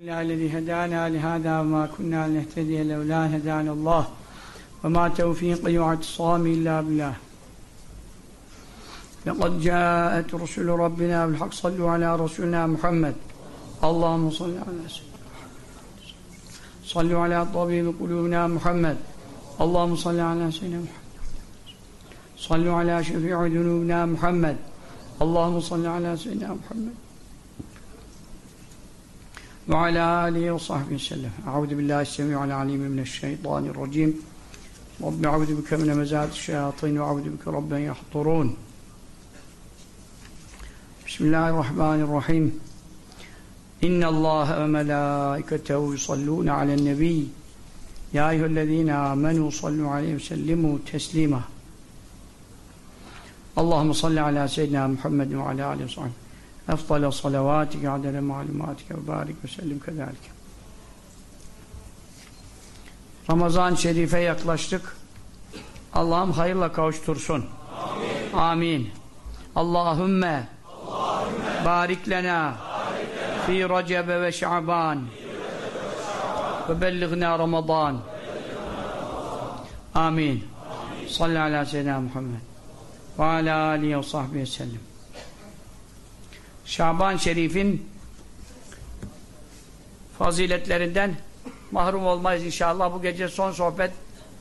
الله الذي هدانا لهذا وما كنا لنهتدي لولا هدانا الله. وما توفيقي واعتصامي إلا بالله. لقد جاءت رسل ربنا بالحق صلوا على رسولنا محمد. اللهم صل على سيدنا محمد. صلوا على طبيب قلوبنا محمد. اللهم صل على سيدنا محمد. صلوا على شفيع ذنوبنا محمد. اللهم صل على سيدنا محمد. وعلى آله وصحبه وسلم. أعوذ بالله السميع العليم من الشيطان الرجيم. رب أعوذ بك من مزات الشياطين وأعوذ بك رب يحضرون. بسم الله الرحمن الرحيم. إن الله وملائكته يصلون على النبي. يا أيها الذين آمنوا صلوا عليه وسلموا تسليما. اللهم صل على سيدنا محمد وعلى آله وصحبه. Efdale salavatike adele malumatike ve barik ve sellim kederke. Ramazan-ı Şerif'e yaklaştık. Allah'ım hayırla kavuştursun. Amin. Amin. Allahümme, Allahümme barik lena fi recebe ve şaban ve bellighna ramadan. Amin. Amin. Salli ala seyyidina Muhammed ve ala alihi ve sahbihi sellem. Şaban Şerif'in faziletlerinden mahrum olmayız inşallah. Bu gece son sohbet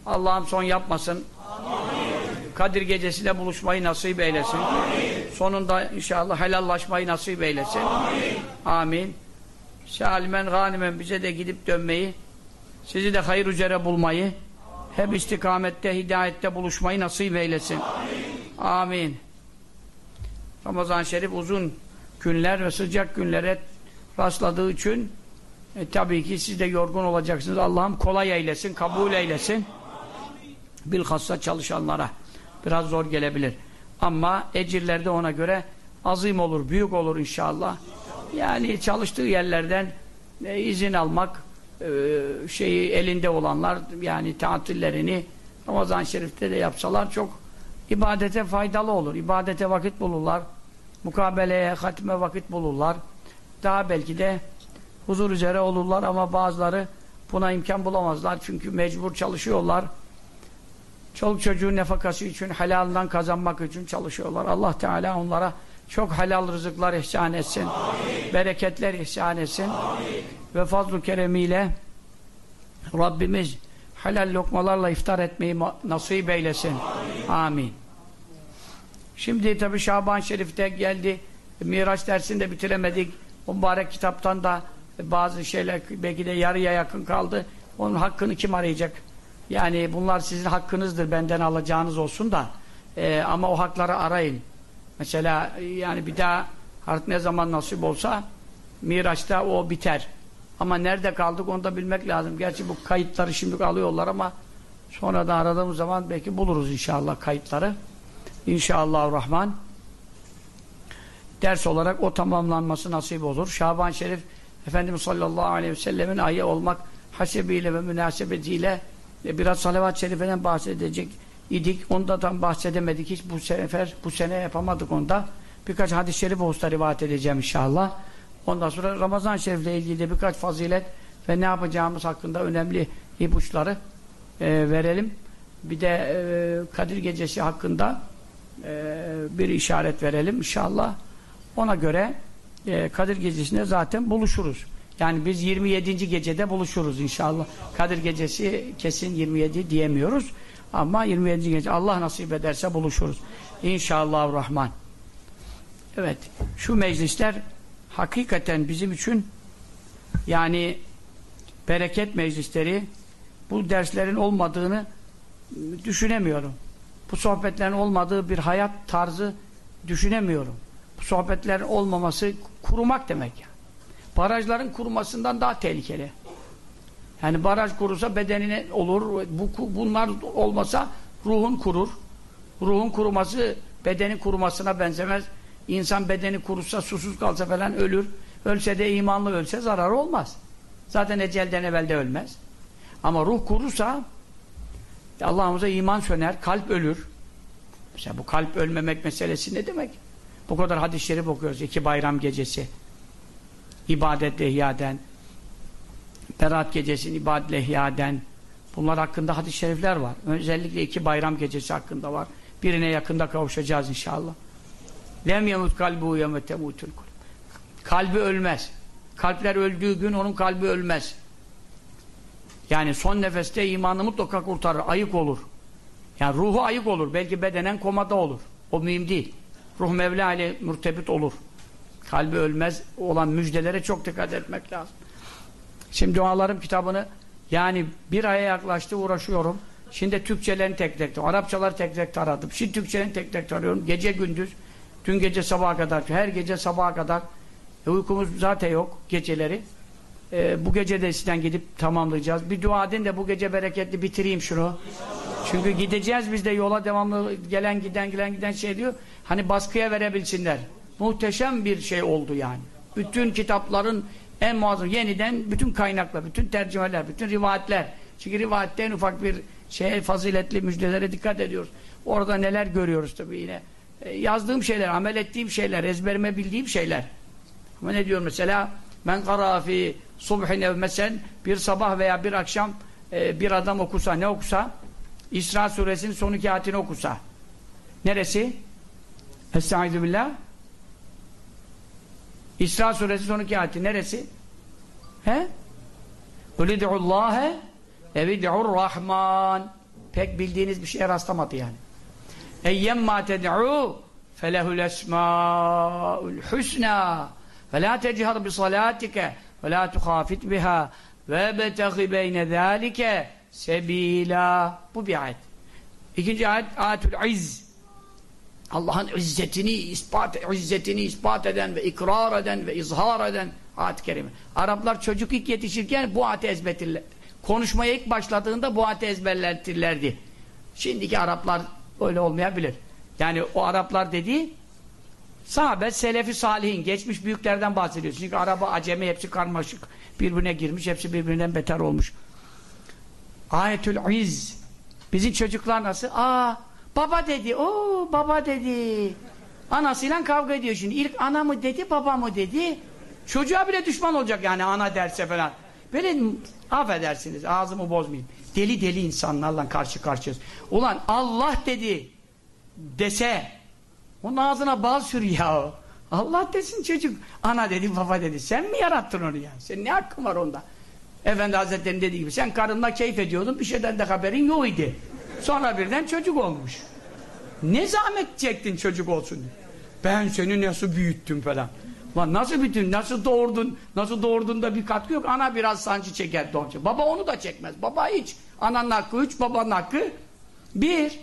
Allah'ım son yapmasın. Amin. Kadir gecesiyle buluşmayı nasip eylesin. Amin. Sonunda inşallah helallaşmayı nasip eylesin. Amin. Amin. Şalimen ganimen bize de gidip dönmeyi, sizi de hayır üzere bulmayı, hep istikamette, hidayette buluşmayı nasip eylesin. Amin. Amin. Ramazan-ı Şerif uzun günler ve sıcak günlere rastladığı için e, tabii ki siz de yorgun olacaksınız. Allah'ım kolay eylesin, kabul eylesin. Bilhassa çalışanlara biraz zor gelebilir. Ama ecirler de ona göre azim olur, büyük olur inşallah. Yani çalıştığı yerlerden e, izin almak e, şeyi elinde olanlar yani tatillerini Ramazan-ı Şerif'te de yapsalar çok ibadete faydalı olur. İbadete vakit bulurlar mukabeleye, hatime vakit bulurlar. Daha belki de huzur üzere olurlar ama bazıları buna imkan bulamazlar. Çünkü mecbur çalışıyorlar. Çoluk çocuğun nefakası için, helalından kazanmak için çalışıyorlar. Allah Teala onlara çok helal rızıklar ihsan etsin. Amin. Bereketler ihsan etsin. Amin. Ve fazl-ı keremiyle Rabbimiz helal lokmalarla iftar etmeyi nasip eylesin. Amin. Amin. Şimdi tabi Şaban Şerif'te geldi. Miraç dersini de bitiremedik. O mübarek kitaptan da bazı şeyler belki de yarıya yakın kaldı. Onun hakkını kim arayacak? Yani bunlar sizin hakkınızdır. Benden alacağınız olsun da. Ee, ama o hakları arayın. Mesela yani bir daha artık ne zaman nasip olsa Miraç'ta o biter. Ama nerede kaldık onu da bilmek lazım. Gerçi bu kayıtları şimdi alıyorlar ama sonra da aradığımız zaman belki buluruz inşallah kayıtları. İnşallah Rahman ders olarak o tamamlanması nasip olur. Şaban Şerif Efendimiz sallallahu aleyhi ve sellemin ayı olmak hasebiyle ve münasebetiyle biraz salavat-ı şerifeden bahsedecek idik. Onda tam bahsedemedik. Hiç bu sefer bu sene yapamadık onda. Birkaç hadis-i şerif olsa rivayet edeceğim inşallah. Ondan sonra Ramazan-ı Şerif'le ilgili birkaç fazilet ve ne yapacağımız hakkında önemli ipuçları e, verelim. Bir de e, Kadir Gecesi hakkında e, bir işaret verelim inşallah. Ona göre e, Kadir Gecesi'nde zaten buluşuruz. Yani biz 27. gecede buluşuruz inşallah. Kadir Gecesi kesin 27 diyemiyoruz. Ama 27. gece Allah nasip ederse buluşuruz. İnşallah Rahman. Evet. Şu meclisler hakikaten bizim için yani bereket meclisleri bu derslerin olmadığını düşünemiyorum bu sohbetlerin olmadığı bir hayat tarzı düşünemiyorum. Bu sohbetlerin olmaması kurumak demek yani. Barajların kurumasından daha tehlikeli. Yani baraj kurusa bedenine olur. Bu, bunlar olmasa ruhun kurur. Ruhun kuruması bedenin kurumasına benzemez. İnsan bedeni kurusa, susuz kalsa falan ölür. Ölse de imanlı ölse zararı olmaz. Zaten ecelden evvel de ölmez. Ama ruh kurursa Allah'ımıza iman söner, kalp ölür. Mesela bu kalp ölmemek meselesi ne demek? Bu kadar hadis-i şerif okuyoruz. iki bayram gecesi. İbadetle ihyaden. Berat gecesini ibad lehyaden bunlar hakkında hadis-i şerifler var. Özellikle iki bayram gecesi hakkında var. Birine yakında kavuşacağız inşallah. Lem yemut kalbu yeme temutul Kalbi ölmez. Kalpler öldüğü gün onun kalbi ölmez. Yani son nefeste imanı mutlaka kurtarır. Ayık olur. Yani ruhu ayık olur. Belki bedenen komada olur. O mühim değil. Ruh Mevla ile mürtebit olur. Kalbi ölmez olan müjdelere çok dikkat etmek lazım. Şimdi dualarım kitabını yani bir aya yaklaştı uğraşıyorum. Şimdi Türkçelerini tek tek, Arapçaları tek tek taradım. Şimdi Türkçelerini tek tek tarıyorum. Gece gündüz, dün gece sabaha kadar, her gece sabaha kadar e, uykumuz zaten yok geceleri. E, bu gece de sizden gidip tamamlayacağız. Bir dua edin de bu gece bereketli bitireyim şunu. Çünkü gideceğiz biz de yola devamlı gelen giden gelen giden şey diyor. Hani baskıya verebilsinler. Muhteşem bir şey oldu yani. Bütün kitapların en muazzam yeniden bütün kaynaklar, bütün tercümeler, bütün rivayetler. Çünkü rivayette en ufak bir şey faziletli müjdelere dikkat ediyoruz. Orada neler görüyoruz tabii yine. E, yazdığım şeyler, amel ettiğim şeyler, ezberime bildiğim şeyler. Ama ne diyor mesela? Men karafi subhin evmesen bir sabah veya bir akşam e, bir adam okusa, ne okusa? İsra suresinin son iki ayetini okusa. Neresi? Estaizu billah. İsra suresi son iki ayeti. Neresi? He? Ulidu'ullâhe evidu'ur rahman. Pek bildiğiniz bir şeye rastlamadı yani. Eyyemmâ ted'û felehul esmâul husnâ ve la techhar bi salatike ve la tuhafit biha ve betegi beyne zâlike sebîlâ. Bu bir ayet. İkinci ayet ayetül izz. Allah'ın izzetini ispat izzetini ispat eden ve ikrar eden ve izhar eden ayet-i kerime. Araplar çocuk ilk yetişirken bu ayeti ezbertirler. Konuşmaya ilk başladığında bu ayeti ezberletirlerdi. Şimdiki Araplar öyle olmayabilir. Yani o Araplar dediği sahabe, selefi salihin, geçmiş büyüklerden bahsediyoruz. Çünkü araba, acemi hepsi karmaşık. Birbirine girmiş, hepsi birbirinden beter olmuş. Ayetül İz. Bizim çocuklar nasıl? Aa, baba dedi, o baba dedi. Anasıyla kavga ediyor şimdi. İlk ana mı dedi, baba mı dedi. Çocuğa bile düşman olacak yani ana derse falan. Böyle affedersiniz, ağzımı bozmayayım. Deli deli insanlarla karşı karşıyayız. Ulan Allah dedi dese onun ağzına bal sür ya. Allah desin çocuk. Ana dedi, baba dedi. Sen mi yarattın onu ya? Senin ne hakkın var onda? Efendi Hazretleri'nin dediği gibi sen karınla keyif ediyordun bir şeyden de haberin yok idi. Sonra birden çocuk olmuş. Ne zahmet çektin çocuk olsun diye. Ben seni nasıl büyüttüm falan. Lan nasıl büyüttün, nasıl doğurdun, nasıl doğurdun da bir katkı yok. Ana biraz sancı çeker doğunca. Baba onu da çekmez. Baba hiç. Ananın hakkı üç, babanın hakkı bir.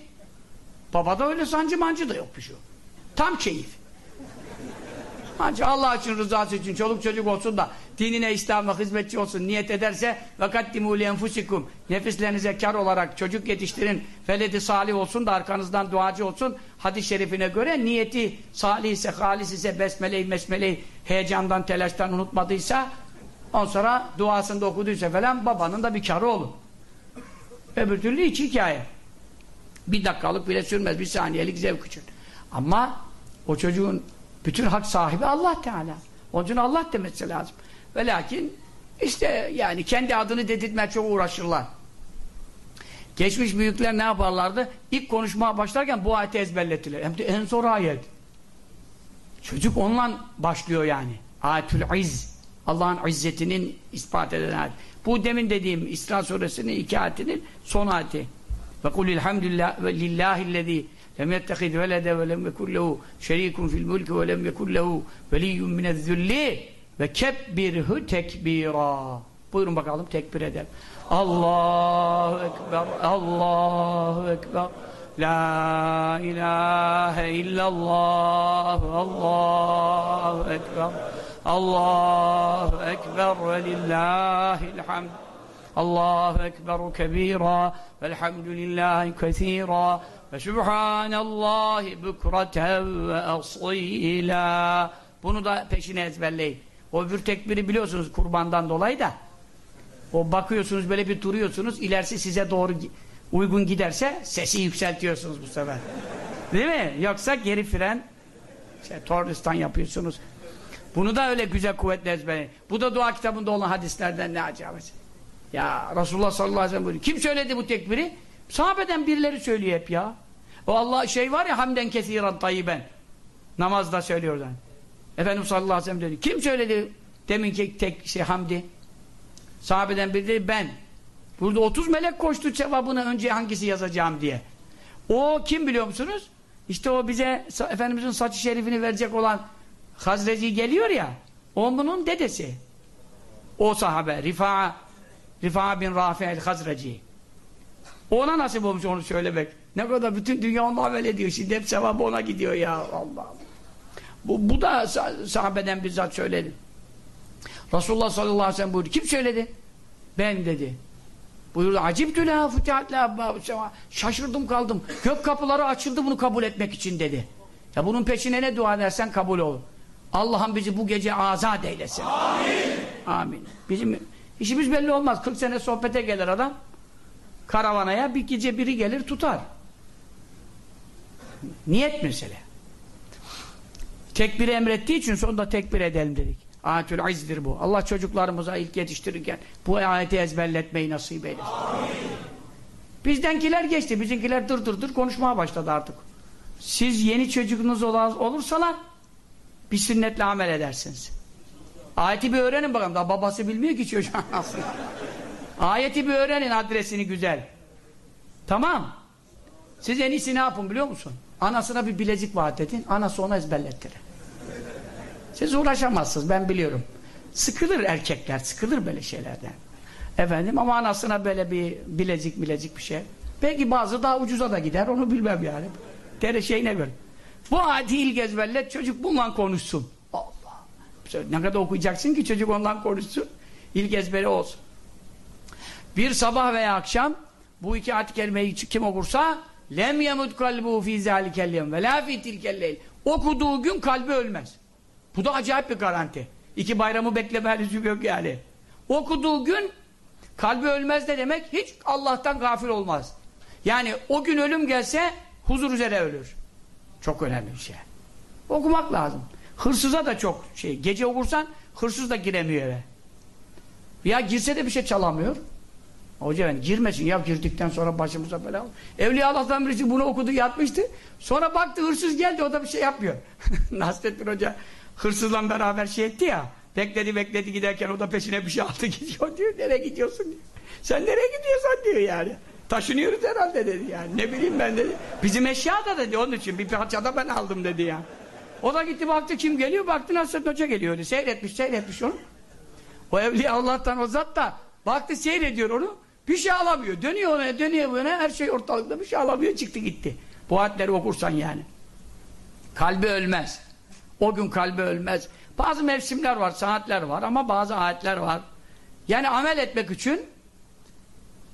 Babada öyle sancı mancı da yok bir şey. Tam keyif. Ancak Allah için rızası için çoluk çocuk olsun da dinine İslam'a hizmetçi olsun niyet ederse وَقَدِّمُوا لِيَنْفُسِكُمْ Nefislerinize kar olarak çocuk yetiştirin veledi salih olsun da arkanızdan duacı olsun hadis-i şerifine göre niyeti salih ise, halis ise besmele-i mesmele heyecandan, telaştan unutmadıysa on sonra duasında okuduysa falan babanın da bir karı olur. Öbür türlü hiç hikaye. Bir dakikalık bile sürmez, bir saniyelik zevk için. Ama o çocuğun bütün hak sahibi Allah Teala. Onun için Allah demesi lazım. Ve lakin işte yani kendi adını dedirtmeye çok uğraşırlar. Geçmiş büyükler ne yaparlardı? İlk konuşmaya başlarken bu ayeti ezberlettiler. Hem de en zor ayet. Çocuk onunla başlıyor yani. Ayetül İzz. Allah'ın izzetinin ispat eden ayet. Bu demin dediğim İsra suresinin iki ayetinin son ayeti. Ve kulilhamdülillah lem yettehid velede ve lem yekun lehu şerikun fil mulki ve lem yekun lehu veliyyun minezzülli ve kebbirhu tekbira. Buyurun bakalım tekbir edelim. Allahu Ekber, Allahu Ekber. La ilahe illallah, Allahu Ekber. Allahu Ekber ve lillahil hamd. Allahu Ekber kebira velhamdülillahi kethira ve subhanallahi bukreten ve asila. Bunu da peşine ezberleyin. O öbür tekbiri biliyorsunuz kurbandan dolayı da. O bakıyorsunuz böyle bir duruyorsunuz. ilerisi size doğru uygun giderse sesi yükseltiyorsunuz bu sefer. Değil mi? Yoksa geri fren şey, tornistan yapıyorsunuz. Bunu da öyle güzel kuvvetle ezberleyin. Bu da dua kitabında olan hadislerden ne acaba. Ya Resulullah sallallahu aleyhi ve sellem buyuruyor. Kim söyledi bu tekbiri? Sahabeden birileri söylüyor hep ya. O Allah şey var ya hamden kesiran tayyiben. Namazda söylüyorlar. Efendimiz sallallahu aleyhi ve sellem dedi. Kim söyledi deminki tek şey hamdi? Sahabeden biri dedi ben. Burada 30 melek koştu cevabını önce hangisi yazacağım diye. O kim biliyor musunuz? İşte o bize Efendimizin saçı şerifini verecek olan Hazreci geliyor ya. O bunun dedesi. O sahabe Rifa'a Rifa'a bin Rafi'el Hazreci. Ona nasip olmuş onu söylemek. Ne kadar bütün dünya onu amel ediyor. Şimdi hep sevabı ona gidiyor ya. Allah Bu, bu da sahabeden bizzat söyledi. Resulullah sallallahu aleyhi ve sellem buyurdu. Kim söyledi? Ben dedi. Buyurdu. Acibtü la futihat la Şaşırdım kaldım. Gök kapıları açıldı bunu kabul etmek için dedi. Ya bunun peşine ne dua edersen kabul olur. Allah'ım bizi bu gece azat eylesin. Amin. Amin. Bizim işimiz belli olmaz. 40 sene sohbete gelir adam. Karavanaya bir gece biri gelir tutar. Niyet mesele. Tekbir emrettiği için sonunda tekbir edelim dedik. Ayetül izdir bu. Allah çocuklarımıza ilk yetiştirirken bu ayeti ezberletmeyi nasip eylesin. Bizdenkiler geçti. Bizimkiler dır dır dır konuşmaya başladı artık. Siz yeni çocuğunuz olursalar bir sünnetle amel edersiniz. Ayeti bir öğrenin bakalım. Daha babası bilmiyor ki çocuğun aslında. Ayeti bir öğrenin adresini güzel. Tamam. Siz en iyisi ne yapın biliyor musun? Anasına bir bilezik vaat edin. Anası ona ezberlettirir. Siz uğraşamazsınız ben biliyorum. Sıkılır erkekler. Sıkılır böyle şeylerden. Efendim ama anasına böyle bir bilezik bilezik bir şey. Belki bazı daha ucuza da gider. Onu bilmem yani. Tere şeyine göre. Bu adi ezberlet çocuk bununla konuşsun. Allah. Ne kadar okuyacaksın ki çocuk ondan konuşsun. İlk ezberi olsun. Bir sabah veya akşam bu iki ayet kelimeyi kim okursa lem yemut kalbu fi zalikel ve la fi tilkel Okuduğu gün kalbi ölmez. Bu da acayip bir garanti. İki bayramı bekleme lüzum yok yani. Okuduğu gün kalbi ölmez de demek hiç Allah'tan gafil olmaz. Yani o gün ölüm gelse huzur üzere ölür. Çok önemli bir şey. Okumak lazım. Hırsıza da çok şey. Gece okursan hırsız da giremiyor eve. Ya girse de bir şey çalamıyor. Hoca ben girmesin ya girdikten sonra başımıza bela. Evliya Allah'tan birisi bunu okudu yatmıştı. Sonra baktı hırsız geldi o da bir şey yapmıyor. Nasrettin Hoca hırsızla beraber şey etti ya. Bekledi bekledi giderken o da peşine bir şey aldı gidiyor diyor. Nereye gidiyorsun diyor. Sen nereye gidiyorsan diyor yani. Taşınıyoruz herhalde dedi yani. Ne bileyim ben dedi. Bizim eşya da dedi onun için. Bir parçada ben aldım dedi ya. O da gitti baktı kim geliyor baktı Nasrettin Hoca geliyor. Öyle. Seyretmiş seyretmiş onu. O evliya Allah'tan o zat da baktı seyrediyor onu. Bir şey alamıyor. Dönüyor ona dönüyor böyle her şey ortalıkta bir şey alamıyor çıktı gitti. Bu ayetleri okursan yani. Kalbi ölmez. O gün kalbi ölmez. Bazı mevsimler var, saatler var ama bazı ayetler var. Yani amel etmek için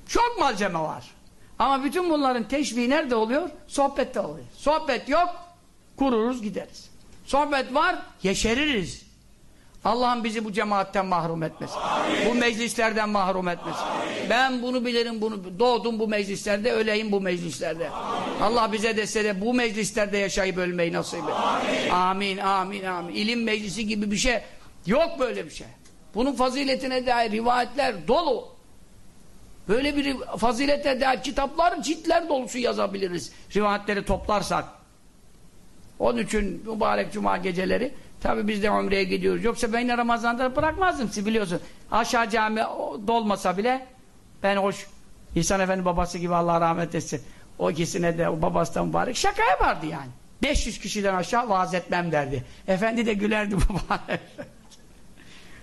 çok malzeme var. Ama bütün bunların teşviği nerede oluyor? Sohbette oluyor. Sohbet yok, kururuz gideriz. Sohbet var, yeşeririz. Allah'ım bizi bu cemaatten mahrum etmesin. Amin. Bu meclislerden mahrum etmesin. Amin. Ben bunu bilirim, bunu doğdum bu meclislerde, öleyim bu meclislerde. Amin. Allah bize dese de bu meclislerde yaşayıp ölmeyi nasip et. Amin. amin, amin, amin. İlim meclisi gibi bir şey yok böyle bir şey. Bunun faziletine dair rivayetler dolu. Böyle bir fazilete dair kitaplar, ciltler dolusu yazabiliriz. Rivayetleri toplarsak. Onun için mübarek cuma geceleri Tabi biz de umreye gidiyoruz. Yoksa ben Ramazan'da bırakmazdım siz biliyorsun. Aşağı cami dolmasa bile ben hoş İhsan Efendi babası gibi Allah rahmet etsin. O ikisine de o babasından mübarek şaka yapardı yani. 500 kişiden aşağı vaaz etmem derdi. Efendi de gülerdi baba.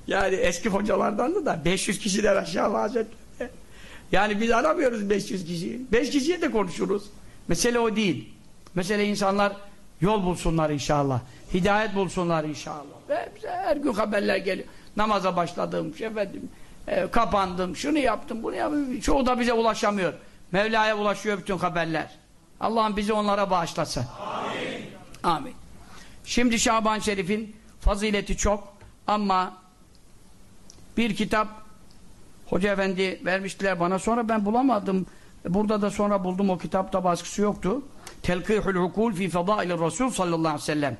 yani eski hocalardan da 500 kişiden aşağı vaaz etmem. Yani biz aramıyoruz 500 kişiyi. 5 kişiye de konuşuruz. Mesele o değil. Mesele insanlar yol bulsunlar inşallah. Hidayet bulsunlar inşallah. Ve her gün haberler geliyor. Namaza başladım, efendim, e, kapandım, şunu yaptım, bunu yaptım. Çoğu da bize ulaşamıyor. Mevla'ya ulaşıyor bütün haberler. Allah'ım bizi onlara bağışlasın. Amin. Amin. Şimdi Şaban Şerif'in fazileti çok ama bir kitap Hoca Efendi vermiştiler bana sonra ben bulamadım. Burada da sonra buldum o kitapta baskısı yoktu. Telkihul hukul fi fadailir Resul sallallahu aleyhi ve sellem.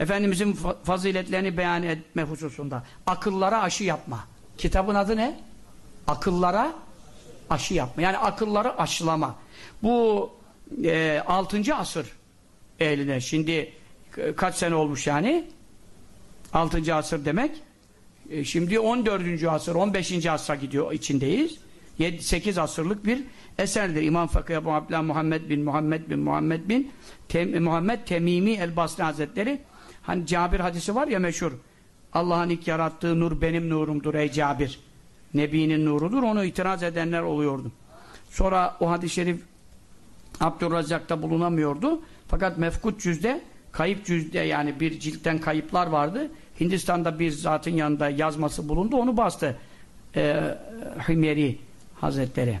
Efendimizin faziletlerini beyan etme hususunda. Akıllara aşı yapma. Kitabın adı ne? Akıllara aşı yapma. Yani akılları aşılama. Bu e, 6. asır ehline. Şimdi kaç sene olmuş yani? 6. asır demek. E, şimdi 14. asır, 15. asra gidiyor içindeyiz. 7, 8 asırlık bir eserdir. İmam Fakih Ebu Abdullah Muhammed bin Muhammed bin Muhammed bin Tem, Muhammed Temimi El-Basri Hazretleri hani Cabir hadisi var ya meşhur Allah'ın ilk yarattığı nur benim nurumdur ey Cabir. Nebi'nin nurudur. Onu itiraz edenler oluyordu. Sonra o hadis-i şerif Abdurrazzak'ta bulunamıyordu. Fakat mefkut cüzde, kayıp cüzde yani bir ciltten kayıplar vardı. Hindistan'da bir zatın yanında yazması bulundu. Onu bastı. Ee, Hümyeri Hazretleri.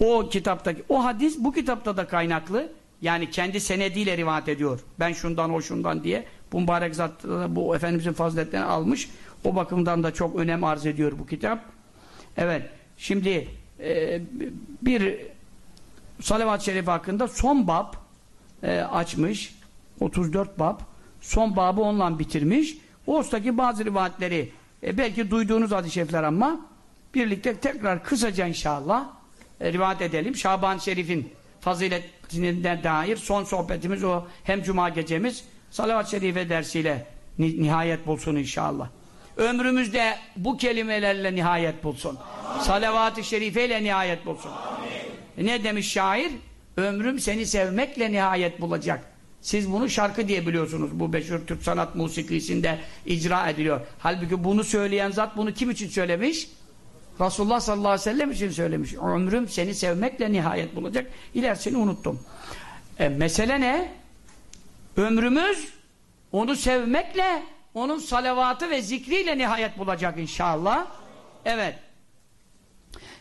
O kitaptaki, o hadis bu kitapta da kaynaklı. Yani kendi senediyle rivayet ediyor. Ben şundan o şundan diye. Bu mübarek zat bu Efendimizin faziletlerini almış. O bakımdan da çok önem arz ediyor bu kitap. Evet. Şimdi e, bir salavat-ı şerif hakkında son bab e, açmış. 34 bab. Son babı onunla bitirmiş. O ustaki bazı rivayetleri e, belki duyduğunuz hadis-i şerifler ama birlikte tekrar kısaca inşallah rivayet edelim. Şaban Şerif'in faziletinden dair son sohbetimiz o. Hem cuma gecemiz salavat-ı şerife dersiyle ni nihayet bulsun inşallah. Ömrümüzde bu kelimelerle nihayet bulsun. Salavat-ı şerifeyle nihayet bulsun. Amin. Ne demiş şair? Ömrüm seni sevmekle nihayet bulacak. Siz bunu şarkı diye biliyorsunuz. Bu Beşir Türk Sanat Musikisi'nde icra ediliyor. Halbuki bunu söyleyen zat bunu kim için söylemiş? Resulullah sallallahu aleyhi ve sellem için söylemiş. Ömrüm seni sevmekle nihayet bulacak. İlerisini unuttum. E, mesele ne? Ömrümüz onu sevmekle onun salavatı ve zikriyle nihayet bulacak inşallah. Evet.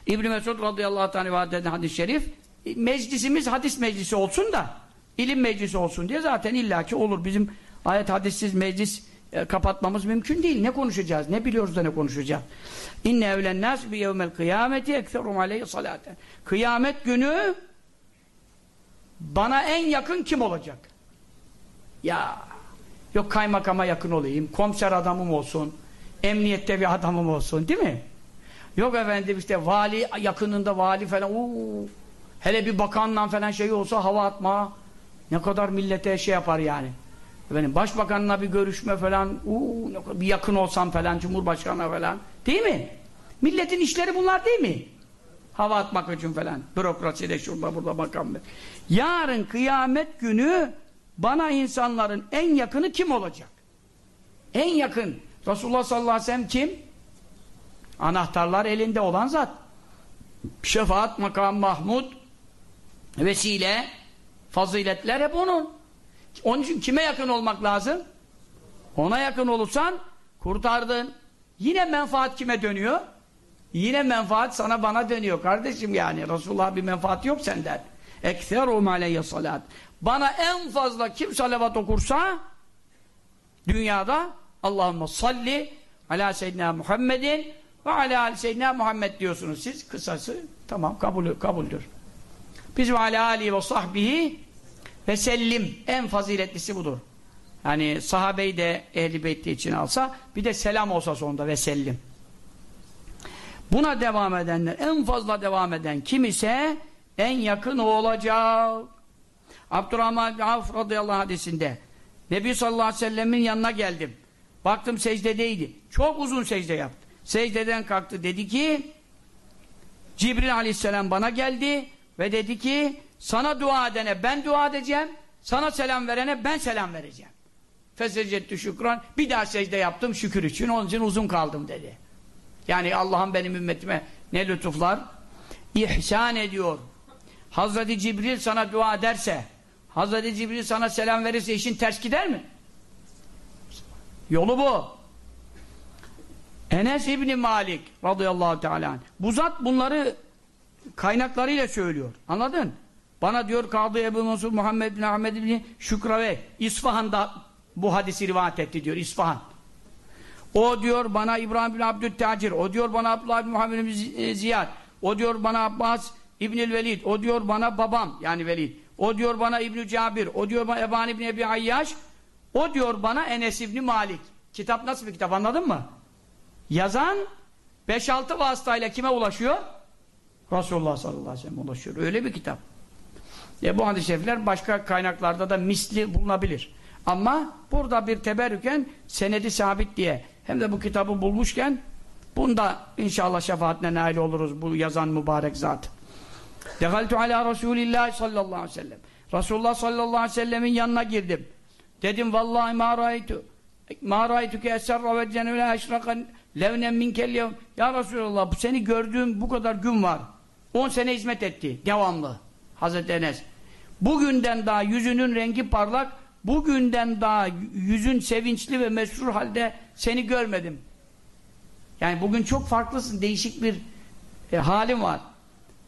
İbn Mesud radıyallahu anh hadis-i şerif meclisimiz hadis meclisi olsun da ilim meclisi olsun diye zaten illaki olur. Bizim ayet hadissiz meclis e, kapatmamız mümkün değil. Ne konuşacağız? Ne biliyoruz da ne konuşacağız? İnne evlen nas bi yevmel kıyameti ekserum aleyhi salaten. Kıyamet günü bana en yakın kim olacak? Ya yok kaymakama yakın olayım, komiser adamım olsun, emniyette bir adamım olsun değil mi? Yok efendim işte vali yakınında vali falan uuu, hele bir bakanla falan şey olsa hava atma ne kadar millete şey yapar yani. Efendim başbakanla bir görüşme falan uuu, bir yakın olsam falan cumhurbaşkanına falan değil mi? Milletin işleri bunlar değil mi? Hava atmak için falan. Bürokraside şurada burada bakan. Yarın kıyamet günü bana insanların en yakını kim olacak? En yakın. Resulullah sallallahu aleyhi ve sellem kim? Anahtarlar elinde olan zat. Şefaat makam Mahmud vesile faziletler hep onun. Onun için kime yakın olmak lazım? Ona yakın olursan kurtardın. Yine menfaat kime dönüyor? Yine menfaat sana bana dönüyor kardeşim yani. Resulullah bir menfaat yok senden. Ekserum aleyye salat. Bana en fazla kim salavat okursa dünyada Allahümme salli ala seyyidina Muhammedin ve ala seyyidina Muhammed diyorsunuz siz. Kısası tamam kabul, kabuldür. Biz ve ala ali ve sahbihi ve sellim en faziletlisi budur. Yani sahabeyi de ehli beytti için alsa bir de selam olsa sonunda ve sellim. Buna devam edenler en fazla devam eden kim ise en yakın o olacak. Abdurrahman Avf radıyallahu hadisinde Nebi sallallahu aleyhi ve sellemin yanına geldim. Baktım secdedeydi. Çok uzun secde yaptı. Secdeden kalktı. Dedi ki Cibril aleyhisselam bana geldi ve dedi ki sana dua edene ben dua edeceğim. Sana selam verene ben selam vereceğim. Fesecettü şükran. Bir daha secde yaptım şükür için. Onun için uzun kaldım dedi. Yani Allah'ın benim ümmetime ne lütuflar ihsan ediyor. Hazreti Cibril sana dua ederse Hazreti Cibril sana selam verirse işin ters gider mi? Yolu bu. Enes İbni Malik radıyallahu teala bu zat bunları kaynaklarıyla söylüyor. Anladın? Bana diyor Kadı Ebu Mansur Muhammed bin Ahmed bin Şükrave İsfahan'da bu hadisi rivayet etti diyor İsfahan. O diyor bana İbrahim bin Abdüttacir, o diyor bana Abdullah bin Muhammed bin e, Ziyad, o diyor bana Abbas İbnül Velid, o diyor bana babam yani Velid, o diyor bana İbnü Cabir, o diyor bana Eban İbni Ebi Ayyaş, o diyor bana Enes İbni Malik. Kitap nasıl bir kitap anladın mı? Yazan 5-6 vasıtayla kime ulaşıyor? Resulullah sallallahu aleyhi ve sellem ulaşıyor. Öyle bir kitap. E bu hadis-i şerifler başka kaynaklarda da misli bulunabilir. Ama burada bir teberrüken senedi sabit diye hem de bu kitabı bulmuşken bunda inşallah şefaatine nail oluruz bu yazan mübarek zat. Dehaltu ala Resulillah sallallahu aleyhi ve sellem. Resulullah sallallahu aleyhi ve sellemin yanına girdim. Dedim vallahi ma raitu ma raitu ki eserra ve cenevle eşrakan levnen minkel yevm. Ya Resulallah seni gördüğüm bu kadar gün var. 10 sene hizmet etti. Devamlı. Hazreti Enes. Bugünden daha yüzünün rengi parlak, bugünden daha yüzün sevinçli ve mesrur halde seni görmedim. Yani bugün çok farklısın, değişik bir e, halim var.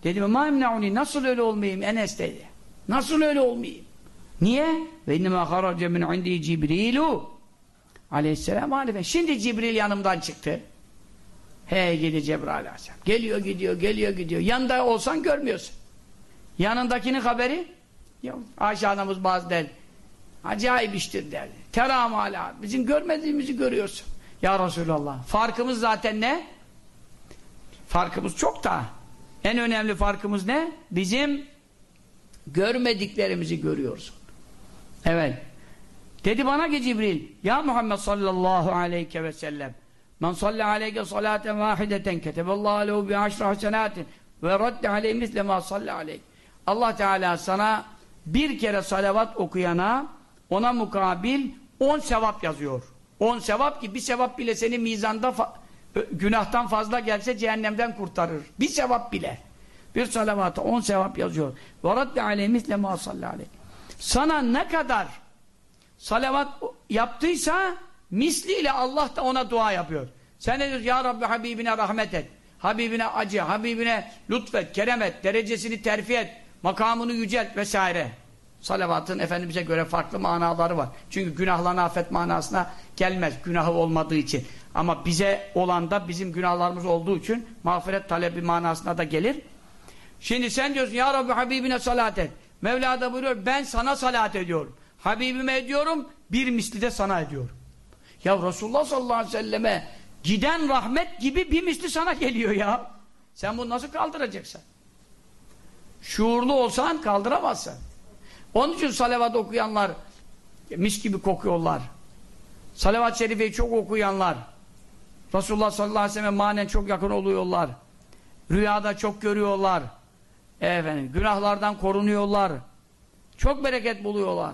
Dedim, ma emne'uni, nasıl öyle olmayayım Enes dedi. Nasıl öyle olmayayım? Niye? Ve innema harace min indi Cibrilu aleyhisselam aleyhisselam. Şimdi Cibril yanımdan çıktı. Hey gidi Cebrail aleyhisselam. Geliyor gidiyor, geliyor gidiyor. Yanında olsan görmüyorsun. Yanındakinin haberi yok. Ayşe anamız bazı der. Acayip iştir derdi. Teram hala. Bizim görmediğimizi görüyorsun. Ya Resulallah. Farkımız zaten ne? Farkımız çok da. En önemli farkımız ne? Bizim görmediklerimizi görüyorsun. Evet. Dedi bana ki Cibril, Ya Muhammed sallallahu aleyhi ve sellem, Men salli aleyke salaten vahideten keteballahu aleyhu bi aşra hasenatin ve radde aleyhi misle ma salli aleyk. Allah Teala sana bir kere salavat okuyana ona mukabil on sevap yazıyor. On sevap ki bir sevap bile seni mizanda fa günahtan fazla gelse cehennemden kurtarır. Bir sevap bile. Bir salavata on sevap yazıyor. Ve radde aleyhi misle ma. Sana ne kadar salavat yaptıysa misliyle Allah da ona dua yapıyor. Sen ne diyorsun? Ya Rabbi Habibine rahmet et. Habibine acı, Habibine lütfet, kerem et, derecesini terfi et, makamını yücelt vesaire. Salavatın Efendimiz'e göre farklı manaları var. Çünkü günahlarını affet manasına gelmez. Günahı olmadığı için. Ama bize olan da bizim günahlarımız olduğu için mağfiret talebi manasına da gelir. Şimdi sen diyorsun Ya Rabbi Habibine salat et. Mevla da buyuruyor ben sana salat ediyorum. Habibime ediyorum bir misli de sana ediyorum. Ya Resulullah sallallahu aleyhi ve selleme giden rahmet gibi bir misli sana geliyor ya. Sen bunu nasıl kaldıracaksın? Şuurlu olsan kaldıramazsın. Onun için salavat okuyanlar mis gibi kokuyorlar. Salavat-ı şerifeyi çok okuyanlar Resulullah sallallahu aleyhi ve sellem manen çok yakın oluyorlar. Rüyada çok görüyorlar. Efendim, günahlardan korunuyorlar. Çok bereket buluyorlar.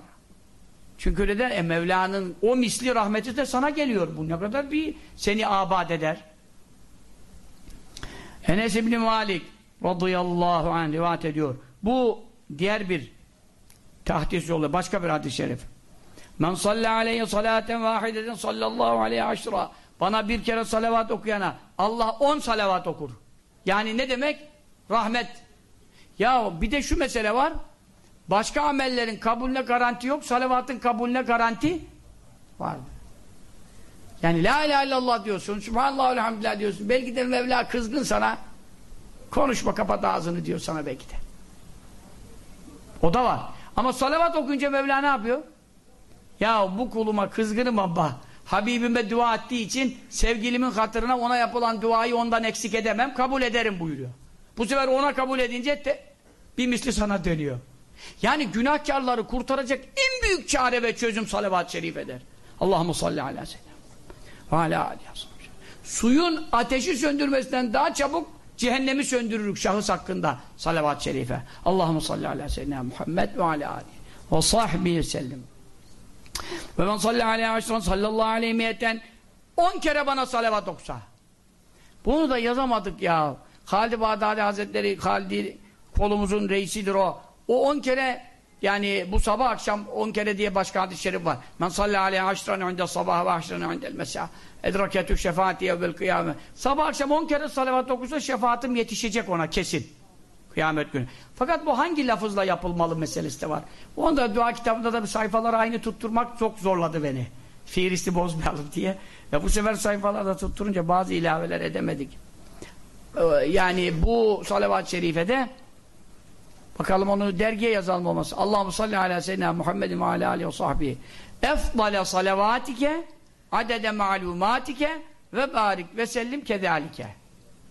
Çünkü neden? E Mevla'nın o misli rahmeti de sana geliyor. Bu ne kadar bir seni abad eder. Enes İbni Malik radıyallahu anh rivayet ediyor. Bu diğer bir tahdis yolu. Başka bir hadis-i şerif. Men salli aleyhi salaten vahideten sallallahu aleyhi aşra. Bana bir kere salavat okuyana Allah on salavat okur. Yani ne demek? Rahmet. Ya bir de şu mesele var. Başka amellerin kabulüne garanti yok. Salavatın kabulüne garanti var. Yani la ilahe illallah diyorsun. Subhanallah elhamdülillah diyorsun. Belki de Mevla kızgın sana. Konuşma kapat ağzını diyor sana belki de. O da var. Ama salavat okuyunca Mevla ne yapıyor? Ya bu kuluma kızgınım ama Habibime dua ettiği için sevgilimin hatırına ona yapılan duayı ondan eksik edemem. Kabul ederim buyuruyor. Bu sefer ona kabul edince de bir misli sana dönüyor. Yani günahkarları kurtaracak en büyük çare ve çözüm salavat-ı şerif eder. Allahumme salli ala seyyidina ve ala aleyhi Suyun ateşi söndürmesinden daha çabuk cehennemi söndürürük şahıs hakkında salavat-ı şerife. Allahumme salli ala seyyidina Muhammed ve ala aleyhi ve sahbihi sellem. Ve men salli aleyhi aşran sallallahu aleyhi miyeten on kere bana salavat okusa. Bunu da yazamadık ya. Halid Bağdadi Hazretleri Halid kolumuzun reisidir o. O on kere yani bu sabah akşam on kere diye başka hadis-i şerif var. Men salli aleyhi aşran önde sabah ve aşran önde mesela. Edraketü şefaati evvel kıyame. Sabah akşam on kere salavat okusa şefaatim yetişecek ona kesin. Kıyamet günü. Fakat bu hangi lafızla yapılmalı meselesi de var. Onda dua kitabında da bir sayfaları aynı tutturmak çok zorladı beni. Fihristi bozmayalım diye. Ve bu sefer sayfalarda tutturunca bazı ilaveler edemedik. Yani bu salavat-ı şerifede bakalım onu dergiye yazalım olması. Allahu salli ala seyyidina Muhammedin ve ala alihi ve sahbihi. Efdale salavatike adede malumatike ve barik ve sellim kedalike.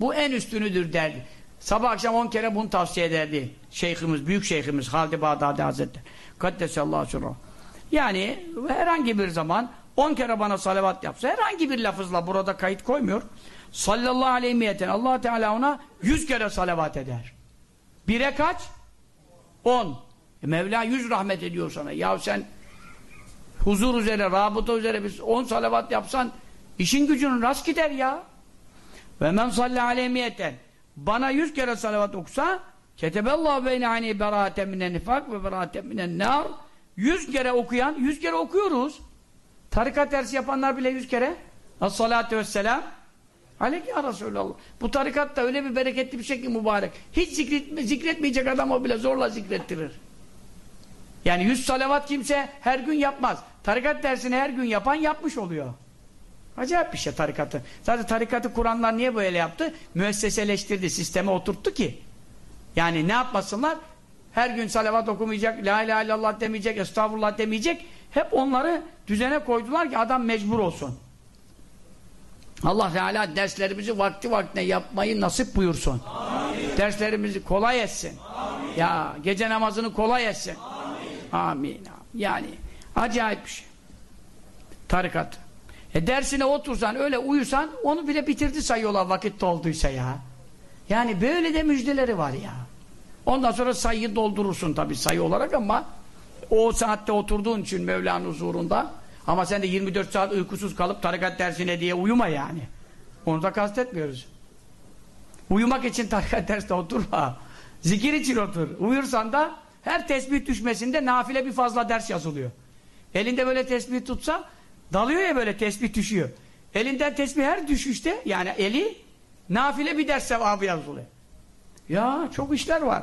Bu en üstünüdür derdi. Sabah akşam on kere bunu tavsiye ederdi. Şeyhimiz, büyük şeyhimiz Halid-i Bağdadi Hazretleri. Kaddesallahu sürruh. Yani herhangi bir zaman on kere bana salavat yapsa herhangi bir lafızla burada kayıt koymuyor. Sallallahu aleyhi miyeten allah Teala ona yüz kere salavat eder. Bire kaç? On. E Mevla yüz rahmet ediyor sana. Ya sen huzur üzere, rabıta üzere biz on salavat yapsan işin gücünün rast gider ya. Ve men salli aleyhimiyeten bana yüz kere salavat okusa ketebellahu beyne hani beraaten minen nifak ve beraaten minen nar yüz kere okuyan, yüz kere okuyoruz. Tarikat dersi yapanlar bile yüz kere as-salatu vesselam aleyke ya Resulallah. Bu tarikat da öyle bir bereketli bir şey ki mübarek. Hiç zikret, zikretmeyecek adam o bile zorla zikrettirir. Yani yüz salavat kimse her gün yapmaz. Tarikat dersini her gün yapan yapmış oluyor. Acayip bir şey tarikatı. Zaten tarikatı kuranlar niye böyle yaptı? Müesseseleştirdi, sisteme oturttu ki. Yani ne yapmasınlar? Her gün salavat okumayacak, la ilahe illallah demeyecek, estağfurullah demeyecek. Hep onları düzene koydular ki adam mecbur olsun. Allah Teala derslerimizi vakti vaktine yapmayı nasip buyursun. Amin. Derslerimizi kolay etsin. Amin. Ya gece namazını kolay etsin. Amin. Amin. Yani acayip bir şey. Tarikat. E dersine otursan öyle uyusan onu bile bitirdi sayıyorlar vakit dolduysa ya. Yani böyle de müjdeleri var ya. Ondan sonra sayıyı doldurursun tabi sayı olarak ama o saatte oturduğun için Mevla'nın huzurunda ama sen de 24 saat uykusuz kalıp tarikat dersine diye uyuma yani. Onu da kastetmiyoruz. Uyumak için tarikat derste oturma. Zikir için otur. Uyursan da her tesbih düşmesinde nafile bir fazla ders yazılıyor. Elinde böyle tesbih tutsa dalıyor ya böyle tesbih düşüyor. Elinden tesbih her düşüşte yani eli nafile bir ders sevabı yazılıyor. Ya çok işler var.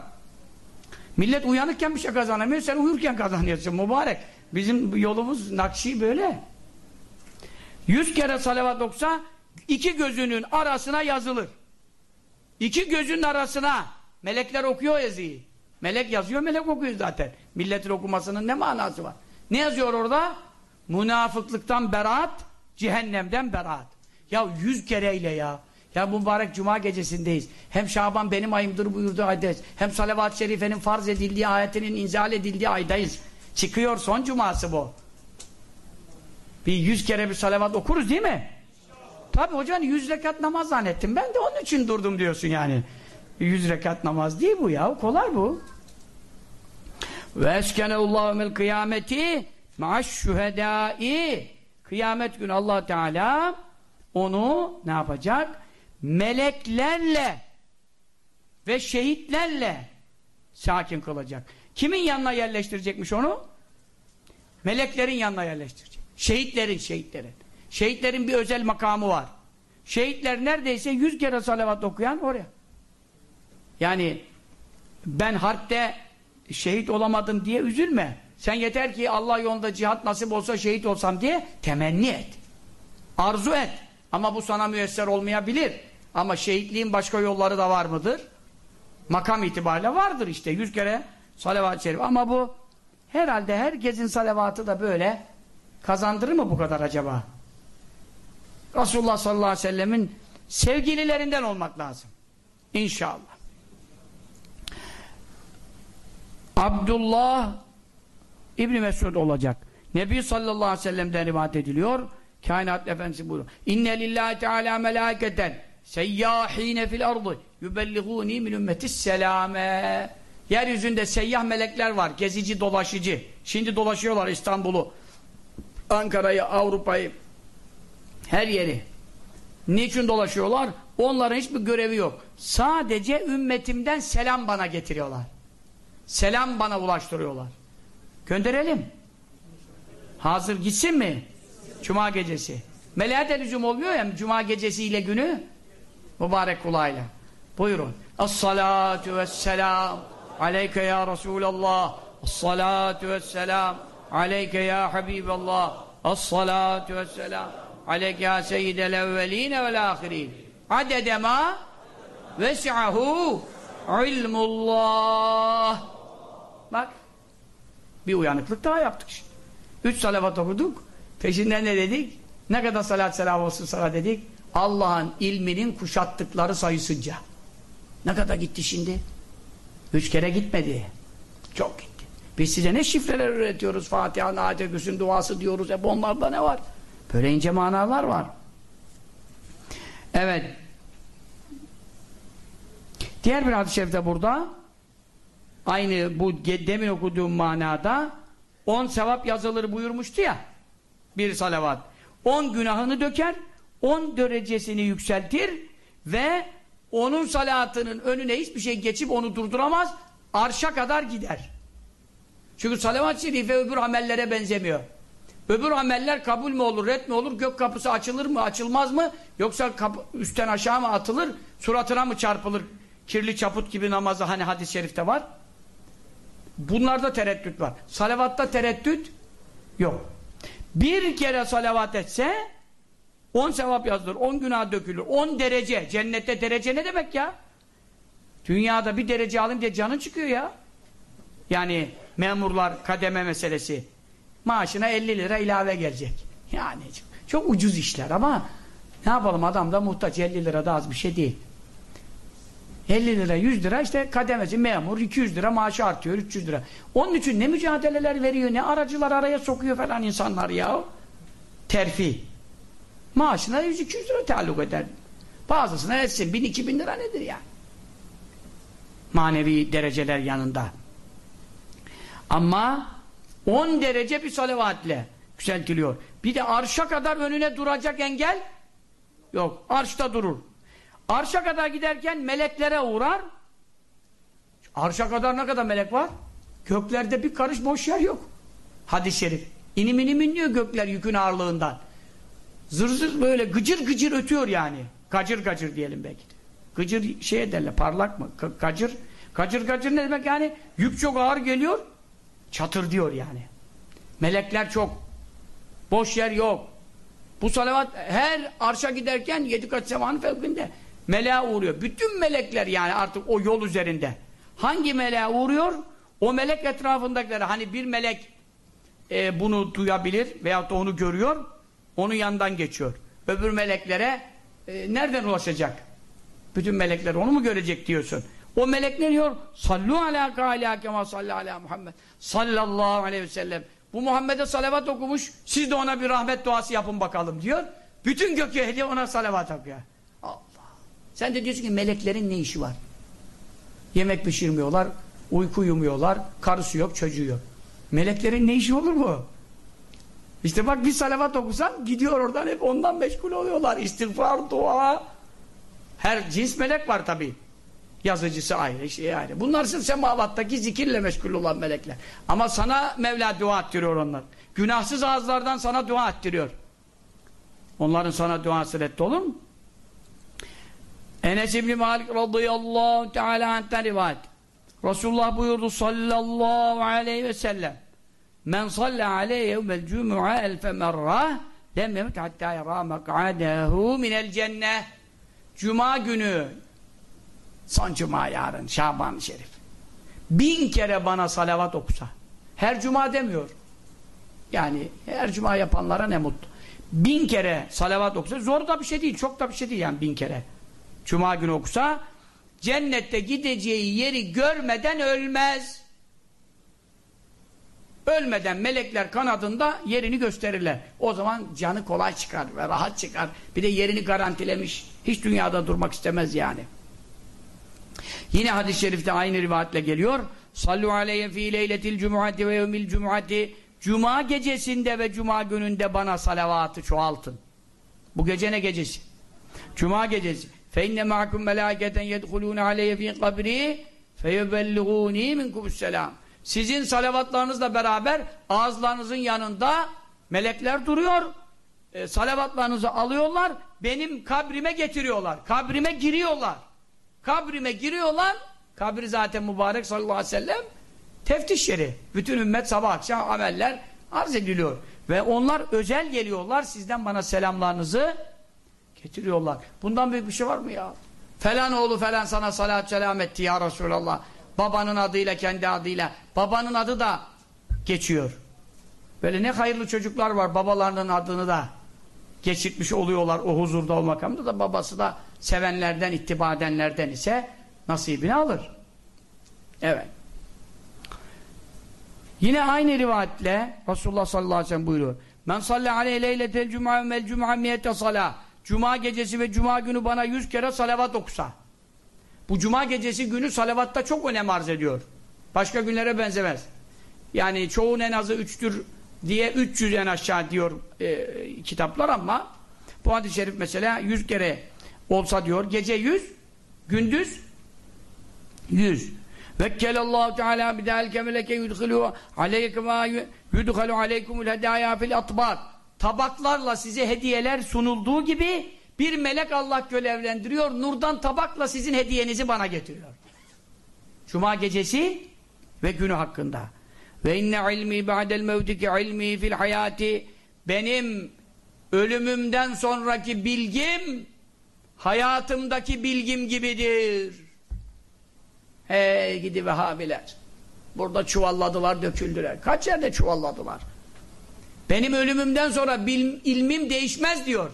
Millet uyanıkken bir şey kazanamıyor, sen uyurken kazanıyorsun mübarek. Bizim yolumuz nakşi böyle. Yüz kere salavat oksa iki gözünün arasına yazılır. İki gözünün arasına melekler okuyor yazıyı. Melek yazıyor, melek okuyor zaten. Milletin okumasının ne manası var? Ne yazıyor orada? Münafıklıktan beraat, cehennemden beraat. Ya yüz kereyle ya. Ya mübarek cuma gecesindeyiz. Hem Şaban benim ayımdır buyurduğu aydayız. Hem salavat-ı şerifenin farz edildiği ayetinin inzal edildiği aydayız. Çıkıyor son cuması bu. Bir yüz kere bir salavat okuruz değil mi? Tabi hocan yüz rekat namaz zannettim. Ben de onun için durdum diyorsun yani. Yüz rekat namaz değil bu ya. Kolay bu. Ve eskeneullahu mil kıyameti ma'aş şühedai Kıyamet günü allah Teala onu ne yapacak? Meleklerle ve şehitlerle sakin kılacak. Kimin yanına yerleştirecekmiş onu? Meleklerin yanına yerleştirecek. Şehitlerin, şehitlerin. Şehitlerin bir özel makamı var. Şehitler neredeyse yüz kere salavat okuyan oraya. Yani ben harpte şehit olamadım diye üzülme. Sen yeter ki Allah yolunda cihat nasip olsa şehit olsam diye temenni et. Arzu et. Ama bu sana müyesser olmayabilir. Ama şehitliğin başka yolları da var mıdır? Makam itibariyle vardır işte. Yüz kere salavat-ı şerif. Ama bu herhalde herkesin salavatı da böyle kazandırır mı bu kadar acaba? Resulullah sallallahu aleyhi ve sellemin sevgililerinden olmak lazım. İnşallah. Abdullah İbni Mesud olacak. Nebi sallallahu aleyhi ve sellem'den rivayet ediliyor. Kainat Efendisi buyuruyor. İnne lillahi teala melâketen seyyâhîne fil ardı yübelligûni min ümmetis selâme. Yeryüzünde seyyah melekler var. Gezici, dolaşıcı. Şimdi dolaşıyorlar İstanbul'u. Ankara'yı, Avrupa'yı. Her yeri. Niçin dolaşıyorlar? Onların hiçbir görevi yok. Sadece ümmetimden selam bana getiriyorlar. Selam bana ulaştırıyorlar. Gönderelim. Hazır gitsin mi? Cuma gecesi. Meleğe de olmuyor ya Cuma gecesiyle günü mübarek kulağıyla. Buyurun. Es-salatu vesselam aleyke ya Resulallah. Es-salatu vesselam aleyke ya Habiballah. Es-salatu vesselam aleyke ya seyyidel evveline vel ahirin. Adede ma vesi'ahu ilmullah. Bak bir uyanıklık daha yaptık şimdi. Üç salavat okuduk. Peşinden ne dedik? Ne kadar salat selam olsun sana dedik. Allah'ın ilminin kuşattıkları sayısınca. Ne kadar gitti şimdi? Üç kere gitmedi. Çok gitti. Biz size ne şifreler üretiyoruz? Fatiha, Naate Küsün duası diyoruz. Hep onlarda ne var? Böyle ince manalar var. Evet. Diğer bir hadis-i şerifte burada aynı bu demin okuduğum manada on sevap yazılır buyurmuştu ya bir salavat. On günahını döker, on derecesini yükseltir ve onun salatının önüne hiçbir şey geçip onu durduramaz, arşa kadar gider. Çünkü salavat-ı şerife öbür amellere benzemiyor. Öbür ameller kabul mü olur, red mi olur, gök kapısı açılır mı, açılmaz mı, yoksa kapı, üstten aşağı mı atılır, suratına mı çarpılır, kirli çaput gibi namazı hani hadis-i şerifte var. Bunlarda tereddüt var. Salavatta tereddüt yok. Bir kere salavat etse on sevap yazılır, on günah dökülür, on derece. Cennette derece ne demek ya? Dünyada bir derece alayım diye canın çıkıyor ya. Yani memurlar kademe meselesi. Maaşına 50 lira ilave gelecek. Yani çok, çok ucuz işler ama ne yapalım adam da muhtaç 50 lira da az bir şey değil. 50 lira 100 lira işte kademesi memur 200 lira maaşı artıyor 300 lira. Onun için ne mücadeleler veriyor ne aracılar araya sokuyor falan insanlar ya. Terfi. Maaşına 100-200 lira taalluk eder. Bazısına etsin 1000-2000 lira nedir ya? Manevi dereceler yanında. Ama 10 derece bir salavatle yükseltiliyor. Bir de arşa kadar önüne duracak engel yok. Arşta durur. Arşa kadar giderken meleklere uğrar. Arşa kadar ne kadar melek var? Göklerde bir karış boş yer yok. Hadis-i şerif. İnim inim inliyor gökler yükün ağırlığından. Zır zır böyle gıcır gıcır ötüyor yani. Gacır gacır diyelim belki de. Gıcır şey ederler parlak mı? G gacır. Gacır gacır ne demek yani? Yük çok ağır geliyor. Çatır diyor yani. Melekler çok. Boş yer yok. Bu salavat her arşa giderken yedi kat semanın fevkinde. Meleğe uğruyor. Bütün melekler yani artık o yol üzerinde. Hangi meleğe uğruyor? O melek etrafındakileri. Hani bir melek e, bunu duyabilir veyahut da onu görüyor. Onun yanından geçiyor. Öbür meleklere e, nereden ulaşacak? Bütün melekler onu mu görecek diyorsun? O melek ne diyor? Sallu ala kâlâ kemâ sallu ala Muhammed sallallahu aleyhi ve sellem. Bu Muhammed'e salavat okumuş, siz de ona bir rahmet duası yapın bakalım diyor. Bütün gök ehli ona salavat okuyor. Allah. Sen de diyorsun ki meleklerin ne işi var? Yemek pişirmiyorlar, uyku uyumuyorlar, karısı yok, çocuğu yok. Meleklerin ne işi olur mu? İşte bak bir salavat okusan gidiyor oradan hep ondan meşgul oluyorlar. İstiğfar, dua. Her cins melek var tabii. Yazıcısı ayrı, şey ayrı. Bunlar sırf semavattaki zikirle meşgul olan melekler. Ama sana Mevla dua ettiriyor onlar. Günahsız ağızlardan sana dua ettiriyor. Onların sana duası reddi olur mu? Enes İbni Malik radıyallahu teala anh'ten rivayet. Resulullah buyurdu sallallahu aleyhi ve sellem Men salle aleyhi yevmel cumu'a elfe merrah lem yemut hatta yara mek'adehu minel cenneh. Cuma günü son cuma yarın Şaban-ı Şerif. Bin kere bana salavat okusa her cuma demiyor. Yani her cuma yapanlara ne mutlu. Bin kere salavat okusa zor da bir şey değil çok da bir şey değil yani bin kere. Cuma günü okusa cennette gideceği yeri görmeden ölmez ölmeden melekler kanadında yerini gösterirler o zaman canı kolay çıkar ve rahat çıkar bir de yerini garantilemiş hiç dünyada durmak istemez yani Yine hadis-i şerifte aynı rivayetle geliyor. Sallu aleyhi fi leyletil cumuati ve yevmil cumuati Cuma gecesinde ve cuma gününde bana salavatı çoğaltın. Bu gece ne gecesi? Cuma gecesi. Fe inne ma'akum melâketen yedhulûne aleyhi fi kabri feyebelligûni minkumusselam. Sizin salavatlarınızla beraber ağızlarınızın yanında melekler duruyor. E, salavatlarınızı alıyorlar. Benim kabrime getiriyorlar. Kabrime giriyorlar. Kabrime giriyorlar. Kabri zaten mübarek sallallahu aleyhi ve sellem teftiş yeri. Bütün ümmet sabah akşam ameller arz ediliyor. Ve onlar özel geliyorlar. Sizden bana selamlarınızı getiriyorlar. Bundan büyük bir şey var mı ya? Falan oğlu falan sana salat selam etti ya Resulallah. Babanın adıyla kendi adıyla. Babanın adı da geçiyor. Böyle ne hayırlı çocuklar var babalarının adını da geçirtmiş oluyorlar o huzurda o makamda da babası da sevenlerden, ittiba edenlerden ise nasibini alır. Evet. Yine aynı rivayetle Resulullah sallallahu aleyhi ve sellem buyuruyor. Men salli aleyhi leyletel cuma mel cuma miyete salah. Cuma gecesi ve cuma günü bana yüz kere salavat okusa. Bu cuma gecesi günü salavatta çok önem arz ediyor. Başka günlere benzemez. Yani çoğun en azı üçtür diye 300 en aşağı diyor e, kitaplar ama bu hadis-i şerif mesela 100 kere olsa diyor gece 100 gündüz 100 Vekkelallahu Teala bidâlike meleke yudhilû aleyke mâ yudhilû aleykumul hedâyâ fil atbâr tabaklarla size hediyeler sunulduğu gibi bir melek Allah görevlendiriyor nurdan tabakla sizin hediyenizi bana getiriyor. Cuma gecesi ve günü hakkında. Ve inne ilmi ba'del mevtiki ilmi fil hayati benim ölümümden sonraki bilgim hayatımdaki bilgim gibidir. Hey gidi Vehhabiler. Burada çuvalladılar, döküldüler. Kaç yerde çuvalladılar. Benim ölümümden sonra bil, ilmim değişmez diyor.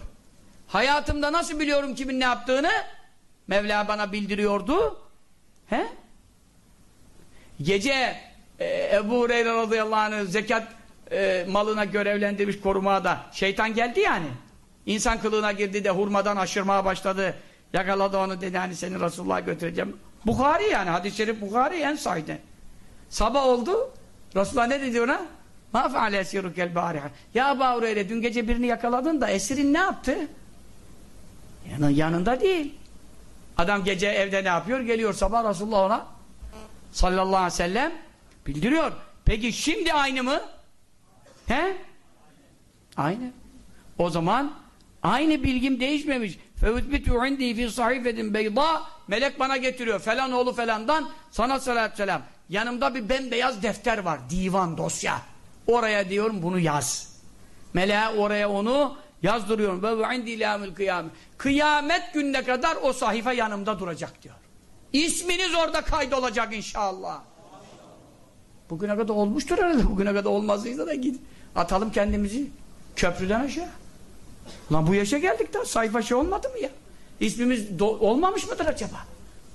Hayatımda nasıl biliyorum kimin ne yaptığını? Mevla bana bildiriyordu. He? Gece e, Ebu Hureyre radıyallahu anh zekat e, malına görevlendirmiş korumaya da şeytan geldi yani. İnsan kılığına girdi de hurmadan aşırmaya başladı. Yakaladı onu dedi hani seni Resulullah'a götüreceğim. Bukhari yani hadis-i şerif Bukhari en sahiden. Sabah oldu. Resulullah ne dedi ona? Ma feale esirukel bariha. Ya Ebu Hureyre dün gece birini yakaladın da esirin ne yaptı? Yanında değil. Adam gece evde ne yapıyor? Geliyor sabah Resulullah ona sallallahu aleyhi ve sellem bildiriyor. Peki şimdi aynı mı? He? Aynı. O zaman aynı bilgim değişmemiş. Fevutbitu indi fi sahifetin beyda melek bana getiriyor. Falan oğlu falandan sana salatü selam. Yanımda bir bembeyaz defter var. Divan, dosya. Oraya diyorum bunu yaz. Meleğe oraya onu yazdırıyorum. Ve indi kıyamet. Kıyamet gününe kadar o sahife yanımda duracak diyor. İsminiz orada kaydolacak inşallah. Bugüne kadar olmuştur herhalde. Bugüne kadar olmazıysa da git. Atalım kendimizi köprüden aşağı. Lan bu yaşa geldik de sayfa şey olmadı mı ya? İsmimiz olmamış mıdır acaba?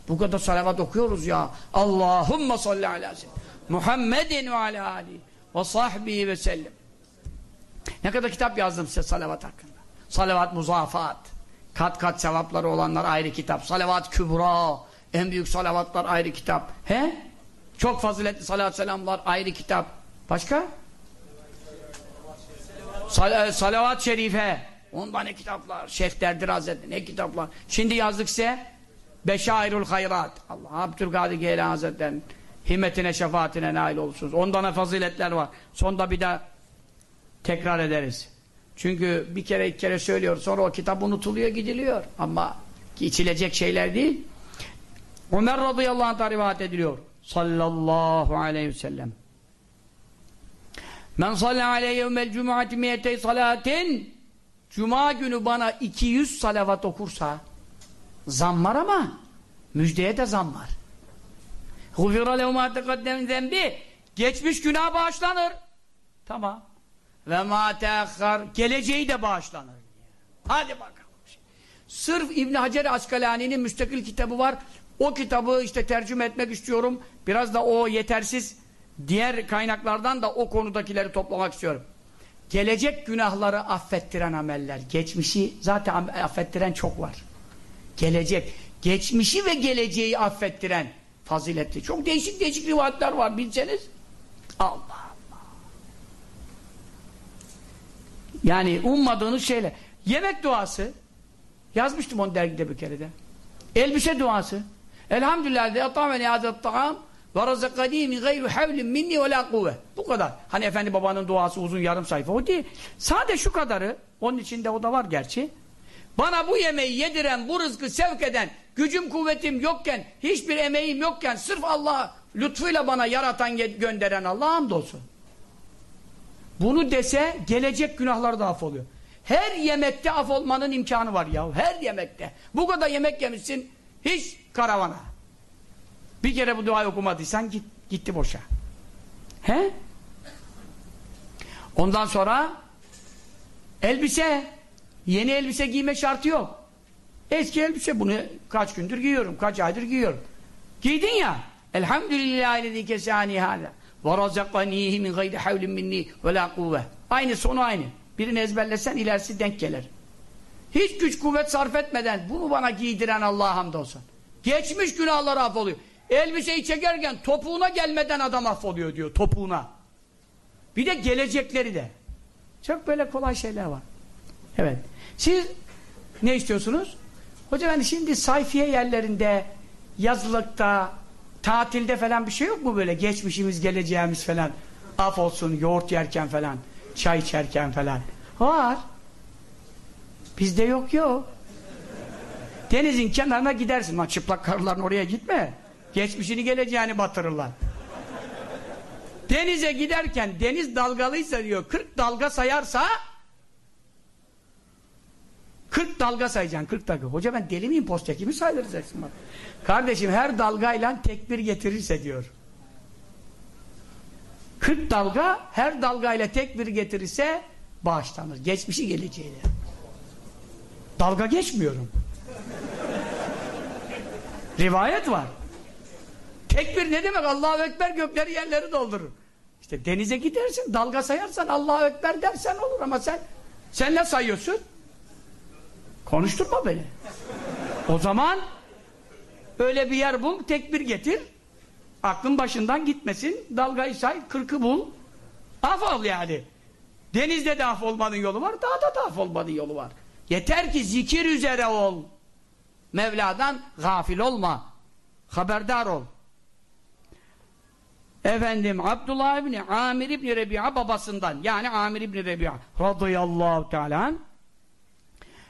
Bu kadar salavat okuyoruz ya. Allahümme salli ala. Muhammedin ve ala ali ve sahbihi ve sellem. Ne kadar kitap yazdım size salavat hakkında. Salavat muzafat. Kat kat sevapları olanlar ayrı kitap. Salavat kübra. En büyük salavatlar ayrı kitap. He? Çok faziletli salat selamlar ayrı kitap. Başka? Sal salavat şerife. Ondan ne kitaplar. Şeyh Derdir Hazretleri ne kitaplar. Şimdi yazdık size Beşairul Hayrat. Allah Abdülkadir Geylan Hazretleri'nin himmetine şefaatine nail olsunuz. Ondan ne faziletler var. Sonda bir daha tekrar ederiz. Çünkü bir kere iki kere söylüyor. Sonra o kitap unutuluyor gidiliyor. Ama içilecek şeyler değil. Ömer radıyallahu anh'a rivayet ediliyor. Sallallahu aleyhi ve sellem. Men salli aleyhi yevmel cumuati miyetey salatin Cuma günü bana 200 salavat okursa zam var ama müjdeye de zam var. Hufira lehu ma tekaddem zembi geçmiş günah bağışlanır. Tamam. Ve ma teakhar geleceği de bağışlanır. Hadi bakalım. Sırf İbn Hacer Askalani'nin müstakil kitabı var. O kitabı işte tercüme etmek istiyorum. Biraz da o yetersiz diğer kaynaklardan da o konudakileri toplamak istiyorum. Gelecek günahları affettiren ameller. Geçmişi zaten affettiren çok var. Gelecek. Geçmişi ve geleceği affettiren faziletli. Çok değişik değişik rivayetler var bilseniz. Allah Allah. Yani ummadığınız şeyler. Yemek duası. Yazmıştım onu dergide bir kere de. Elbise duası. Elhamdülillah de atameni hazret ta'am ve razakani min gayri havlin minni ve kuvve. Bu kadar. Hani efendi babanın duası uzun yarım sayfa. O değil. Sade şu kadarı. Onun içinde o da var gerçi. Bana bu yemeği yediren, bu rızkı sevk eden, gücüm kuvvetim yokken, hiçbir emeğim yokken, sırf Allah lütfuyla bana yaratan gönderen Allah hamdolsun. Bunu dese gelecek günahlar da af oluyor. Her yemekte af olmanın imkanı var ya. Her yemekte. Bu kadar yemek yemişsin hiç karavana. Bir kere bu duayı okumadıysan git, gitti boşa. He? Ondan sonra elbise Yeni elbise giyme şartı yok. Eski elbise bunu kaç gündür giyiyorum, kaç aydır giyiyorum. Giydin ya. Elhamdülillahi lezî kesâni hâzâ. Ve razakanihi min gayri havlin minni ve kuvve. Aynı sonu aynı. Birini ezberlesen ilerisi denk gelir. Hiç güç kuvvet sarf etmeden bunu bana giydiren Allah'a hamdolsun. Geçmiş günahlar affoluyor. Elbiseyi çekerken topuğuna gelmeden adam affoluyor diyor topuğuna. Bir de gelecekleri de. Çok böyle kolay şeyler var. Evet. Siz ne istiyorsunuz? Hocam hani şimdi sayfiye yerlerinde, yazılıkta, tatilde falan bir şey yok mu böyle? Geçmişimiz, geleceğimiz falan. Af olsun, yoğurt yerken falan, çay içerken falan. Var. Bizde yok yok. Denizin kenarına gidersin. Lan çıplak karıların oraya gitme. Geçmişini geleceğini batırırlar. Denize giderken deniz dalgalıysa diyor 40 dalga sayarsa 40 dalga sayacaksın 40 dalga. Hoca ben deli miyim posteki mi saydıracaksın bak. Kardeşim her dalgayla tekbir getirirse diyor. 40 dalga her dalgayla tekbir getirirse bağışlanır. Geçmişi geleceğiyle. Dalga geçmiyorum. Rivayet var. Tekbir ne demek? Allahu Ekber gökleri yerleri doldurur. İşte denize gidersin, dalga sayarsan Allahu Ekber dersen olur ama sen sen ne sayıyorsun? Konuşturma beni. O zaman öyle bir yer bul, tekbir getir. Aklın başından gitmesin. Dalgayı say, kırkı bul. Af ol yani. Denizde de af olmanın yolu var, dağda da af olmanın yolu var. Yeter ki zikir üzere ol. Mevla'dan gafil olma. Haberdar ol. Efendim Abdullah İbni Amir İbni Rebi'a babasından yani Amir İbni Rebi'a radıyallahu teala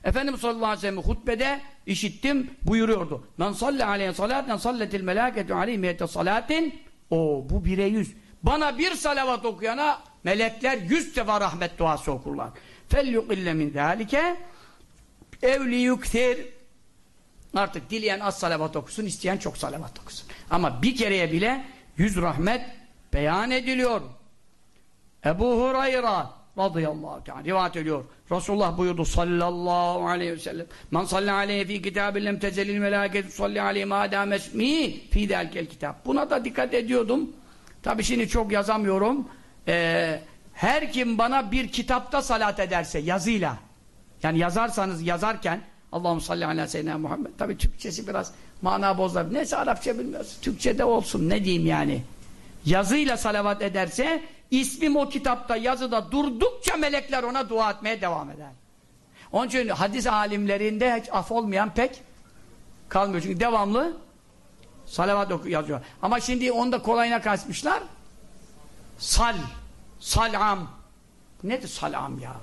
Efendimiz sallallahu aleyhi ve sellem hutbede işittim buyuruyordu. Men salli aleyhi salaten salletil melâketu aleyhi miyete salatin o bu bire yüz. Bana bir salavat okuyana melekler yüz defa rahmet duası okurlar. Fel yukille min zâlike evli yuktir artık dileyen az salavat okusun isteyen çok salavat okusun. Ama bir kereye bile yüz rahmet beyan ediliyor. Ebu Hurayra radıyallahu teala rivayet ediyor. Resulullah buyurdu sallallahu aleyhi ve sellem men salli aleyhi fi kitabin lem tezelil melâketu salli aleyhi mâ dâmesmi fi delkel kitap. Buna da dikkat ediyordum. Tabi şimdi çok yazamıyorum. Ee, her kim bana bir kitapta salat ederse yazıyla yani yazarsanız yazarken Allahum salli ala seyyidina Muhammed. Tabi Türkçesi biraz mana bozar. Neyse Arapça bilmiyorsun. Türkçede olsun ne diyeyim yani. Yazıyla salavat ederse ismim o kitapta yazıda durdukça melekler ona dua etmeye devam eder. Onun için hadis alimlerinde hiç af olmayan pek kalmıyor. Çünkü devamlı salavat yazıyor. Ama şimdi onu da kolayına kasmışlar. Sal. Salam. Nedir salam ya?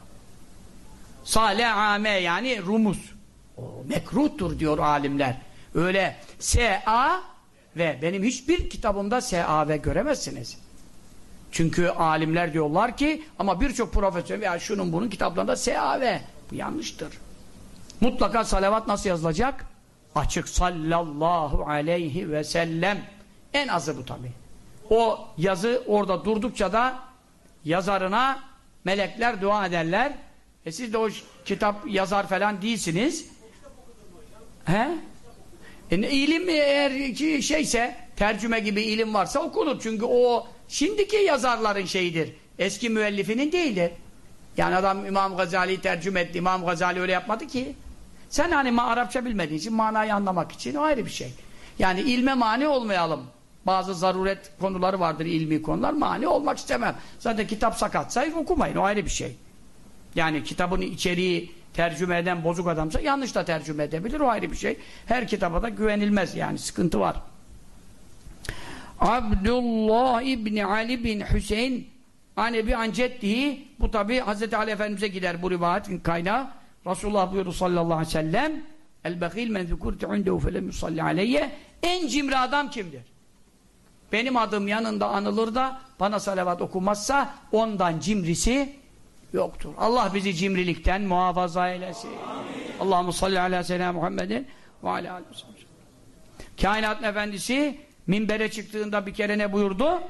Salame yani rumuz. O mekruhtur diyor alimler. Öyle S-A ve benim hiçbir kitabımda S-A ve göremezsiniz. Çünkü alimler diyorlar ki ama birçok profesör veya şunun bunun kitaplarında S-A ve bu yanlıştır. Mutlaka salavat nasıl yazılacak? Açık sallallahu aleyhi ve sellem. En azı bu tabi. O yazı orada durdukça da yazarına melekler dua ederler. E siz de o kitap yazar falan değilsiniz. He? E, ilim eğer şeyse tercüme gibi ilim varsa okunur. Çünkü o şimdiki yazarların şeyidir. Eski müellifinin değildir. Yani adam İmam Gazali'yi tercüme etti. İmam Gazali öyle yapmadı ki. Sen hani Arapça bilmediğin için manayı anlamak için o ayrı bir şey. Yani ilme mani olmayalım. Bazı zaruret konuları vardır ilmi konular. Mani olmak istemem. Zaten kitap sakatsa okumayın. O ayrı bir şey. Yani kitabın içeriği tercüme eden bozuk adamsa yanlış da tercüme edebilir. O ayrı bir şey. Her kitaba da güvenilmez yani. Sıkıntı var. Abdullah İbni Ali bin Hüseyin Anebi Ancettihi bu tabi Hz. Ali Efendimiz'e gider bu rivayetin kaynağı. Resulullah buyurdu sallallahu aleyhi ve sellem El-Bekil men zukurtu indehu felem yusalli aleyye En cimri adam kimdir? Benim adım yanında anılır da bana salavat okumazsa ondan cimrisi yoktur. Allah bizi cimrilikten muhafaza eylesin. Allahu salli ala seyyidina Muhammedin ve ala aleyhi Kainatın efendisi minbere çıktığında bir kere ne buyurdu?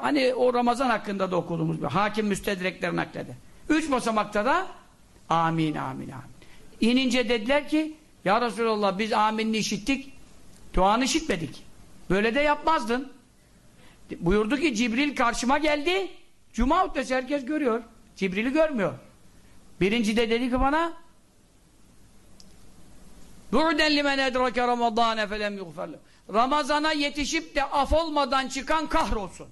Hani o Ramazan hakkında da okuduğumuz bir hakim müstedrekler naklede. Üç basamakta da Amin, amin, amin. İnince dediler ki, Ya Resulallah biz aminini işittik, duanı işitmedik. Böyle de yapmazdın. Buyurdu ki Cibril karşıma geldi. Cuma hutbesi herkes görüyor. Cibril'i görmüyor. Birinci de dedi ki bana Bu'den limen edrake ramadane felem yughferle. Ramazana yetişip de af olmadan çıkan kahrolsun.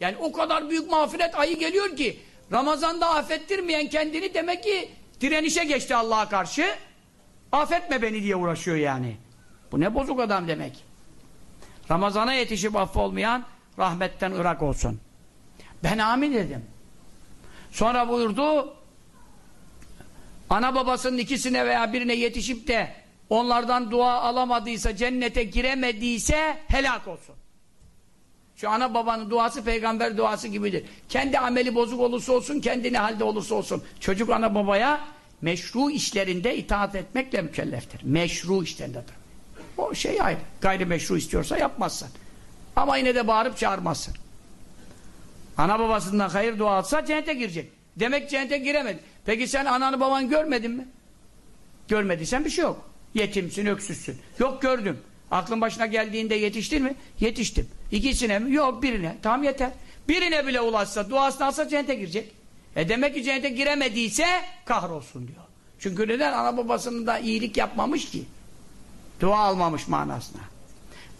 Yani o kadar büyük mağfiret ayı geliyor ki Ramazan'da affettirmeyen kendini demek ki direnişe geçti Allah'a karşı. Affetme beni diye uğraşıyor yani. Bu ne bozuk adam demek. Ramazana yetişip affolmayan rahmetten ırak olsun. Ben amin dedim. Sonra buyurdu ana babasının ikisine veya birine yetişip de onlardan dua alamadıysa, cennete giremediyse helak olsun. Şu ana babanın duası peygamber duası gibidir. Kendi ameli bozuk olursa olsun, kendi ne halde olursa olsun. Çocuk ana babaya meşru işlerinde itaat etmekle mükelleftir. Meşru işlerinde. O şey ayrı. Gayrimeşru istiyorsa yapmazsın. Ama yine de bağırıp çağırmazsın. Ana babasından hayır dua atsa cennete girecek. Demek cennete giremedi. Peki sen ananı babanı görmedin mi? Görmediysen bir şey yok. Yetimsin, öksüzsün. Yok gördüm. Aklın başına geldiğinde yetiştin mi? Yetiştim. İkisine mi? Yok birine. Tamam yeter. Birine bile ulaşsa, duasını alsa cennete girecek. E demek ki cennete giremediyse kahrolsun diyor. Çünkü neden? Ana babasının da iyilik yapmamış ki. Dua almamış manasına.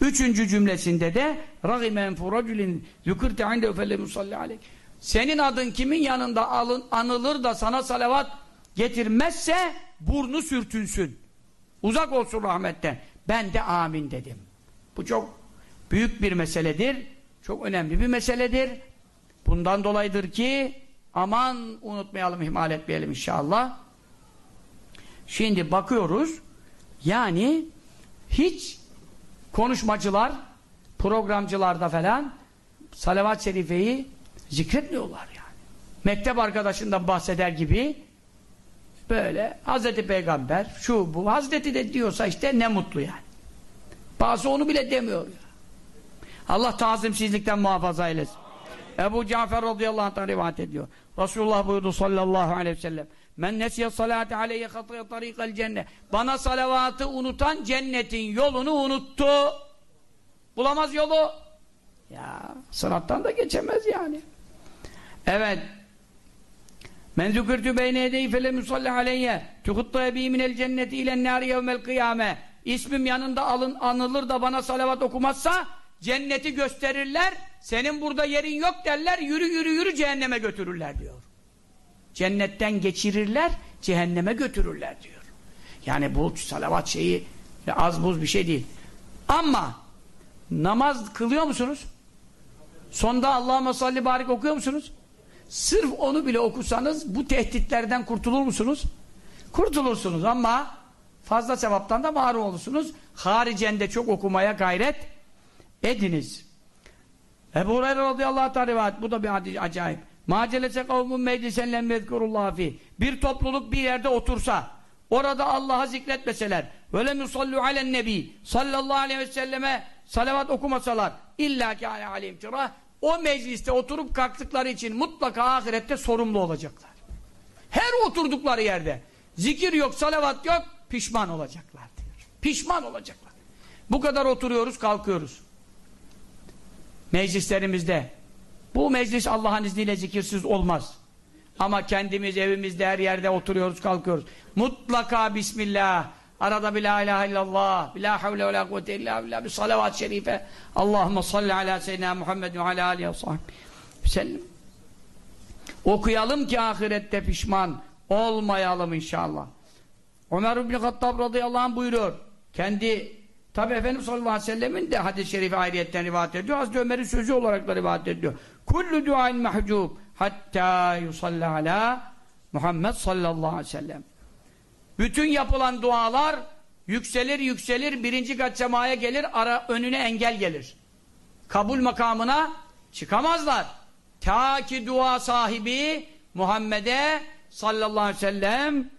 Üçüncü cümlesinde de رَغِمَنْ فُرَجُلٍ ذُكُرْتَ عِنْدَ اُفَلَّمُ صَلِّ عَلَيْهِ Senin adın kimin yanında alın, anılır da sana salavat getirmezse burnu sürtünsün. Uzak olsun rahmetten. Ben de amin dedim. Bu çok büyük bir meseledir. Çok önemli bir meseledir. Bundan dolayıdır ki aman unutmayalım, ihmal etmeyelim inşallah. Şimdi bakıyoruz yani hiç konuşmacılar programcılarda falan salavat-ı şerifeyi zikretmiyorlar yani. Mektep arkadaşından bahseder gibi böyle Hazreti Peygamber şu bu Hazreti de diyorsa işte ne mutlu yani. Bazı onu bile demiyor ya. Allah tazimsizlikten muhafaza eylesin. Ebu Cafer radıyallahu anh'tan rivayet ediyor. Resulullah buyurdu sallallahu aleyhi ve sellem. Men nesiye salate aleyye hatıya tarikal cennet. Bana salavatı unutan cennetin yolunu unuttu. Bulamaz yolu. Ya sırattan da geçemez yani. Evet. Men zükürtü beyne edeyi fele musalli aleyye tuhutta ebi minel cenneti ilen nâri yevmel kıyame İsmim yanında alın, anılır da bana salavat okumazsa cenneti gösterirler senin burada yerin yok derler yürü yürü yürü cehenneme götürürler diyor. Cennetten geçirirler cehenneme götürürler diyor. Yani bu salavat şeyi az buz bir şey değil. Ama namaz kılıyor musunuz? Sonda Allahümme salli barik okuyor musunuz? Sırf onu bile okusanız bu tehditlerden kurtulur musunuz? Kurtulursunuz ama fazla sevaptan da mahrum olursunuz. Haricende çok okumaya gayret ediniz. Ebu Hureyre radıyallahu ta'ala rivayet. Bu da bir hadis acayip. Macelese kavmun meclisen lem yezkurullah fi. Bir topluluk bir yerde otursa, orada Allah'a zikretmeseler, böyle musallu alen nebi sallallahu aleyhi ve selleme salavat okumasalar, illa ki tirah, o mecliste oturup kalktıkları için mutlaka ahirette sorumlu olacaklar. Her oturdukları yerde zikir yok, salavat yok, pişman olacaklar diyor. Pişman olacaklar. Bu kadar oturuyoruz, kalkıyoruz. Meclislerimizde. Bu meclis Allah'ın izniyle zikirsiz olmaz. Ama kendimiz evimizde her yerde oturuyoruz, kalkıyoruz. Mutlaka Bismillah. Arada bir la ilahe illallah, bir la havle ve la kuvvete illa billah, bir salavat-ı şerife. Allahümme salli ala seyyidina Muhammed ve ala aleyhi ve sahbihi. Okuyalım ki ahirette pişman olmayalım inşallah. Ömer İbni Hattab radıyallahu anh buyuruyor. Kendi tabi Efendimiz sallallahu aleyhi ve sellemin de hadis-i şerifi ayrıyetten rivayet ediyor. Hazreti Ömer'in sözü olarak da rivayet ediyor. Kullu duain mahcub hatta yusalli ala Muhammed sallallahu aleyhi ve sellem. Bütün yapılan dualar yükselir yükselir birinci kat semaya gelir ara önüne engel gelir. Kabul makamına çıkamazlar. Ta ki dua sahibi Muhammed'e sallallahu aleyhi ve sellem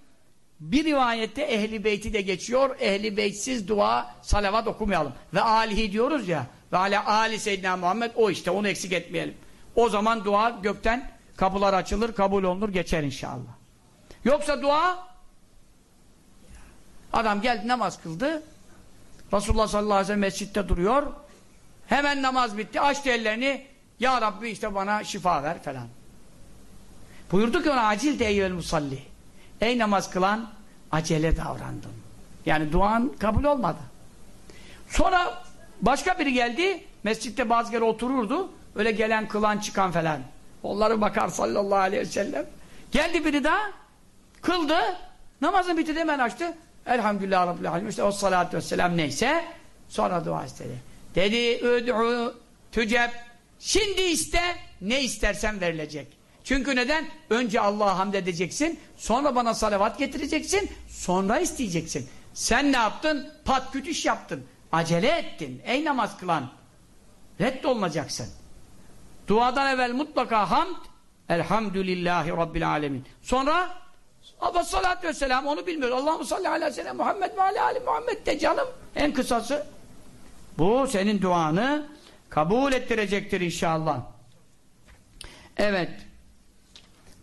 bir rivayette ehli beyti de geçiyor. Ehli beytsiz dua salavat okumayalım. Ve alihi diyoruz ya. Ve ala ali seyyidina Muhammed o işte onu eksik etmeyelim. O zaman dua gökten kapılar açılır, kabul olunur, geçer inşallah. Yoksa dua adam geldi namaz kıldı. Resulullah sallallahu aleyhi ve sellem mescitte duruyor. Hemen namaz bitti. Açtı ellerini. Ya Rabbi işte bana şifa ver falan. Buyurdu ki ona acil de eyyül musalli. Ey namaz kılan acele davrandın. Yani duan kabul olmadı. Sonra başka biri geldi. Mescitte bazı kere otururdu. Öyle gelen kılan çıkan falan. Onları bakar sallallahu aleyhi ve sellem. Geldi biri daha. Kıldı. Namazın bitti hemen açtı. Elhamdülillah Rabbil Alemin. İşte o salatü vesselam neyse. Sonra dua istedi. Dedi üd'u tüceb. Şimdi iste ne istersen verilecek. Çünkü neden? Önce Allah'a hamd edeceksin. Sonra bana salavat getireceksin. Sonra isteyeceksin. Sen ne yaptın? Pat küt iş yaptın. Acele ettin. Ey namaz kılan. Reddolunacaksın. Duadan evvel mutlaka hamd. Elhamdülillahi Rabbil alemin. Sonra Salatü vesselam onu bilmiyor. Allahu salli ala sellem Muhammed ve ala ali Muhammed de canım. En kısası. Bu senin duanı kabul ettirecektir inşallah. Evet.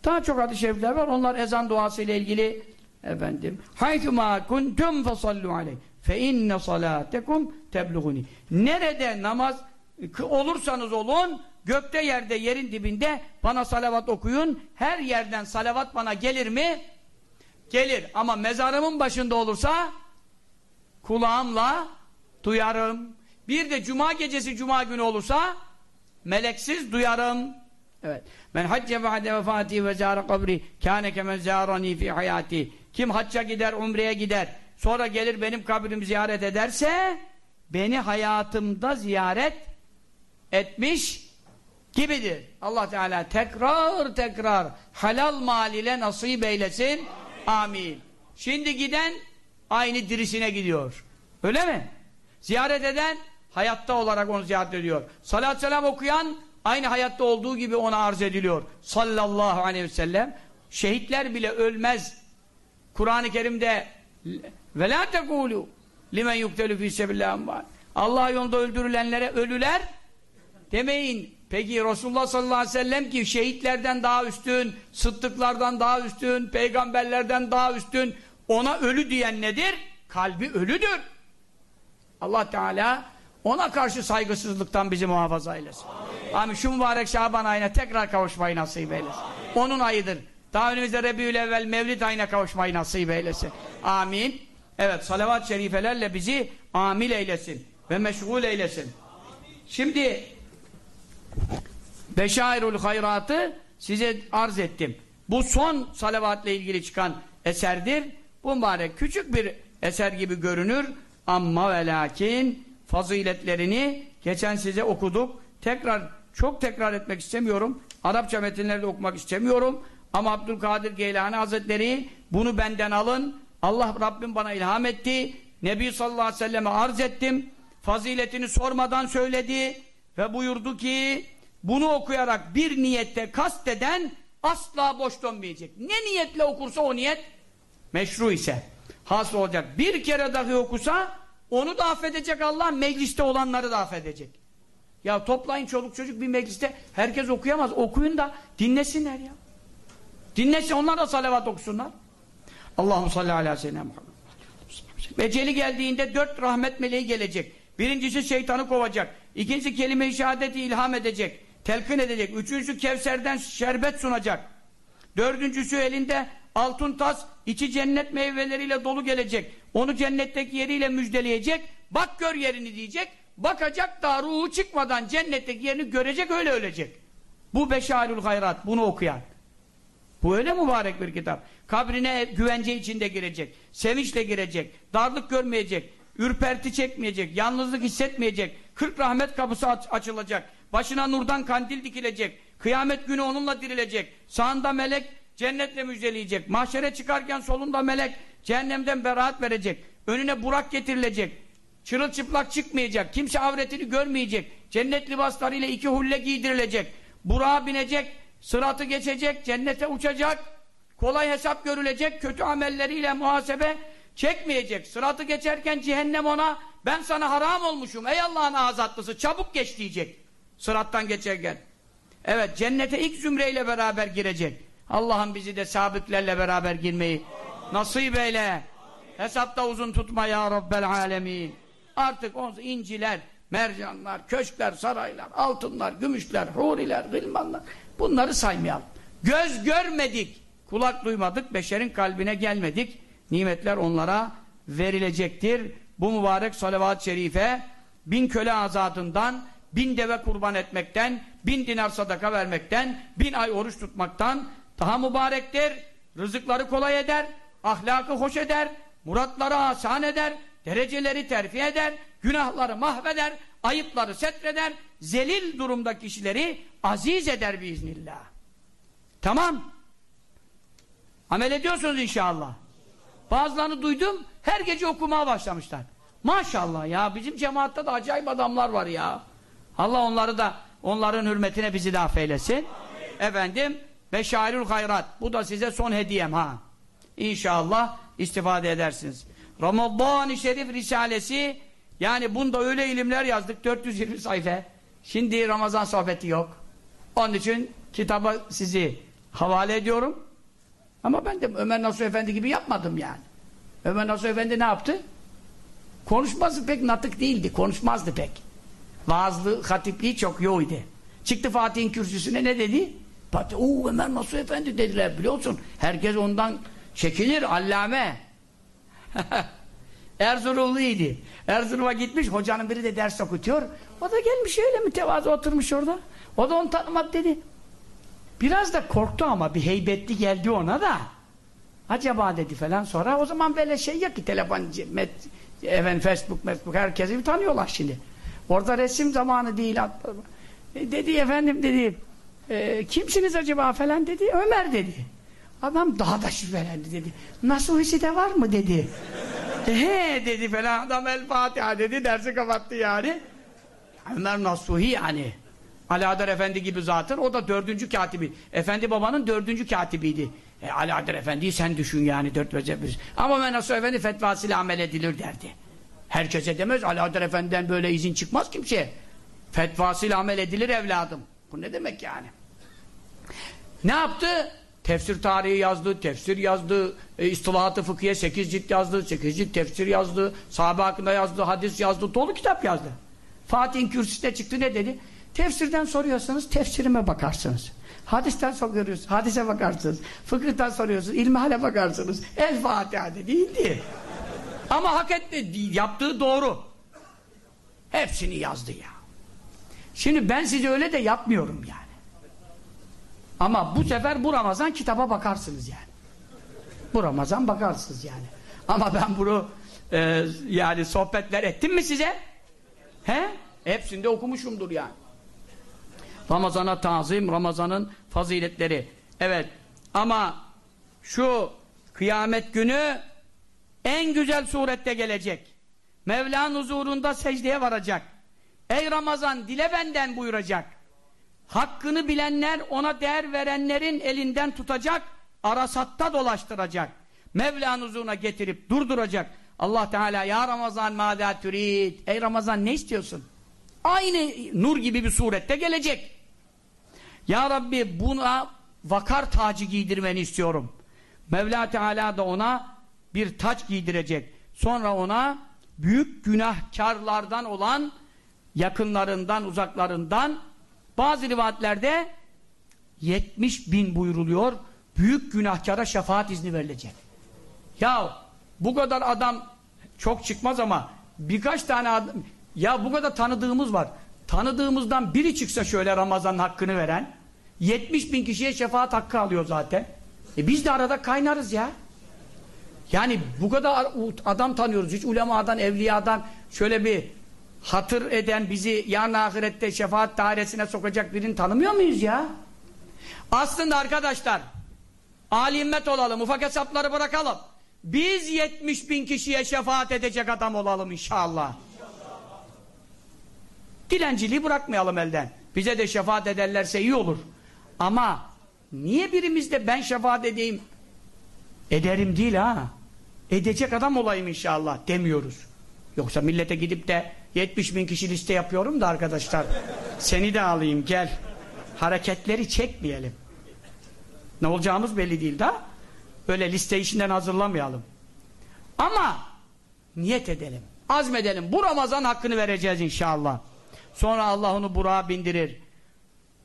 Daha çok hadis-i şerifler var. Onlar ezan duası ile ilgili efendim. Haythu ma kuntum fasallu aleyh fe inne salatekum tebluğuni. Nerede namaz olursanız olun gökte yerde yerin dibinde bana salavat okuyun. Her yerden salavat bana gelir mi? Gelir. Ama mezarımın başında olursa kulağımla duyarım. Bir de cuma gecesi cuma günü olursa meleksiz duyarım. Evet. Men hacce ba'de vefati ve zâre kabri kâne kemen zârani fi hayati. Kim hacca gider, umreye gider, sonra gelir benim kabrimi ziyaret ederse beni hayatımda ziyaret etmiş gibidir. Allah Teala tekrar tekrar halal mal ile nasip eylesin. Amin. Şimdi giden aynı dirisine gidiyor. Öyle mi? Ziyaret eden hayatta olarak onu ziyaret ediyor. Salat selam okuyan aynı hayatta olduğu gibi ona arz ediliyor. Sallallahu aleyhi ve sellem. Şehitler bile ölmez. Kur'an-ı Kerim'de ve la tekulu limen yuktelu fi sebillah Allah yolunda öldürülenlere ölüler demeyin. Peki Resulullah sallallahu aleyhi ve sellem ki şehitlerden daha üstün, sıddıklardan daha üstün, peygamberlerden daha üstün ona ölü diyen nedir? Kalbi ölüdür. Allah Teala ona karşı saygısızlıktan bizi muhafaza eylesin. Amin. Amin. Şu mübarek Şaban ayına tekrar kavuşmayı nasip eylesin. Amin. Onun ayıdır. Daha önümüzde Rebiyül evvel Mevlid ayına kavuşmayı nasip eylesin. Amin. Evet salavat-ı şerifelerle bizi amil eylesin ve meşgul eylesin. Şimdi Beşairul hayratı size arz ettim. Bu son salavatla ilgili çıkan eserdir. Bu mübarek küçük bir eser gibi görünür ama ve lakin faziletlerini geçen size okuduk. Tekrar çok tekrar etmek istemiyorum. Arapça metinlerde okumak istemiyorum. Ama Abdülkadir Geylani Hazretleri bunu benden alın. Allah Rabbim bana ilham etti. Nebi sallallahu aleyhi ve selleme arz ettim. Faziletini sormadan söyledi. Ve buyurdu ki bunu okuyarak bir niyette kasteden asla boş dönmeyecek. Ne niyetle okursa o niyet meşru ise hasıl olacak. Bir kere dahi okusa onu da affedecek Allah, mecliste olanları da affedecek. Ya toplayın çoluk çocuk bir mecliste herkes okuyamaz. Okuyun da dinlesinler ya. Dinlesin onlar da salavat okusunlar. Allahu salli ala seyyidina Muhammed. Eceli geldiğinde dört rahmet meleği gelecek. Birincisi şeytanı kovacak. İkincisi kelime-i şehadeti ilham edecek. Telkin edecek. Üçüncüsü Kevser'den şerbet sunacak. Dördüncüsü elinde altın tas, içi cennet meyveleriyle dolu gelecek. Onu cennetteki yeriyle müjdeleyecek. Bak gör yerini diyecek. Bakacak da ruhu çıkmadan cennetteki yerini görecek öyle ölecek. Bu Beşarül Hayrat. Bunu okuyan. Bu öyle mübarek bir kitap. Kabrine güvence içinde girecek. Sevinçle girecek. Darlık görmeyecek. Ürperti çekmeyecek. Yalnızlık hissetmeyecek. Kırk rahmet kapısı aç açılacak. Başına nurdan kandil dikilecek. Kıyamet günü onunla dirilecek. Sağında melek cennetle müjdeleyecek. Mahşere çıkarken solunda melek cehennemden beraat verecek. Önüne burak getirilecek. Çırılçıplak çıkmayacak. Kimse avretini görmeyecek. Cennet libaslarıyla iki hulle giydirilecek. Burağa binecek. Sıratı geçecek. Cennete uçacak. Kolay hesap görülecek. Kötü amelleriyle muhasebe çekmeyecek. Sıratı geçerken cehennem ona ben sana haram olmuşum. Ey Allah'ın azatlısı çabuk geç diyecek. Sırattan geçerken. Evet cennete ilk zümreyle beraber girecek. Allah'ım bizi de sabıklerle beraber girmeyi nasip eyle. Hesapta uzun tutma ya Rabbel alemin. Artık on inciler, mercanlar, köşkler, saraylar, altınlar, gümüşler, huriler, gılmanlar bunları saymayalım. Göz görmedik, kulak duymadık, beşerin kalbine gelmedik. Nimetler onlara verilecektir. Bu mübarek salavat-ı şerife bin köle azadından, bin deve kurban etmekten, bin dinar sadaka vermekten, bin ay oruç tutmaktan daha mübarektir. Rızıkları kolay eder, ahlakı hoş eder, muratları asan eder, dereceleri terfi eder, günahları mahveder, ayıpları setreder, zelil durumda kişileri aziz eder biiznillah. Tamam. Amel ediyorsunuz inşallah. Bazılarını duydum, her gece okumaya başlamışlar. Maşallah ya, bizim cemaatte de acayip adamlar var ya. Allah onları da, onların hürmetine bizi de affeylesin. Efendim, Beşairül Hayrat. Bu da size son hediyem ha. İnşallah istifade edersiniz. Ramazan-ı Şerif Risalesi yani bunda öyle ilimler yazdık 420 sayfa. Şimdi Ramazan sohbeti yok. Onun için kitaba sizi havale ediyorum. Ama ben de Ömer Nasuh Efendi gibi yapmadım yani. Ömer Nasuh Efendi ne yaptı? Konuşması pek natık değildi. Konuşmazdı pek. Vaazlı, hatipliği çok yoğuydu. Çıktı Fatih'in kürsüsüne ne dedi? Fatih, ooo Ömer Nasuh Efendi dediler biliyorsun. Herkes ondan çekilir, allame. Erzurumluydu. Erzurum'a gitmiş, hocanın biri de ders okutuyor. O da gelmiş öyle mütevazı oturmuş orada. O da onu tanımak dedi. Biraz da korktu ama bir heybetli geldi ona da. Acaba dedi falan sonra o zaman böyle şey yok ki telefon, met, efendim, Facebook, Facebook herkesi tanıyorlar şimdi. Orada resim zamanı değil. E, dedi efendim dedi e, kimsiniz acaba falan dedi. Ömer dedi. Adam daha da şüphelendi dedi. Nasuhisi de var mı dedi. e, he dedi falan adam el Fatiha dedi dersi kapattı yani. Ömer Nasuhi yani. Alaeddin Efendi gibi zaten o da dördüncü katibi. Efendi babanın dördüncü katibiydi. E, Alaeddin Efendi'yi sen düşün yani dört vecebüz. Ama Menasuh Efendi fetvasıyla amel edilir derdi. Herkese demez Alaeddin Efendi'den böyle izin çıkmaz kimseye. Fetvasıyla amel edilir evladım. Bu ne demek yani? Ne yaptı? Tefsir tarihi yazdı, tefsir yazdı, e, istilahatı fıkhiye sekiz cilt yazdı, sekiz cilt tefsir yazdı, sahabe hakkında yazdı, hadis yazdı, dolu kitap yazdı. Fatih'in kürsüsüne çıktı ne dedi? Tefsirden soruyorsanız tefsirime bakarsınız. Hadisten soruyorsunuz, hadise bakarsınız. Fıkıhtan soruyorsunuz, ilmihale bakarsınız. El Fatiha değildi. Ama hak etti, yaptığı doğru. Hepsini yazdı ya. Şimdi ben size öyle de yapmıyorum yani. Ama bu sefer bu Ramazan kitaba bakarsınız yani. Bu Ramazan bakarsınız yani. Ama ben bunu e, yani sohbetler ettim mi size? He? Hepsinde okumuşumdur yani. Ramazana tazim, Ramazan'ın faziletleri. Evet. Ama şu kıyamet günü en güzel surette gelecek. Mevla'nın huzurunda secdeye varacak. Ey Ramazan dile benden buyuracak. Hakkını bilenler ona değer verenlerin elinden tutacak, arasatta dolaştıracak. Mevla'nın huzuruna getirip durduracak. Allah Teala ya Ramazan mâdâ türîd. Ey Ramazan ne istiyorsun? Aynı nur gibi bir surette gelecek. Ya Rabbi buna vakar tacı giydirmeni istiyorum. Mevla Teala da ona bir taç giydirecek. Sonra ona büyük günahkarlardan olan yakınlarından, uzaklarından bazı rivayetlerde 70 bin buyruluyor. Büyük günahkara şefaat izni verilecek. Ya bu kadar adam çok çıkmaz ama birkaç tane adam ya bu kadar tanıdığımız var. Tanıdığımızdan biri çıksa şöyle Ramazan'ın hakkını veren 70 bin kişiye şefaat hakkı alıyor zaten. E biz de arada kaynarız ya. Yani bu kadar adam tanıyoruz. Hiç ulemadan, evliyadan şöyle bir hatır eden, bizi yarın ahirette şefaat dairesine sokacak birini tanımıyor muyuz ya? Aslında arkadaşlar alimmet olalım, ufak hesapları bırakalım. Biz 70 bin kişiye şefaat edecek adam olalım inşallah. Dilenciliği bırakmayalım elden. Bize de şefaat ederlerse iyi olur. Ama niye birimiz de ben şefaat edeyim ederim değil ha edecek adam olayım inşallah demiyoruz. Yoksa millete gidip de 70 bin kişi liste yapıyorum da arkadaşlar seni de alayım gel hareketleri çekmeyelim. Ne olacağımız belli değil daha. Böyle liste işinden hazırlamayalım. Ama niyet edelim. Azmedelim. Bu Ramazan hakkını vereceğiz inşallah. Sonra Allah onu Burak'a bindirir.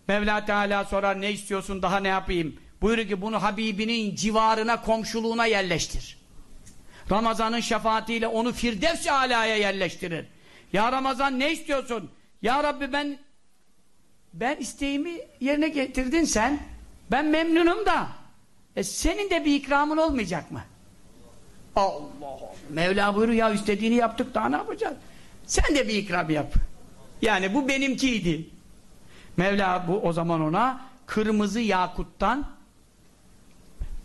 Mevla Teala sorar ne istiyorsun daha ne yapayım? Buyurur ki bunu Habibinin civarına komşuluğuna yerleştir. Ramazan'ın şefaatiyle onu Firdevs-i Ala'ya yerleştirir. Ya Ramazan ne istiyorsun? Ya Rabbi ben ben isteğimi yerine getirdin sen. Ben memnunum da. E senin de bir ikramın olmayacak mı? Allah Allah. Mevla buyuruyor ya istediğini yaptık daha ne yapacağız? Sen de bir ikram yap. Yani bu benimkiydi. Mevla bu o zaman ona kırmızı yakuttan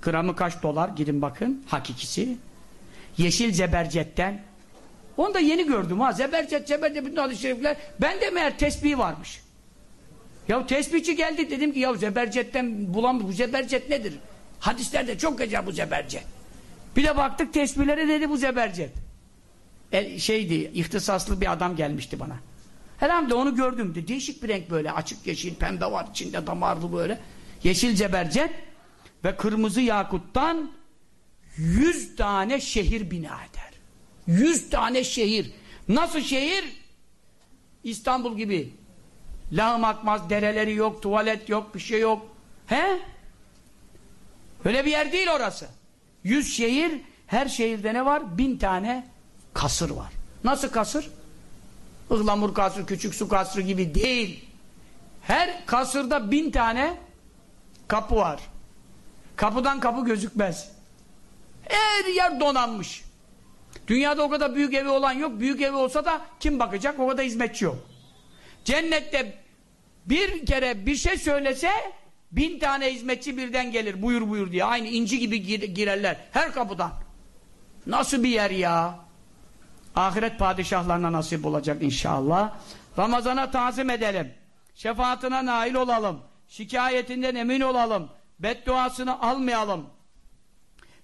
gramı kaç dolar gidin bakın hakikisi. Yeşil zebercetten onu da yeni gördüm ha. Zebercet, zebercet bütün hadis-i şerifler. Ben de meğer tesbih varmış. Ya tesbihçi geldi dedim ki ya zebercetten bulan bu zebercet nedir? Hadislerde çok acayip bu zebercet. Bir de baktık tesbihlere dedi bu zebercet. E, şeydi, ihtisaslı bir adam gelmişti bana. Herhalde onu gördüm. De. Değişik bir renk böyle. Açık yeşil, pembe var içinde damarlı böyle. Yeşil zebercet ve kırmızı yakuttan yüz tane şehir bina eder. Yüz tane şehir. Nasıl şehir? İstanbul gibi. Lağım akmaz, dereleri yok, tuvalet yok, bir şey yok. He? Öyle bir yer değil orası. Yüz şehir, her şehirde ne var? Bin tane kasır var. Nasıl kasır? Ihlamur kasrı, küçük su kasrı gibi değil. Her kasırda bin tane kapı var. Kapıdan kapı gözükmez. Her yer donanmış. Dünyada o kadar büyük evi olan yok. Büyük evi olsa da kim bakacak? O kadar hizmetçi yok. Cennette bir kere bir şey söylese bin tane hizmetçi birden gelir. Buyur buyur diye. Aynı inci gibi gir girerler. Her kapıdan. Nasıl bir yer ya? Ahiret padişahlarına nasip olacak inşallah. Ramazana tazim edelim. Şefaatine nail olalım. Şikayetinden emin olalım. Bedduasını almayalım.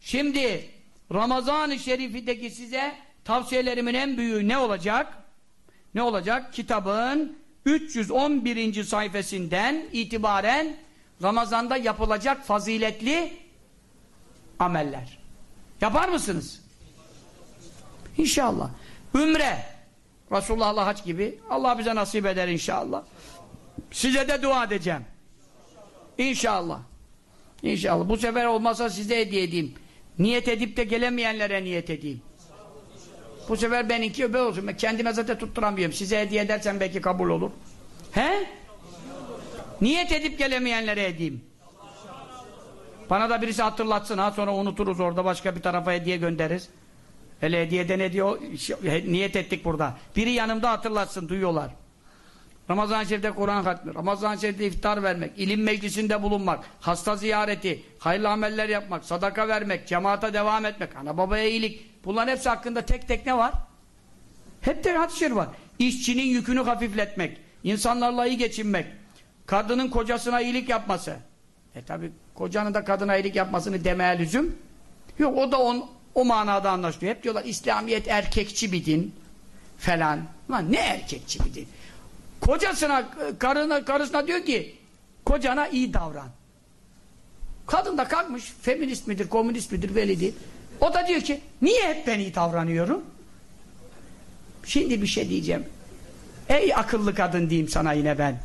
Şimdi Ramazan-ı Şerif'indeki size tavsiyelerimin en büyüğü ne olacak? Ne olacak? Kitabın 311. sayfasından itibaren Ramazan'da yapılacak faziletli ameller. Yapar mısınız? İnşallah. Ümre. Resulullah'la hac gibi. Allah bize nasip eder inşallah. Size de dua edeceğim. İnşallah. İnşallah. Bu sefer olmazsa size hediye edeyim. Niyet edip de gelemeyenlere niyet edeyim. Bu sefer benimki öbe olsun. Ben kendime zaten tutturamıyorum. Size hediye edersen belki kabul olur. He? Niyet edip gelemeyenlere edeyim. Bana da birisi hatırlatsın ha sonra unuturuz orada başka bir tarafa hediye göndeririz. Hele hediyede ne diyor? Niyet ettik burada. Biri yanımda hatırlatsın duyuyorlar. Ramazan-ı Şerif'te Kur'an hatmi, Ramazan-ı Şerif'te iftar vermek, ilim meclisinde bulunmak, hasta ziyareti, hayırlı ameller yapmak, sadaka vermek, cemaate devam etmek, ana babaya iyilik. Bunların hepsi hakkında tek tek ne var? Hep de hadis var. İşçinin yükünü hafifletmek, insanlarla iyi geçinmek, kadının kocasına iyilik yapması. E tabi kocanın da kadına iyilik yapmasını demeye lüzum. Yok o da on, o manada anlaşılıyor. Hep diyorlar İslamiyet erkekçi bir din falan. Lan ne erkekçi bir din? Kocasına, karına, karısına diyor ki kocana iyi davran. Kadın da kalkmış, feminist midir, komünist midir belli değil. O da diyor ki, niye hep ben iyi davranıyorum? Şimdi bir şey diyeceğim. Ey akıllı kadın diyeyim sana yine ben.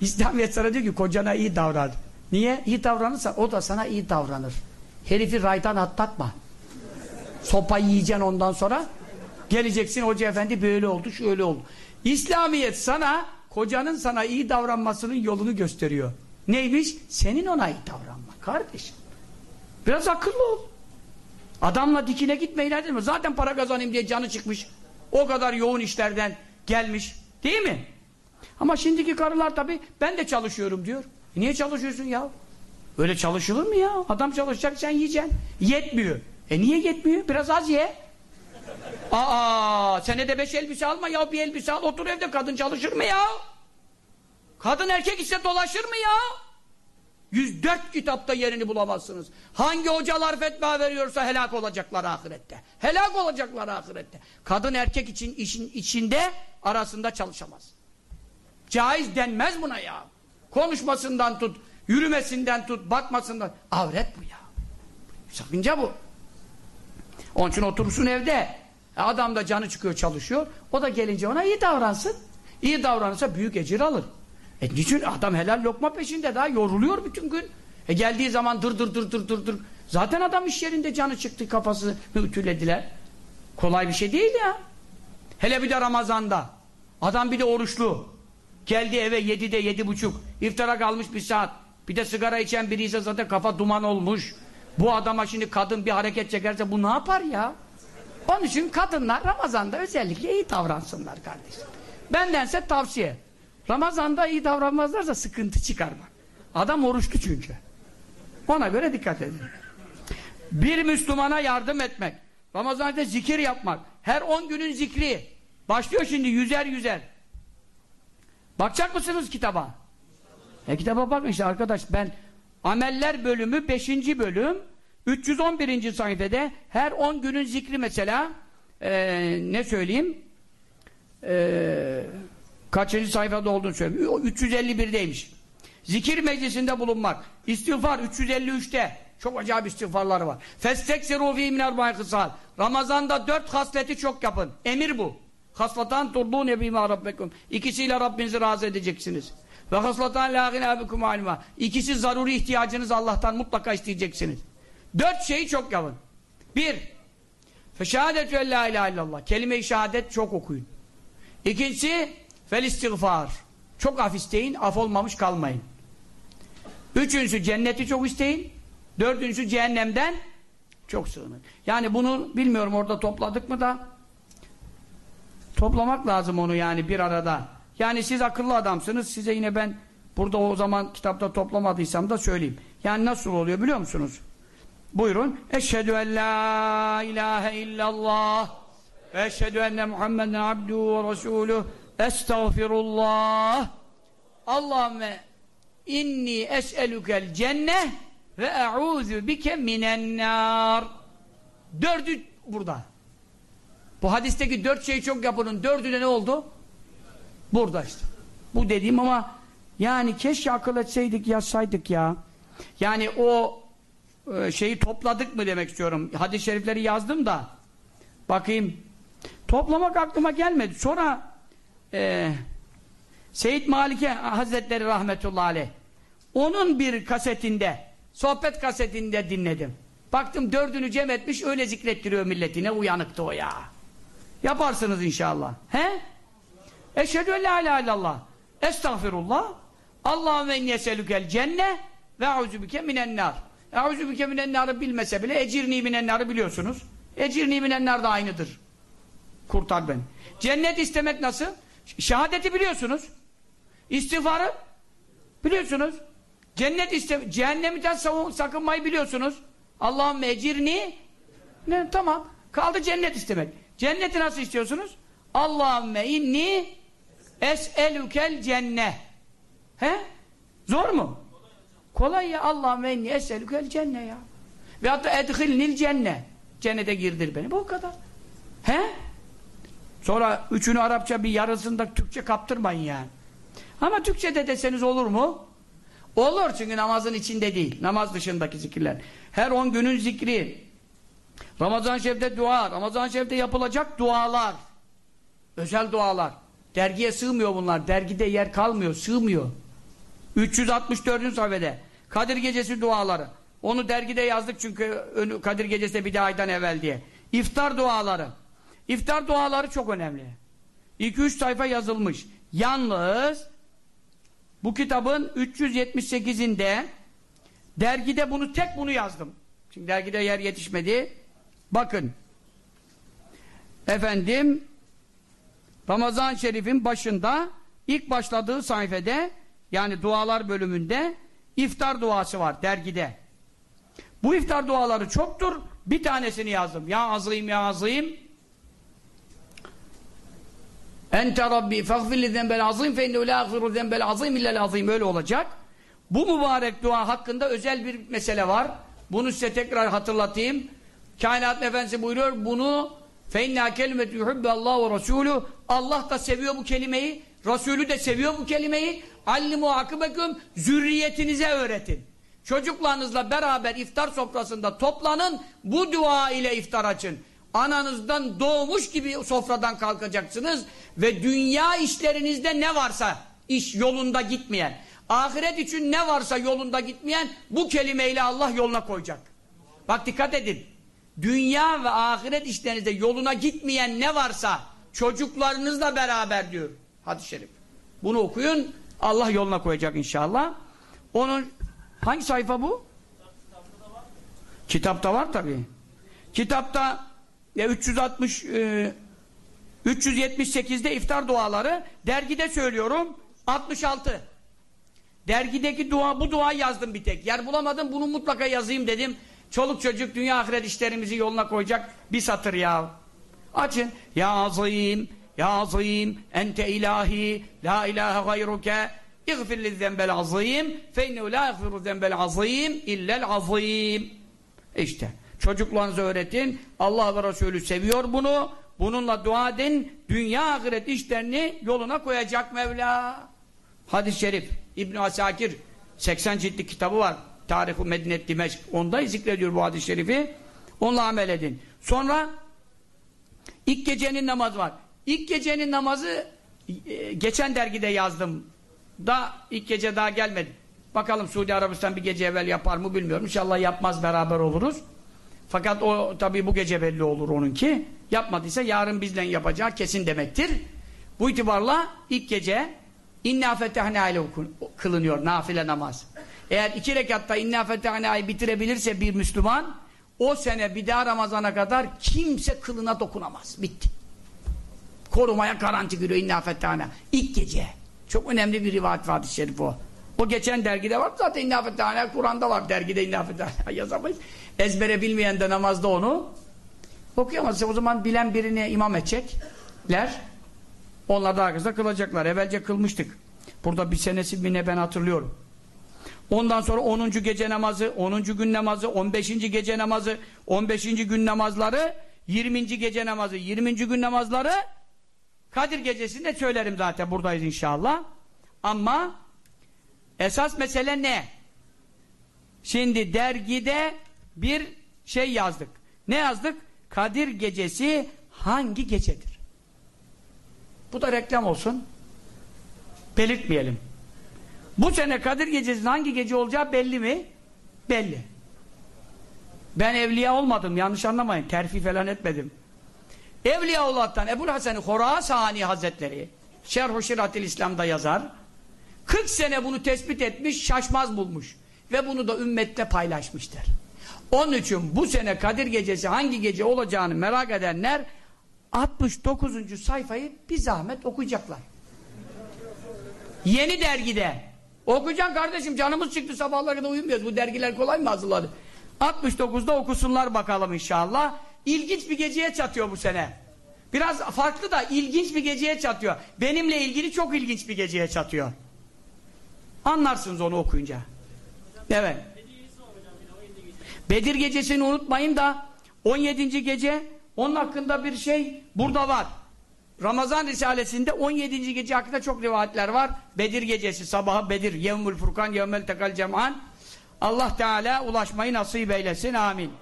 İslamiyet sana diyor ki kocana iyi davran. Niye? İyi davranırsan o da sana iyi davranır. Herifi raydan atlatma. Sopa yiyeceksin ondan sonra. Geleceksin hoca efendi böyle oldu, şöyle oldu. İslamiyet sana, kocanın sana iyi davranmasının yolunu gösteriyor. Neymiş? Senin ona iyi davranma kardeşim. Biraz akıllı ol. Adamla dikine gitmeyin mi? Zaten para kazanayım diye canı çıkmış. O kadar yoğun işlerden gelmiş. Değil mi? Ama şimdiki karılar tabii ben de çalışıyorum diyor. E niye çalışıyorsun ya? Öyle çalışılır mı ya? Adam çalışacak sen yiyeceksin. Yetmiyor. E niye yetmiyor? Biraz az ye. Aa, senede beş elbise alma ya bir elbise al otur evde kadın çalışır mı ya? Kadın erkek ise dolaşır mı ya? 104 kitapta yerini bulamazsınız. Hangi hocalar fetva veriyorsa helak olacaklar ahirette. Helak olacaklar ahirette. Kadın erkek için işin içinde arasında çalışamaz. Caiz denmez buna ya. Konuşmasından tut, Yürümesinden tut, bakmasından. Avret bu ya. Sakınca bu. Onun için oturursun evde. E adam da canı çıkıyor çalışıyor. O da gelince ona iyi davransın. İyi davranırsa büyük ecir alır. E niçin adam helal lokma peşinde daha yoruluyor bütün gün. E geldiği zaman dır dır dır dır dır dır. Zaten adam iş yerinde canı çıktı kafası ütülediler. Kolay bir şey değil ya. Hele bir de Ramazan'da. Adam bir de oruçlu. Geldi eve yedide yedi buçuk. İftara kalmış bir saat. Bir de sigara içen biri ise zaten kafa duman olmuş. Bu adama şimdi kadın bir hareket çekerse bu ne yapar ya? Onun için kadınlar Ramazan'da özellikle iyi davransınlar kardeşim. Bendense tavsiye. Ramazan'da iyi davranmazlarsa sıkıntı çıkar bak. Adam oruçlu çünkü. Ona göre dikkat edin. Bir Müslümana yardım etmek. Ramazan'da zikir yapmak. Her on günün zikri. Başlıyor şimdi yüzer yüzer. Bakacak mısınız kitaba? E kitaba bakın işte arkadaş ben ameller bölümü 5. bölüm. 311. sayfede her 10 günün zikri mesela ee, ne söyleyeyim? Ee, kaçıncı sayfada olduğunu söyleyeyim. 351'deymiş zikir meclisinde bulunmak. İstiğfar 353'te çok acayip istiğfarları var. Festeksiru fî minel kısal Ramazan'da dört hasleti çok yapın. Emir bu. Haslatan turdu nebîmâ rabbekum. İkisiyle Rabbinizi razı edeceksiniz ve haslatan lâ gînâ bikum alima ikisi zaruri ihtiyacınız Allah'tan mutlaka isteyeceksiniz Dört şeyi çok yapın. Bir, feşehadetü en la ilahe illallah. Kelime-i şehadet çok okuyun. İkincisi, fel istiğfar. Çok af isteyin, af olmamış kalmayın. Üçüncüsü, cenneti çok isteyin. Dördüncüsü, cehennemden çok sığının. Yani bunu bilmiyorum orada topladık mı da toplamak lazım onu yani bir arada. Yani siz akıllı adamsınız. Size yine ben burada o zaman kitapta toplamadıysam da söyleyeyim. Yani nasıl oluyor biliyor musunuz? Buyurun. Eşhedü en la ilahe illallah ve eşhedü enne Muhammeden abduhu ve resuluh estağfirullah Allahümme inni es'elukel cenneh ve e'udhu bike minen nar dördü burada bu hadisteki dört şey çok yapının dördü de ne oldu? Burada işte bu dediğim ama yani keşke akıl etseydik yazsaydık ya yani o ee, şeyi topladık mı demek istiyorum. Hadis-i şerifleri yazdım da bakayım. Toplamak aklıma gelmedi. Sonra e, Seyyid Malike Hazretleri rahmetullahi aleyh onun bir kasetinde sohbet kasetinde dinledim. Baktım dördünü cem etmiş öyle zikrettiriyor milletine uyanıktı o ya. Yaparsınız inşallah. He? Eşhedü en la ilahe illallah. Estağfirullah. Allahümme inni eselükel cenne ve euzubike minen nar. Eûzü bike minennârı bilmese bile ecirni minennârı biliyorsunuz. Ecirni minennâr da aynıdır. Kurtar beni. Cennet istemek nasıl? Şehadeti biliyorsunuz. İstiğfarı biliyorsunuz. Cennet iste cehennemden sakınmayı biliyorsunuz. Allah'ım ecirni ne tamam. Kaldı cennet istemek. Cenneti nasıl istiyorsunuz? Allahümme inni es'elükel cenne. He? Zor mu? Kolay ya Allah ve inni eselükel cenne ya. Ve hatta edhilnil cenne. Cennete girdir beni. Bu kadar. He? Sonra üçünü Arapça bir yarısında Türkçe kaptırmayın yani. Ama Türkçe de deseniz olur mu? Olur çünkü namazın içinde değil. Namaz dışındaki zikirler. Her on günün zikri. Ramazan Şerif'te dua. Ramazan Şerif'te yapılacak dualar. Özel dualar. Dergiye sığmıyor bunlar. Dergide yer kalmıyor. Sığmıyor. 364. sayfede. Kadir Gecesi duaları. Onu dergide yazdık çünkü Kadir Gecesi bir de aydan evvel diye. İftar duaları. İftar duaları çok önemli. 2-3 sayfa yazılmış. Yalnız bu kitabın 378'inde dergide bunu tek bunu yazdım. Şimdi dergide yer yetişmedi. Bakın. Efendim Ramazan Şerif'in başında ilk başladığı sayfede yani dualar bölümünde iftar duası var dergide. Bu iftar duaları çoktur. Bir tanesini yazdım. Ya azim ya azim. Ente Rabbi fagfirli zenbel azim fe innehu la agfiru zenbel azim illel azim. Öyle olacak. Bu mübarek dua hakkında özel bir mesele var. Bunu size tekrar hatırlatayım. Kainat Efendisi buyuruyor bunu kelimetü yuhibbe Allah ve Resulü Allah da seviyor bu kelimeyi Resulü de seviyor bu kelimeyi. Allimu akıbeküm zürriyetinize öğretin. Çocuklarınızla beraber iftar sofrasında toplanın. Bu dua ile iftar açın. Ananızdan doğmuş gibi sofradan kalkacaksınız ve dünya işlerinizde ne varsa iş yolunda gitmeyen, ahiret için ne varsa yolunda gitmeyen bu kelimeyle Allah yoluna koyacak. Bak dikkat edin. Dünya ve ahiret işlerinizde yoluna gitmeyen ne varsa çocuklarınızla beraber diyor hadis-i şerif. Bunu okuyun Allah yoluna koyacak inşallah. Onun hangi sayfa bu? Kitapta var tabi. Kitapta ya 360 e, 378'de iftar duaları dergide söylüyorum 66. Dergideki dua bu duayı yazdım bir tek. Yer bulamadım bunu mutlaka yazayım dedim. Çoluk çocuk dünya ahiret işlerimizi yoluna koyacak bir satır ya. Açın. Ya azim, ya azim, ente ilahi, la ilahe gayruke, İğfir lizzembel azim, fe innehu la yagfiru zembel azim, illel azim. İşte. Çocuklarınıza öğretin. Allah ve Resulü seviyor bunu. Bununla dua edin. Dünya ahiret işlerini yoluna koyacak Mevla. Hadis-i şerif. İbn Asakir 80 ciltlik kitabı var. Tarih-i Medinet Dimeşk. Onda zikrediyor bu hadis-i şerifi. Onunla amel edin. Sonra ilk gecenin namazı var. İlk gecenin namazı e, geçen dergide yazdım. Da ilk gece daha gelmedi. Bakalım Suudi Arabistan bir gece evvel yapar mı bilmiyorum. İnşallah yapmaz beraber oluruz. Fakat o tabii bu gece belli olur onunki. Yapmadıysa yarın bizden yapacağı kesin demektir. Bu itibarla ilk gece İnna fetehna ile kılınıyor nafile namaz. Eğer iki rekatta inna fetehna'yı bitirebilirse bir Müslüman o sene bir daha Ramazan'a kadar kimse kılına dokunamaz. Bitti. Korumaya garanti giriyor inna fetehna. İlk gece. Çok önemli bir rivayet var şerif o. O geçen dergide var zaten inna fetehna Kur'an'da var dergide inna fetehna yazamayız. Ezbere bilmeyen de namazda onu okuyamaz. O zaman bilen birini imam edecekler. Onlar da arkasında kılacaklar. Evvelce kılmıştık. Burada bir senesi mi ne ben hatırlıyorum. Ondan sonra 10. gece namazı, 10. gün namazı, 15. gece namazı, 15. gün namazları, 20. gece namazı, 20. gün namazları Kadir gecesinde söylerim zaten buradayız inşallah. Ama esas mesele ne? Şimdi dergide bir şey yazdık. Ne yazdık? Kadir gecesi hangi gecedir? Bu da reklam olsun. Belirtmeyelim. Bu sene Kadir Gecesi'nin hangi gece olacağı belli mi? Belli. Ben evliya olmadım. Yanlış anlamayın. Terfi falan etmedim. Evliyaullah'tan Ebul Hasan-ı Horasani Hazretleri Şerh-u Şiratil İslam'da yazar. 40 sene bunu tespit etmiş, şaşmaz bulmuş. Ve bunu da ümmette paylaşmıştır. Onun için bu sene Kadir Gecesi hangi gece olacağını merak edenler 69. sayfayı bir zahmet okuyacaklar. Yeni dergide. Okuyacaksın kardeşim canımız çıktı sabahlara kadar uyumuyoruz. Bu dergiler kolay mı hazırladı? 69'da okusunlar bakalım inşallah. İlginç bir geceye çatıyor bu sene. Biraz farklı da ilginç bir geceye çatıyor. Benimle ilgili çok ilginç bir geceye çatıyor. Anlarsınız onu okuyunca. Evet. Bedir gecesini unutmayın da 17. gece onun hakkında bir şey burada var. Ramazan Risalesi'nde 17. gece hakkında çok rivayetler var. Bedir gecesi, sabahı Bedir, Yevmül Furkan, Yevmel Tekal Cem'an. Allah Teala ulaşmayı nasip eylesin. Amin.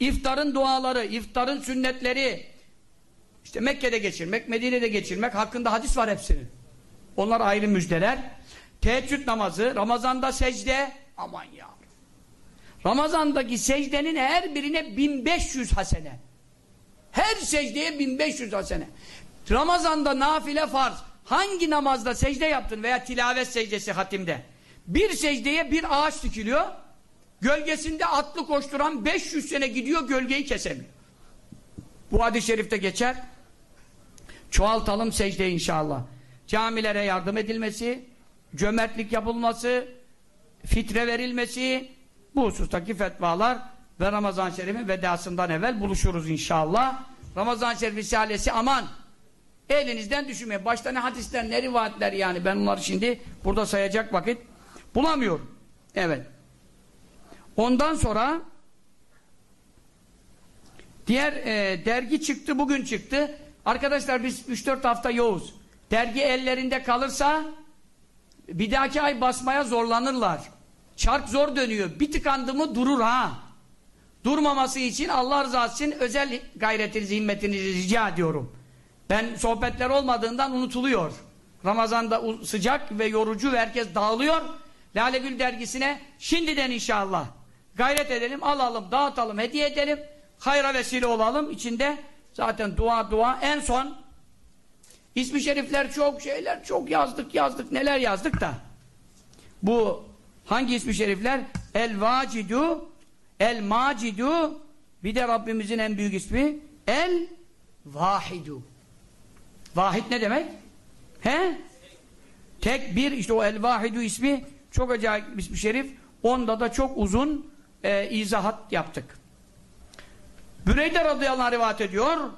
İftarın duaları, iftarın sünnetleri, işte Mekke'de geçirmek, Medine'de geçirmek hakkında hadis var hepsinin. Onlar ayrı müjdeler. Teheccüd namazı, Ramazan'da secde, aman ya. Ramazan'daki secdenin her birine 1500 hasene. Her secdeye 1500 hasene. Ramazan'da nafile farz. Hangi namazda secde yaptın veya tilavet secdesi hatimde? Bir secdeye bir ağaç dikiliyor. Gölgesinde atlı koşturan 500 sene gidiyor gölgeyi kesemiyor. Bu hadis-i şerifte geçer. Çoğaltalım secde inşallah. Camilere yardım edilmesi, cömertlik yapılması, fitre verilmesi, bu husustaki fetvalar ve Ramazan-ı Şerif'in vedasından evvel buluşuruz inşallah. Ramazan-ı Şerif Risalesi aman elinizden düşünmeyin. Başta ne hadisler ne rivayetler yani ben onları şimdi burada sayacak vakit bulamıyorum. Evet. Ondan sonra diğer e, dergi çıktı bugün çıktı. Arkadaşlar biz 3-4 hafta yoğuz. dergi ellerinde kalırsa bir dahaki ay basmaya zorlanırlar. Çark zor dönüyor. Bir tıkandı mı durur ha. Durmaması için Allah rızası için özel gayretinizi, himmetinizi rica ediyorum. Ben sohbetler olmadığından unutuluyor. Ramazan'da sıcak ve yorucu ve herkes dağılıyor. Lale Gül dergisine şimdiden inşallah gayret edelim, alalım, dağıtalım, hediye edelim. Hayra vesile olalım. İçinde zaten dua dua en son ismi şerifler çok şeyler çok yazdık yazdık neler yazdık da bu hangi ismi şerifler? El Vacidu El Macidu bir de Rabbimizin en büyük ismi El Vahidu Vahid ne demek? He? Tek bir işte o El Vahidu ismi çok acayip bir şerif onda da çok uzun e, izahat yaptık. Büreyde radıyallahu anh rivayet ediyor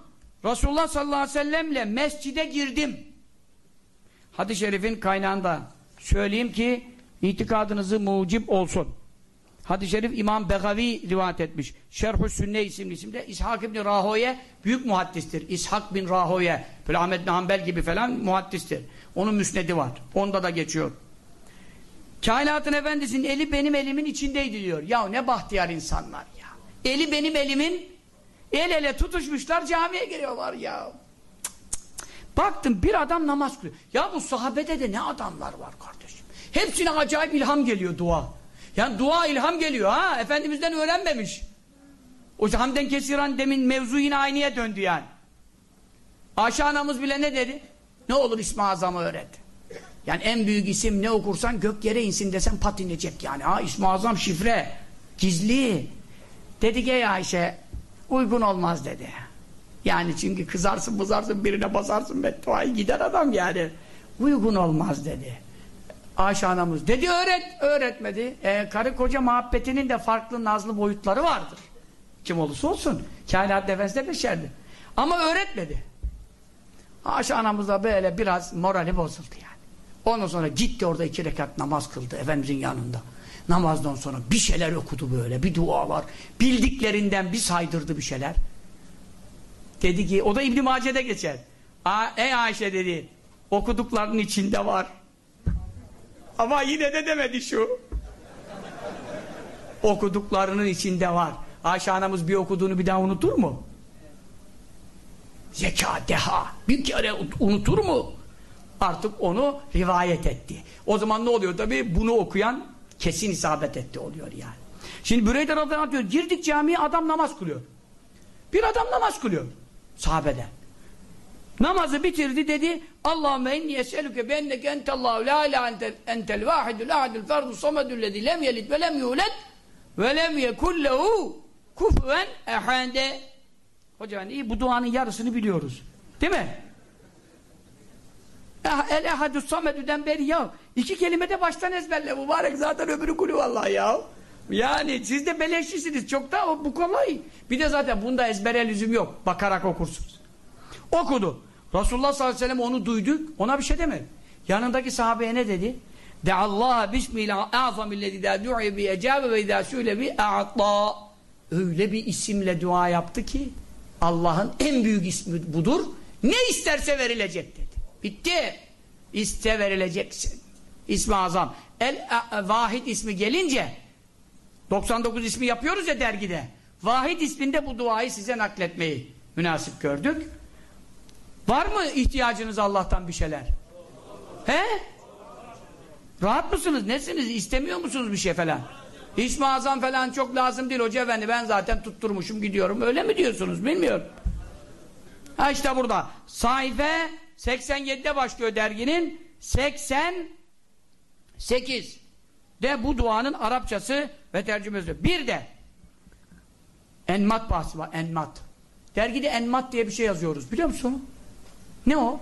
Resulullah sallallahu aleyhi ve sellemle mescide girdim. Hadis-i şerifin kaynağında söyleyeyim ki itikadınızı mucip olsun. Hadis-i şerif İmam Begavi rivayet etmiş. Şerh-ü Sünne isimli isimde İshak ibn Rahoye büyük muhaddistir. İshak bin Rahoye böyle Ahmet bin Hanbel gibi falan muhaddistir. Onun müsnedi var. Onda da geçiyor. Kainatın efendisinin eli benim elimin içindeydi diyor. Ya ne bahtiyar insanlar ya. Eli benim elimin el ele tutuşmuşlar camiye giriyorlar ya. Baktım bir adam namaz kılıyor. Ya bu sahabede de ne adamlar var kardeşim. Hepsine acayip ilham geliyor dua. Yani dua ilham geliyor ha. Efendimizden öğrenmemiş. O hamden kesiran demin mevzu yine aynıya döndü yani. Ayşe anamız bile ne dedi? Ne olur İsmi Azam'ı öğret. Yani en büyük isim ne okursan gök yere insin desen pat inecek yani. Ha İsmi Azam şifre. Gizli. Dedi ki Ayşe uygun olmaz dedi. Yani çünkü kızarsın bızarsın birine basarsın bedduayı gider adam yani. Uygun olmaz dedi. Ayşe anamız dedi öğret öğretmedi. E, karı koca muhabbetinin de farklı nazlı boyutları vardır. Kim olursa olsun. Kainat nefeste beşerdi. Ama öğretmedi. Ayşe anamız da böyle biraz morali bozuldu yani. Ondan sonra gitti orada iki rekat namaz kıldı Efendimizin yanında. Namazdan sonra bir şeyler okudu böyle, bir dualar. Bildiklerinden bir saydırdı bir şeyler. Dedi ki, o da İbn-i Mace'de geçer. Ey Ayşe dedi, okuduklarının içinde var. Ama yine de demedi şu. Okuduklarının içinde var. Ayşe anamız bir okuduğunu bir daha unutur mu? Zeka, deha. Bir kere unutur mu? Artık onu rivayet etti. O zaman ne oluyor tabi? Bunu okuyan kesin isabet etti oluyor yani. Şimdi Büreyde radıyallahu diyor, girdik camiye adam namaz kılıyor. Bir adam namaz kılıyor. Sahabeden. Namazı bitirdi dedi Allahümme inni eselüke benneke entallahu la ilahe entel vahidul ahadul ferdus samedul lezi lem yelid ve lem yulet ve lem yekullehu kufen ehande Hocam iyi bu duanın yarısını biliyoruz. Değil mi? El ehadus samedüden beri ya iki kelime de baştan ezberle mübarek zaten öbürü kulü vallahi ya. Yani siz de beleşçisiniz çok da bu kolay. Bir de zaten bunda ezbere lüzum yok. Bakarak okursunuz. Okudu. Resulullah sallallahu aleyhi ve sellem onu duyduk. Ona bir şey demedi. Yanındaki sahabeye ne dedi? De Allah bismillah azamillezi da du'i bi ecabe ve idâ süle bi a'ta. Öyle bir isimle dua yaptı ki Allah'ın en büyük ismi budur. Ne isterse verilecek dedi. Bitti. İste verileceksin. İsmi azam. El Vahid ismi gelince 99 ismi yapıyoruz ya dergide. Vahid isminde bu duayı size nakletmeyi münasip gördük. Var mı ihtiyacınız Allah'tan bir şeyler? He? Rahat mısınız? Nesiniz? İstemiyor musunuz bir şey falan? İsmi azam falan çok lazım değil hoca efendi. Ben zaten tutturmuşum gidiyorum. Öyle mi diyorsunuz? Bilmiyorum. Ha işte burada. Sayfa 87'de başlıyor derginin. 88 de bu duanın Arapçası ve tercümesi. Bir de Enmat bahsi var. Enmat. Dergide Enmat diye bir şey yazıyoruz. Biliyor musun? Ne o?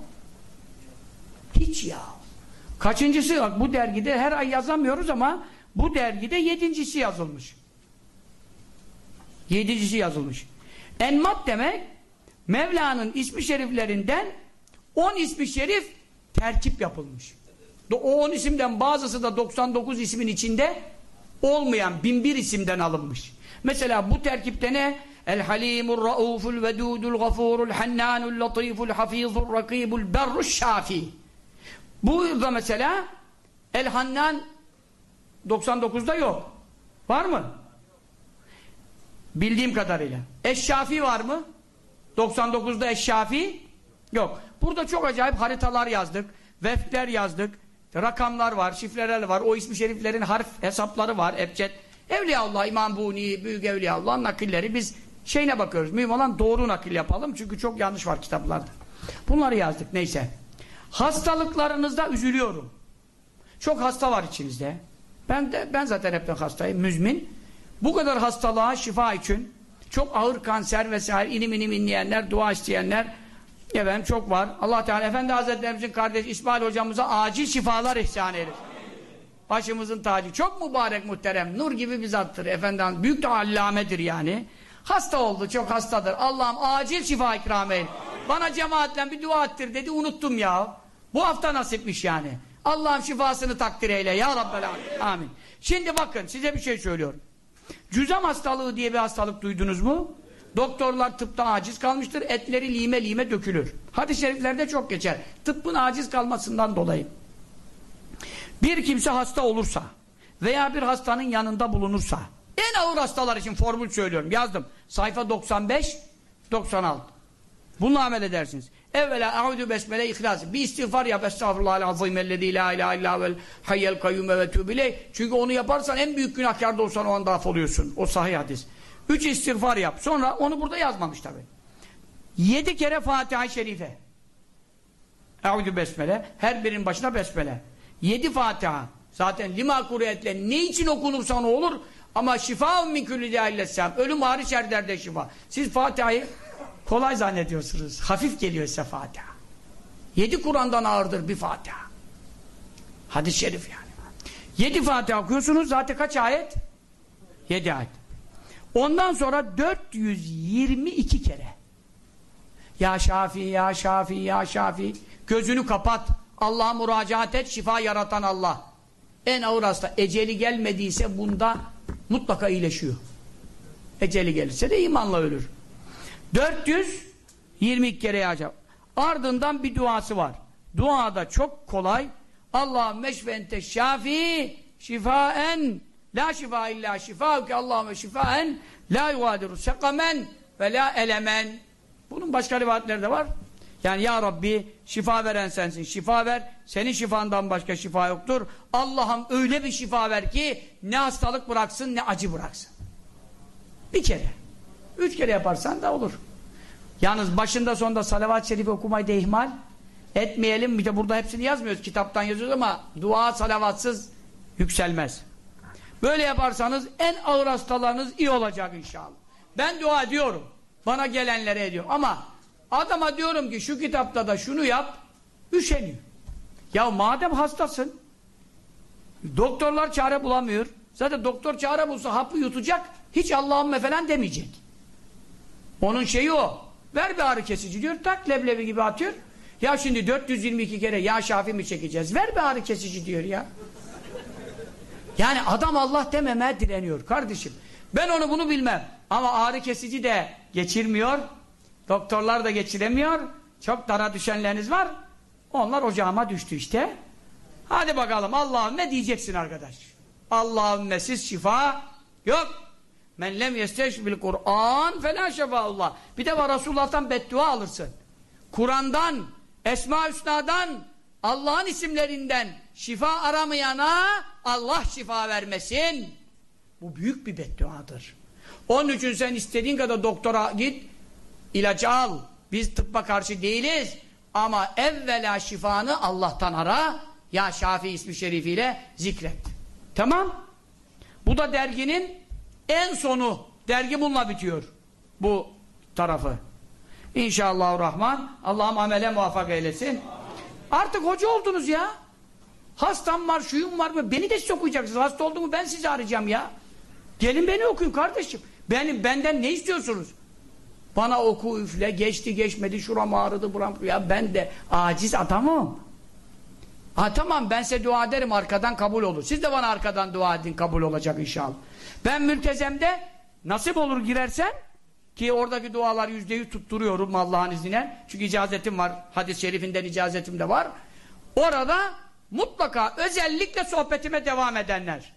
Hiç ya. Kaçıncısı? Bu dergide her ay yazamıyoruz ama bu dergide yedincisi yazılmış. Yedincisi yazılmış. Enmat demek Mevla'nın ismi şeriflerinden on ismi şerif terkip yapılmış. O on isimden bazısı da 99 ismin içinde olmayan binbir isimden alınmış. Mesela bu terkipte ne? El halimul rauful vedudul gafurul hannanul latiful hafizul rakibul berruş şafi. Bu da mesela El Hannan 99'da yok. Var mı? Bildiğim kadarıyla. Eşşafi var mı? 99'da Eşşafi yok. Burada çok acayip haritalar yazdık. Vefler yazdık. Rakamlar var, şifreler var. O ismi şeriflerin harf hesapları var. Ebced. Evliyaullah, İmam Buni, Büyük Evliyaullah'ın nakilleri biz şeyine bakıyoruz. Mühim olan doğru nakil yapalım. Çünkü çok yanlış var kitaplarda. Bunları yazdık. Neyse. Hastalıklarınızda üzülüyorum. Çok hasta var içinizde. Ben de ben zaten hepten hastayım. Müzmin. Bu kadar hastalığa şifa için çok ağır kanser vesaire inim inim inleyenler, dua isteyenler efendim çok var. Allah Teala Efendi Hazretlerimizin kardeşi İsmail hocamıza acil şifalar ihsan eylesin. Başımızın tacı. Çok mübarek muhterem. Nur gibi bir zattır. Efendim büyük de allamedir yani. Hasta oldu. Çok hastadır. Allah'ım acil şifa ikram eyle. Bana cemaatle bir dua ettir dedi. Unuttum ya. Bu hafta nasipmiş yani. Allah'ım şifasını takdir eyle. Ya Rabbel Alemin. Amin. Şimdi bakın size bir şey söylüyorum. Cüzam hastalığı diye bir hastalık duydunuz mu? Doktorlar tıpta aciz kalmıştır. Etleri lime lime dökülür. Hadis-i şeriflerde çok geçer. Tıbbın aciz kalmasından dolayı. Bir kimse hasta olursa veya bir hastanın yanında bulunursa en ağır hastalar için formül söylüyorum. Yazdım. Sayfa 95 96. Bununla amel edersiniz. Evvela eûzü besmele ihlas. Bir istiğfar yap. Estağfurullah azim ellezî la ilahe illa vel hayyel kayyume ve tübiley. Çünkü onu yaparsan en büyük günahkar da olsan o anda affoluyorsun. O sahih hadis. Üç istiğfar yap. Sonra onu burada yazmamış tabi. Yedi kere Fatiha-i Şerife. Eûzü besmele. Her birinin başına besmele. Yedi Fatiha. Zaten lima kureyetle ne için okunursa ne olur ama şifa min külli cahilletsem. Ölüm hariç her derde şifa. Siz Fatiha'yı kolay zannediyorsunuz. Hafif geliyor size Fatiha. Yedi Kur'an'dan ağırdır bir Fatiha. Hadis-i şerif yani. Yedi Fatiha okuyorsunuz zaten kaç ayet? Yedi ayet. Ondan sonra 422 kere. Ya Şafi, Ya Şafi, Ya Şafi. Gözünü kapat. Allah'a müracaat et, şifa yaratan Allah. En ağır hasta. Eceli gelmediyse bunda mutlaka iyileşiyor. Eceli gelirse de imanla ölür. 422 kere yağacak. Ardından bir duası var. Duada çok kolay. Allahümme meşfente şafi şifaen la şifa illa şifauke Allahümme şifaen la yugadiru sekamen ve la elemen. Bunun başka rivayetleri de var. Yani ya Rabbi şifa veren sensin. Şifa ver. Senin şifandan başka şifa yoktur. Allah'ım öyle bir şifa ver ki ne hastalık bıraksın ne acı bıraksın. Bir kere. Üç kere yaparsan da olur. Yalnız başında sonunda salavat-ı şerifi okumayı da ihmal etmeyelim. Bir de burada hepsini yazmıyoruz. Kitaptan yazıyoruz ama dua salavatsız yükselmez. Böyle yaparsanız en ağır hastalarınız iyi olacak inşallah. Ben dua ediyorum. Bana gelenlere ediyorum. Ama adama diyorum ki şu kitapta da şunu yap. Üşeniyor. Ya madem hastasın doktorlar çare bulamıyor. Zaten doktor çare bulsa hapı yutacak. Hiç Allah'ım falan demeyecek. Onun şeyi o. Ver bir ağrı kesici diyor. Tak leblebi gibi atıyor. Ya şimdi 422 kere ya şafi mi çekeceğiz? Ver bir ağrı kesici diyor ya. Yani adam Allah dememeye direniyor kardeşim. Ben onu bunu bilmem. Ama ağrı kesici de geçirmiyor. Doktorlar da geçiremiyor. Çok dara düşenleriniz var. Onlar ocağıma düştü işte. Hadi bakalım Allah'ım ne diyeceksin arkadaş? Allahümme siz şifa yok. Men lem yesteş bil Kur'an fela şefaullah. Bir de var Resulullah'tan beddua alırsın. Kur'an'dan, Esma Hüsna'dan, Allah'ın isimlerinden şifa aramayana Allah şifa vermesin. Bu büyük bir bedduadır. Onun için sen istediğin kadar doktora git, ilacı al. Biz tıbba karşı değiliz. Ama evvela şifanı Allah'tan ara. Ya Şafi ismi şerifiyle zikret. Tamam. Bu da derginin en sonu. Dergi bununla bitiyor. Bu tarafı. İnşallah Rahman. Allah'ım amele muvaffak eylesin. Artık hoca oldunuz ya. Hastam var, şuyum var mı? Beni de siz okuyacaksınız. Hasta olduğumu ben sizi arayacağım ya. Gelin beni okuyun kardeşim. Benim benden ne istiyorsunuz? Bana oku üfle, geçti geçmedi, şuram ağrıdı, buram. Ya ben de aciz adamım. Ha tamam ben size dua ederim arkadan kabul olur. Siz de bana arkadan dua edin kabul olacak inşallah. Ben mültezemde nasip olur girersen ki oradaki dualar yüzde yüz tutturuyorum Allah'ın izniyle. Çünkü icazetim var. Hadis-i şerifinden icazetim de var. Orada mutlaka özellikle sohbetime devam edenler.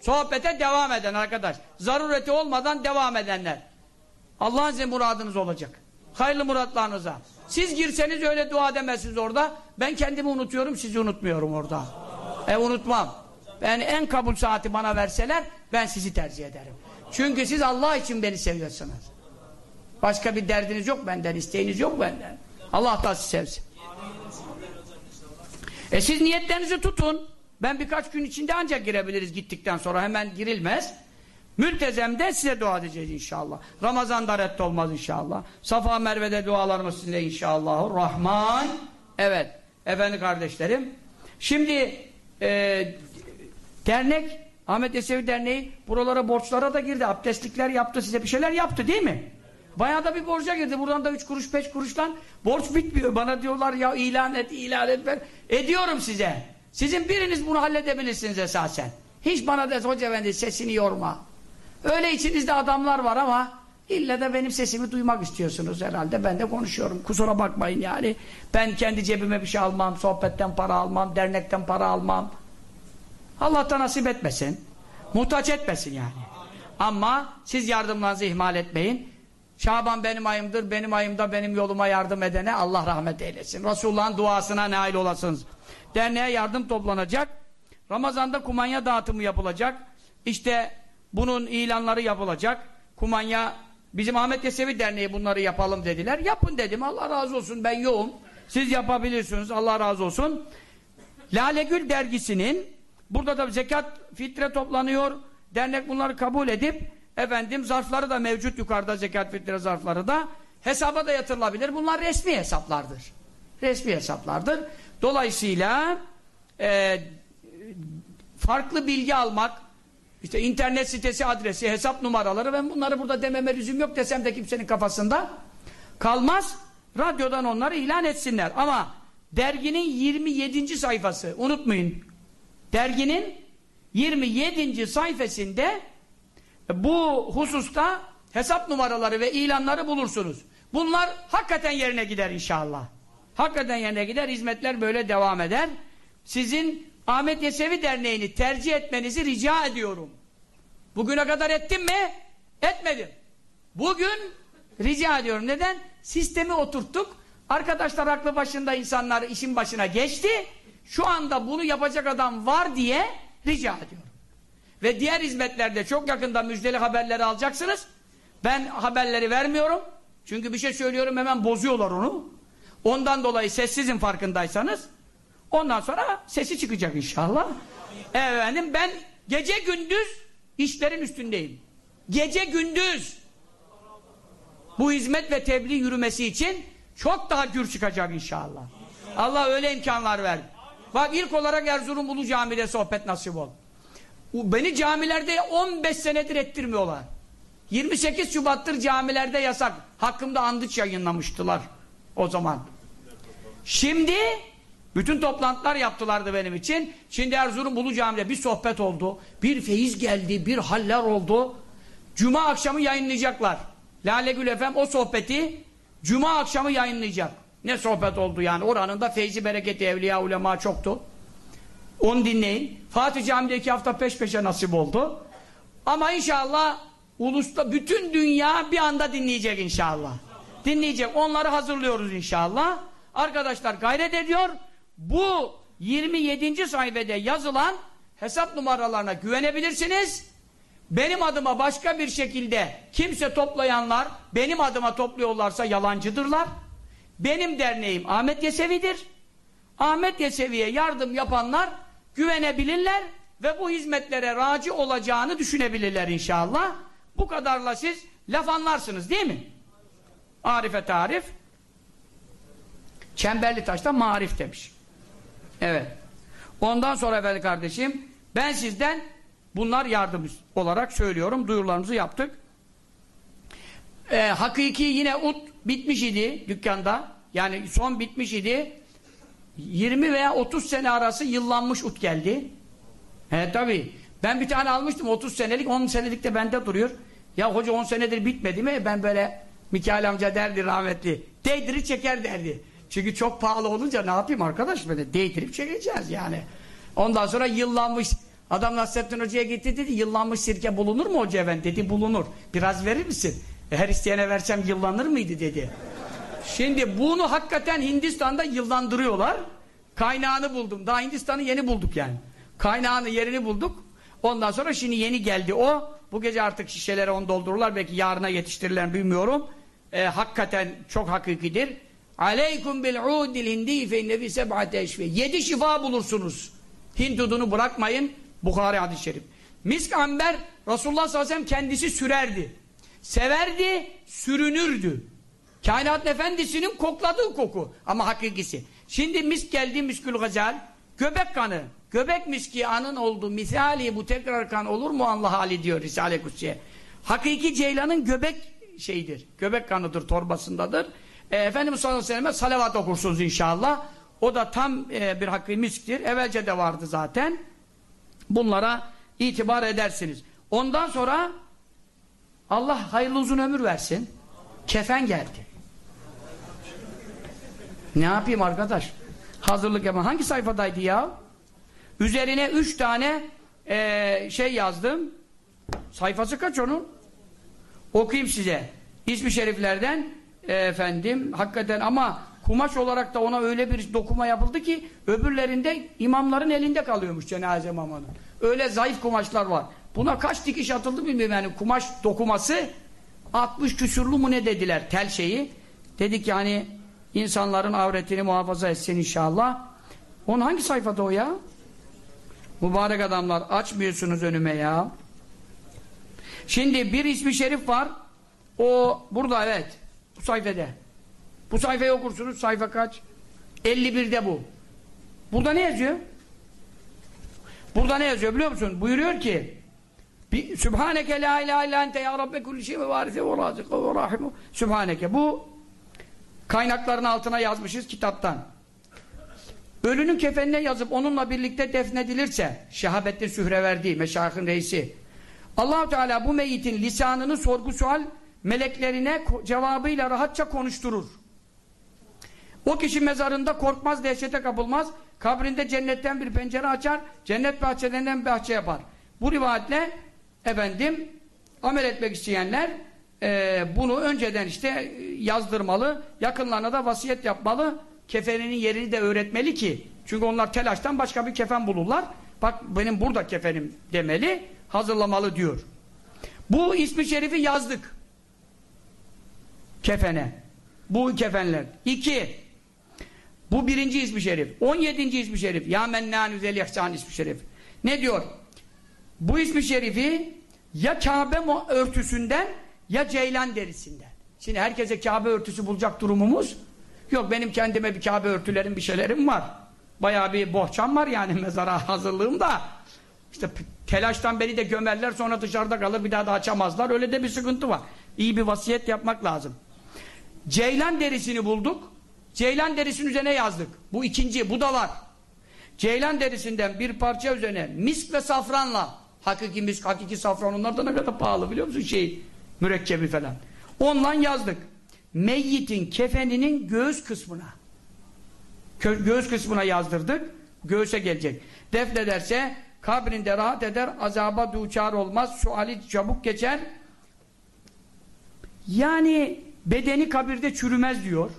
Sohbete devam eden arkadaş. Zarureti olmadan devam edenler. Allah'ın size muradınız olacak. Hayırlı muratlarınıza. Siz girseniz öyle dua demezsiniz orada. Ben kendimi unutuyorum, sizi unutmuyorum orada. E unutmam. Ben en kabul saati bana verseler, ben sizi tercih ederim. Çünkü siz Allah için beni seviyorsunuz. Başka bir derdiniz yok benden, isteğiniz yok benden. Allah da sizi sevsin. E siz niyetlerinizi tutun. Ben birkaç gün içinde ancak girebiliriz gittikten sonra. Hemen girilmez. Mültezemde size dua edeceğiz inşallah. Ramazan'da reddolmaz inşallah. Safa Merve'de dualarımız sizinle inşallah. Rahman. Evet. Efendi kardeşlerim. Şimdi e, dernek, Ahmet Yesevi Derneği buralara borçlara da girdi. Abdestlikler yaptı. Size bir şeyler yaptı değil mi? Bayağı da bir borca girdi. Buradan da üç kuruş beş kuruştan borç bitmiyor. Bana diyorlar ya ilan et, ilan et. Ben ediyorum size. Sizin biriniz bunu halledebilirsiniz esasen. Hiç bana de hoca efendi sesini yorma. Öyle içinizde adamlar var ama illa da benim sesimi duymak istiyorsunuz herhalde. Ben de konuşuyorum. Kusura bakmayın yani. Ben kendi cebime bir şey almam, sohbetten para almam, dernekten para almam. Allah da nasip etmesin. Muhtaç etmesin yani. Ama siz yardımlarınızı ihmal etmeyin. Şaban benim ayımdır, benim ayımda benim yoluma yardım edene Allah rahmet eylesin. Resulullah'ın duasına nail olasınız. Derneğe yardım toplanacak. Ramazan'da kumanya dağıtımı yapılacak. İşte bunun ilanları yapılacak. Kumanya, bizim Ahmet Yesevi Derneği bunları yapalım dediler. Yapın dedim. Allah razı olsun. Ben yoğum. Siz yapabilirsiniz. Allah razı olsun. Lale Gül dergisinin burada da zekat fitre toplanıyor. Dernek bunları kabul edip efendim zarfları da mevcut yukarıda zekat fitre zarfları da hesaba da yatırılabilir. Bunlar resmi hesaplardır. Resmi hesaplardır. Dolayısıyla e, farklı bilgi almak işte internet sitesi adresi, hesap numaraları ben bunları burada dememe lüzum yok desem de kimsenin kafasında kalmaz. Radyodan onları ilan etsinler. Ama derginin 27. sayfası unutmayın. Derginin 27. sayfasında bu hususta hesap numaraları ve ilanları bulursunuz. Bunlar hakikaten yerine gider inşallah. Hakikaten yerine gider, hizmetler böyle devam eder. Sizin Ahmet Yesevi Derneği'ni tercih etmenizi rica ediyorum. Bugüne kadar ettim mi? Etmedim. Bugün rica ediyorum. Neden? Sistemi oturttuk. Arkadaşlar aklı başında insanlar işin başına geçti. Şu anda bunu yapacak adam var diye rica ediyorum. Ve diğer hizmetlerde çok yakında müjdeli haberleri alacaksınız. Ben haberleri vermiyorum. Çünkü bir şey söylüyorum hemen bozuyorlar onu. Ondan dolayı sessizin farkındaysanız. Ondan sonra sesi çıkacak inşallah. Efendim ben gece gündüz işlerin üstündeyim. Gece gündüz bu hizmet ve tebliğ yürümesi için çok daha gür çıkacak inşallah. Allah öyle imkanlar ver. Bak ilk olarak Erzurum Ulu Cami'de sohbet nasip ol. Beni camilerde 15 senedir ettirmiyorlar. 28 Şubat'tır camilerde yasak. Hakkımda andıç yayınlamıştılar o zaman. Şimdi bütün toplantılar yaptılardı benim için. Şimdi Erzurum Ulu Cami'de bir sohbet oldu. Bir feyiz geldi, bir haller oldu. Cuma akşamı yayınlayacaklar. Lale Gül Efem o sohbeti Cuma akşamı yayınlayacak. Ne sohbet oldu yani. Oranın da feyzi bereketi evliya ulema çoktu. Onu dinleyin. Fatih Camii'de iki hafta peş peşe nasip oldu. Ama inşallah ulusta bütün dünya bir anda dinleyecek inşallah. Dinleyecek. Onları hazırlıyoruz inşallah. Arkadaşlar gayret ediyor. Bu 27. sayfede yazılan hesap numaralarına güvenebilirsiniz. Benim adıma başka bir şekilde kimse toplayanlar benim adıma topluyorlarsa yalancıdırlar. Benim derneğim Ahmet Yesevi'dir. Ahmet Yesevi'ye yardım yapanlar güvenebilirler ve bu hizmetlere raci olacağını düşünebilirler inşallah. Bu kadarla siz laf anlarsınız değil mi? Arife tarif Çemberli taşta marif demiş. Evet. Ondan sonra efendim kardeşim ben sizden bunlar yardım olarak söylüyorum. Duyurularımızı yaptık. Ee, hakiki yine ut bitmiş idi dükkanda. Yani son bitmiş idi. 20 veya 30 sene arası yıllanmış ut geldi. He tabi. Ben bir tane almıştım 30 senelik 10 senelik de bende duruyor. Ya hoca 10 senedir bitmedi mi? Ben böyle Mikail amca derdi rahmetli. Değdiri çeker derdi. Çünkü çok pahalı olunca ne yapayım arkadaş böyle değdirip çekeceğiz yani. Ondan sonra yıllanmış adam Nasrettin Hoca'ya gitti dedi yıllanmış sirke bulunur mu hoca efendi dedi bulunur. Biraz verir misin? E, her isteyene versem yıllanır mıydı dedi. Şimdi bunu hakikaten Hindistan'da yıllandırıyorlar. Kaynağını buldum. Daha Hindistan'ı yeni bulduk yani. Kaynağını yerini bulduk. Ondan sonra şimdi yeni geldi o. Bu gece artık şişelere onu doldururlar. Belki yarına yetiştirirler bilmiyorum. E, hakikaten çok hakikidir. Aleykum bil udil hindi fe innefi seb'ate eşfe. Yedi şifa bulursunuz. Hint udunu bırakmayın. Bukhari hadis-i şerif. Misk amber Resulullah sallallahu aleyhi ve sellem kendisi sürerdi. Severdi, sürünürdü. Kainat efendisinin kokladığı koku. Ama hakikisi. Şimdi misk geldi miskül gazel. Göbek kanı. Göbek miski anın oldu. Misali bu tekrar kan olur mu Allah hali diyor Risale-i Kutsiye. Hakiki ceylanın göbek şeyidir. Göbek kanıdır, torbasındadır. E, Efendimiz sallallahu aleyhi ve selleme salavat okursunuz inşallah. O da tam e, bir hakiki misktir. Evvelce de vardı zaten. Bunlara itibar edersiniz. Ondan sonra Allah hayırlı uzun ömür versin. Kefen geldi. Ne yapayım arkadaş? Hazırlık yapma. Hangi sayfadaydı ya? Üzerine üç tane e, şey yazdım. Sayfası kaç onun? Okuyayım size. İsmi şeriflerden e, efendim hakikaten ama kumaş olarak da ona öyle bir dokuma yapıldı ki öbürlerinde imamların elinde kalıyormuş cenaze mamanın. Öyle zayıf kumaşlar var. Buna kaç dikiş atıldı bilmiyorum yani kumaş dokuması 60 küsurlu mu ne dediler tel şeyi. Dedik yani insanların avretini muhafaza etsin inşallah. Onun hangi sayfada o ya? Mübarek adamlar açmıyorsunuz önüme ya. Şimdi bir ismi şerif var. O burada evet. Sayfede. Bu sayfayı okursunuz. Sayfa kaç? 51'de bu. Burada ne yazıyor? Burada ne yazıyor biliyor musun? Buyuruyor ki Sübhaneke la ilahe illa ente ya rabbe kulli şey ve varise ve razike ve rahimu Sübhaneke. Bu kaynakların altına yazmışız kitaptan. Ölünün kefenine yazıp onunla birlikte defnedilirse Şehabettin Sühreverdi, Meşayih'in reisi Allahu Teala bu meyitin lisanını sorgu sual meleklerine cevabıyla rahatça konuşturur. O kişi mezarında korkmaz, dehşete kapılmaz. Kabrinde cennetten bir pencere açar, cennet bahçelerinden bahçe yapar. Bu rivayetle efendim amel etmek isteyenler e, bunu önceden işte yazdırmalı, yakınlarına da vasiyet yapmalı, kefeninin yerini de öğretmeli ki çünkü onlar telaştan başka bir kefen bulurlar. Bak benim burada kefenim demeli, hazırlamalı diyor. Bu ismi şerifi yazdık. Kefene. Bu kefenler. İki. Bu birinci ismi şerif. On yedinci ismi şerif. Ya mennânü zel ihsan ismi şerif. Ne diyor? Bu ismi şerifi ya Kabe örtüsünden ya ceylan derisinden. Şimdi herkese Kabe örtüsü bulacak durumumuz yok. Benim kendime bir Kabe örtülerim bir şeylerim var. Bayağı bir bohçam var yani mezara hazırlığım da. İşte telaştan beni de gömerler sonra dışarıda kalır bir daha da açamazlar. Öyle de bir sıkıntı var. İyi bir vasiyet yapmak lazım. Ceylan derisini bulduk. Ceylan derisinin üzerine yazdık. Bu ikinci, bu da var. Ceylan derisinden bir parça üzerine misk ve safranla hakiki misk, hakiki safran onlar da ne kadar pahalı biliyor musun şey mürekkebi falan. Ondan yazdık. Meyyitin kefeninin göğüs kısmına göğüs kısmına yazdırdık. Göğüse gelecek. Defnederse kabrinde rahat eder, azaba duçar olmaz, suali çabuk geçer. Yani bedeni kabirde çürümez diyor.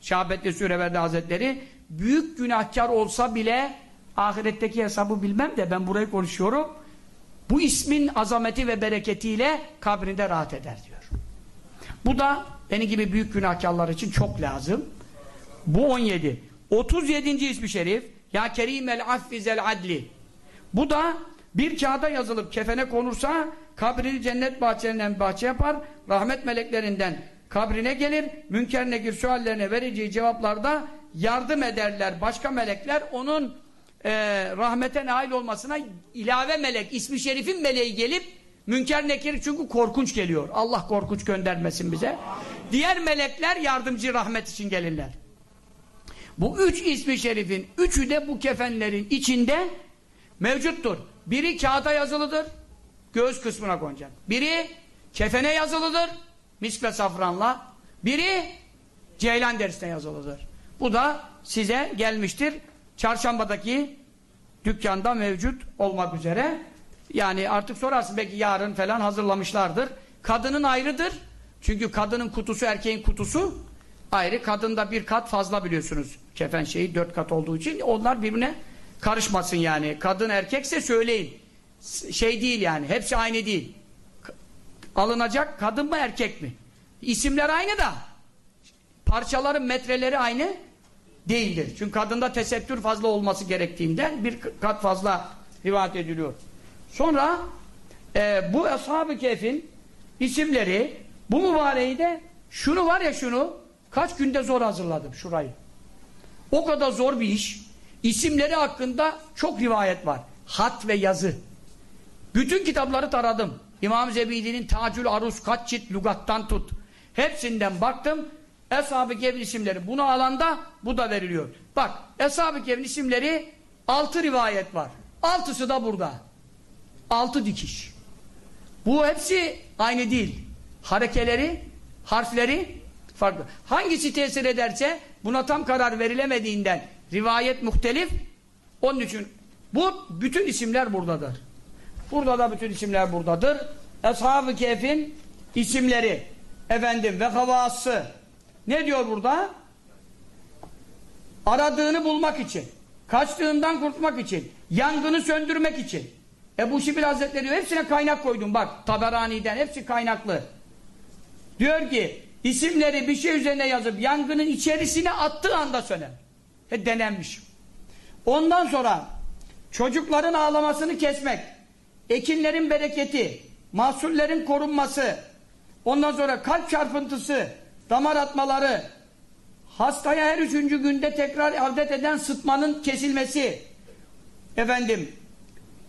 Şahabetli Süreverdi Hazretleri. Büyük günahkar olsa bile ahiretteki hesabı bilmem de ben burayı konuşuyorum. Bu ismin azameti ve bereketiyle kabrinde rahat eder diyor. Bu da benim gibi büyük günahkarlar için çok lazım. Bu 17. 37. ismi şerif Ya Kerimel Affizel Adli Bu da bir kağıda yazılıp kefene konursa kabrini cennet bahçelerinden bahçe yapar rahmet meleklerinden kabrine gelir münker nekir suallerine vereceği cevaplarda yardım ederler başka melekler onun e, rahmete nail olmasına ilave melek ismi şerifin meleği gelip münker nekir çünkü korkunç geliyor Allah korkunç göndermesin bize diğer melekler yardımcı rahmet için gelirler bu üç ismi şerifin üçü de bu kefenlerin içinde mevcuttur. Biri kağıda yazılıdır. Göğüs kısmına konacak. Biri kefene yazılıdır. Misk ve safranla. Biri ceylan derisine yazılıdır. Bu da size gelmiştir. Çarşambadaki dükkanda mevcut olmak üzere. Yani artık sorarsın belki yarın falan hazırlamışlardır. Kadının ayrıdır. Çünkü kadının kutusu erkeğin kutusu ayrı. Kadında bir kat fazla biliyorsunuz. Kefen şeyi dört kat olduğu için onlar birbirine karışmasın yani. Kadın erkekse söyleyin. Şey değil yani. Hepsi aynı değil. Alınacak kadın mı erkek mi? İsimler aynı da parçaların metreleri aynı değildir. Çünkü kadında tesettür fazla olması gerektiğinden bir kat fazla rivayet ediliyor. Sonra e, bu Ashab-ı Kehf'in isimleri bu mübareği de şunu var ya şunu kaç günde zor hazırladım şurayı. O kadar zor bir iş. İsimleri hakkında çok rivayet var. Hat ve yazı. Bütün kitapları taradım. İmam Zebidi'nin Tacül Arus kaç lugattan tut. Hepsinden baktım. Eshab-ı Kehf'in isimleri. Bunu alanda bu da veriliyor. Bak Eshab-ı Kehf'in isimleri altı rivayet var. Altısı da burada. Altı dikiş. Bu hepsi aynı değil. Harekeleri, harfleri farklı. Hangisi tesir ederse buna tam karar verilemediğinden rivayet muhtelif. Onun için bu bütün isimler buradadır. Burada da bütün isimler buradadır. Eshab-ı Kehf'in isimleri efendim ve havası ne diyor burada? Aradığını bulmak için, kaçtığından kurtulmak için, yangını söndürmek için. Ebu Şibil Hazretleri diyor, hepsine kaynak koydum bak, Taberani'den, hepsi kaynaklı. Diyor ki, isimleri bir şey üzerine yazıp yangının içerisine attığı anda söner. He denenmiş. Ondan sonra çocukların ağlamasını kesmek, ekinlerin bereketi, mahsullerin korunması, ondan sonra kalp çarpıntısı, damar atmaları, hastaya her üçüncü günde tekrar adet eden sıtmanın kesilmesi, efendim,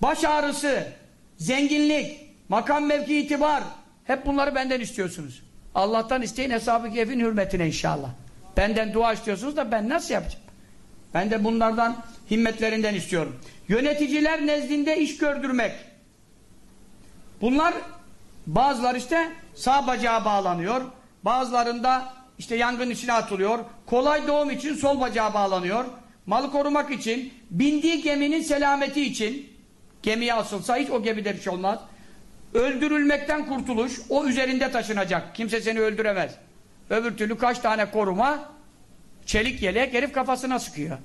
baş ağrısı, zenginlik, makam mevki itibar, hep bunları benden istiyorsunuz. Allah'tan isteyin hesabı keyfin hürmetine inşallah. Benden dua istiyorsunuz da ben nasıl yapacağım? Ben de bunlardan himmetlerinden istiyorum. Yöneticiler nezdinde iş gördürmek. Bunlar bazılar işte sağ bacağı bağlanıyor. Bazılarında işte yangın içine atılıyor. Kolay doğum için sol bacağı bağlanıyor. Malı korumak için, bindiği geminin selameti için gemiye asılsa hiç o gemide bir şey olmaz. Öldürülmekten kurtuluş, o üzerinde taşınacak. Kimse seni öldüremez. Öbür türlü kaç tane koruma, çelik yelek herif kafasına sıkıyor.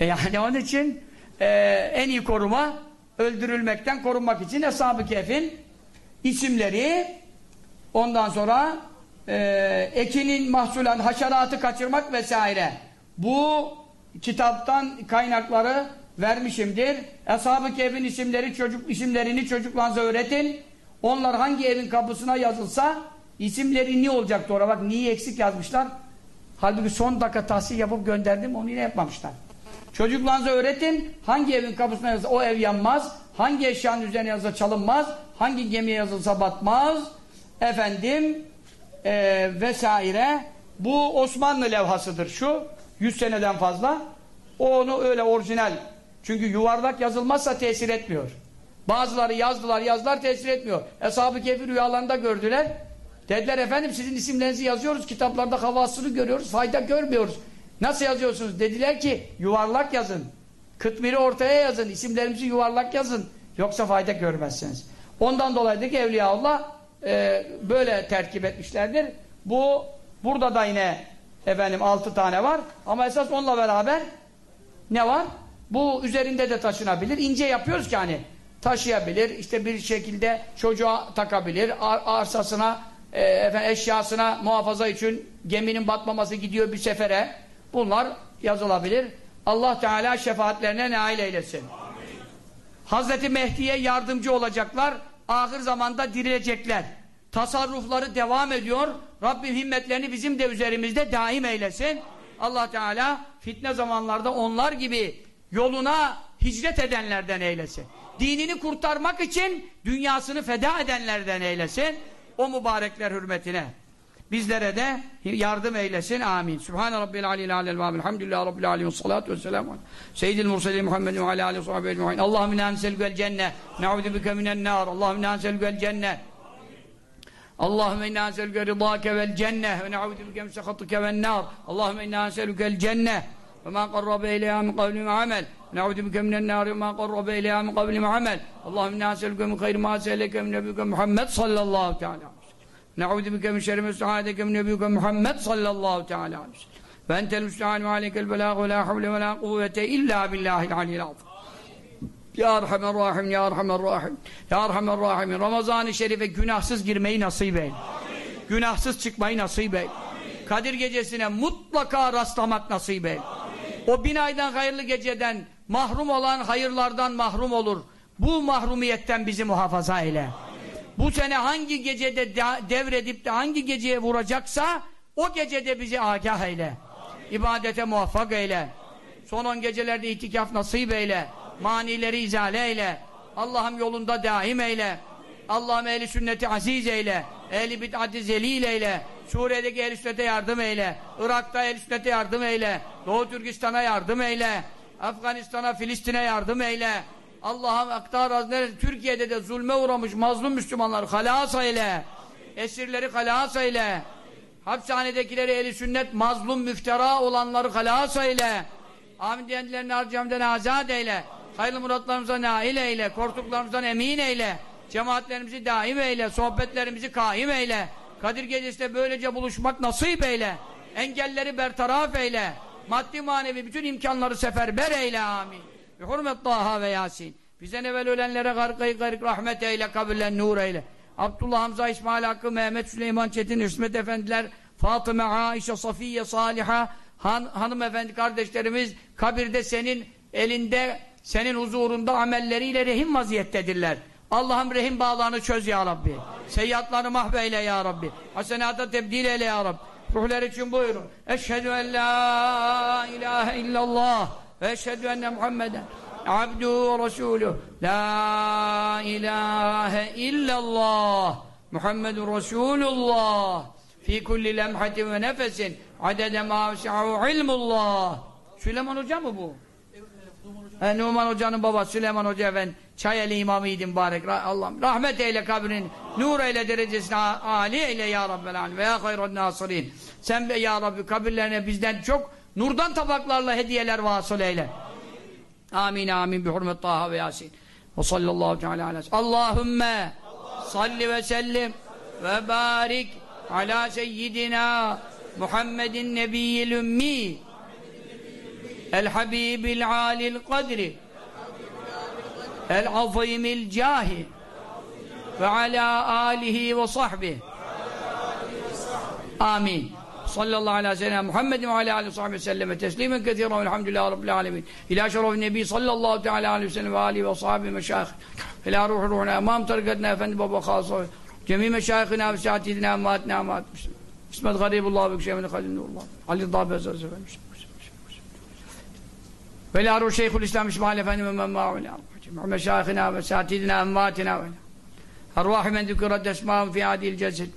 E yani onun için e, en iyi koruma öldürülmekten korunmak için Eshab-ı Kehf'in isimleri ondan sonra e, ekinin mahsulan haşeratı kaçırmak vesaire. Bu kitaptan kaynakları vermişimdir. Eshab-ı Kehf'in isimleri çocuk isimlerini çocuklarınıza öğretin. Onlar hangi evin kapısına yazılsa isimleri ne olacaktı orada? Bak niye eksik yazmışlar? Halbuki son dakika tahsil yapıp gönderdim onu yine yapmamışlar. Çocuklarınıza öğretin hangi evin kapısına yazılsa o ev yanmaz. Hangi eşyanın üzerine yazılsa çalınmaz. Hangi gemiye yazılsa batmaz. Efendim e, vesaire. Bu Osmanlı levhasıdır şu. 100 seneden fazla. O onu öyle orijinal. Çünkü yuvarlak yazılmazsa tesir etmiyor. Bazıları yazdılar yazdılar tesir etmiyor. Eshab-ı Kehfi rüyalarında gördüler. Dediler efendim sizin isimlerinizi yazıyoruz. Kitaplarda havasını görüyoruz. Fayda görmüyoruz. Nasıl yazıyorsunuz? Dediler ki yuvarlak yazın. Kıtmiri ortaya yazın. isimlerimizi yuvarlak yazın. Yoksa fayda görmezsiniz. Ondan dolayı ki Evliyaullah e, böyle terkip etmişlerdir. Bu burada da yine efendim altı tane var. Ama esas onunla beraber ne var? Bu üzerinde de taşınabilir. İnce yapıyoruz ki hani taşıyabilir. işte bir şekilde çocuğa takabilir. Ar arsasına e, efendim, eşyasına muhafaza için geminin batmaması gidiyor bir sefere. Bunlar yazılabilir. Allah Teala şefaatlerine nail eylesin. Hazreti Mehdi'ye yardımcı olacaklar. Ahir zamanda dirilecekler. Tasarrufları devam ediyor. Rabbim himmetlerini bizim de üzerimizde daim eylesin. Amin. Allah Teala fitne zamanlarda onlar gibi yoluna hicret edenlerden eylesin. Dinini kurtarmak için dünyasını feda edenlerden eylesin. O mübarekler hürmetine. Bizlere de yardım eylesin. Amin. Sübhane Rabbil Aleyhi Aleyhi ve Elhamdülillah Rabbil Aleyhi ve salatu ve selamu Seyyidil Murselin Muhammedin ve aleyhi aleyhi sahibi ecmaîn. Allahümme inna enselükel cenne. Ne'udu bike minen nar. Allahümme inna enselükel cenne. اللهم إنا نسألك رضاك والجنة ونعوذ بك من سخطك والنار اللهم إنا نسألك الجنة وما قرب إليها من قول وعمل نعوذ بك من النار وما قرب إليها من قول وعمل اللهم إنا نسألك من خير ما سألك من نبيك محمد صلى الله تعالى Ne'udu bike min şerri müstehadeke min nebiyüke Muhammed sallallahu teala aleyhi ve sellem. Ve entel müstehanu aleykel belâhu ve la havle ve la kuvvete illa billahil aliyyil azim. Ya Erhamer Rahim, Ya Erhamer Rahim, Ya Erhamer Rahim. Ramazan-ı Şerif'e günahsız girmeyi nasip eyle. Amin. Günahsız çıkmayı nasip eyle. Amin. Kadir gecesine mutlaka rastlamak nasip eyle. Amin. O bin aydan hayırlı geceden mahrum olan hayırlardan mahrum olur. Bu mahrumiyetten bizi muhafaza eyle. Amin. Bu sene hangi gecede devredip de hangi geceye vuracaksa o gecede bizi agah eyle. İbadete muvaffak eyle. Son on gecelerde itikaf nasip eyle manileri izale eyle. Allah'ım yolunda daim eyle. Allah'ım ehli sünneti aziz eyle. Ehli bid'ati zelil eyle. Suriye'deki ehli sünnete yardım eyle. Irak'ta ehli sünnete yardım eyle. Doğu Türkistan'a yardım eyle. Afganistan'a, Filistin'e yardım eyle. Allah'ım aktar neresi? Türkiye'de de zulme uğramış mazlum Müslümanları halas eyle. Esirleri halas eyle. Hapishanedekileri ehli sünnet mazlum müftera olanları halas eyle. Amin diyenlerini harcamdan azat eyle. Hayırlı muratlarımıza nail eyle, korktuklarımızdan emin eyle, cemaatlerimizi daim eyle, sohbetlerimizi kaim eyle, Kadir Gecesi'nde böylece buluşmak nasip eyle, engelleri bertaraf eyle, maddi manevi bütün imkanları seferber eyle, amin. Bi hurmet Taha ve Yasin. Bizden evvel ölenlere gargayı garip rahmet eyle, kabullen nur eyle. Abdullah Hamza, İsmail Hakkı, Mehmet Süleyman Çetin, İsmet Efendiler, Fatıma, Aişe, Safiye, Saliha, han, hanımefendi kardeşlerimiz kabirde senin elinde senin huzurunda amelleriyle rehim vaziyettedirler. Allah'ım rehim bağlarını çöz ya Rabbi. Seyyatlarını mahveyle ya Rabbi. Hasenata tebdil eyle ya Rabbi. Ruhlar için buyurun. Eşhedü en la ilahe illallah ve eşhedü enne Muhammeden abdu ve resulü la ilahe illallah Muhammedun Resulullah fi kulli lemhatin ve nefesin. Adede ma ilmullah. Süleyman Hoca mı bu? E, Numan Hoca'nın babası Süleyman Hoca efendi Çayeli imamıydı mübarek. Allah'ım rahmet eyle kabrin, nur eyle derecesine âli eyle ya Rabbel alem ve ya hayran nasirin. Sen be ya Rabbi kabirlerine bizden çok Nurdan tabaklarla hediyeler vasıl eyle. Amin amin. Bi hurmet Taha ve Yasin. Ve sallallahu teala ala Allahümme salli ve sellim ve barik ala seyyidina Muhammedin nebiyyil ümmi. El habibil alil kadri. El azimil cahi ve ala alihi ve sahbihi. Amin. صلى الله على سيدنا محمد وعلى آله وصحبه وسلم تسليما كثيرا والحمد لله رب العالمين. إلى شرف النبي صلى الله تعالى عليه وسلم وآله وصحبه مشايخ. إلى روح روحنا أمام ترقدنا أفند بابا خاصة. جميع مشايخنا وساتذنا أماتنا أمات اسمت غريب الله بك شيء من خليل نور الله. علي الضابط أزاز ve la ruh şeyhul İslam İsmail Efendi ve men ma'ule meşayihina ve satidina emvatina ve arvahi men dükürat esma'un fi adil ceset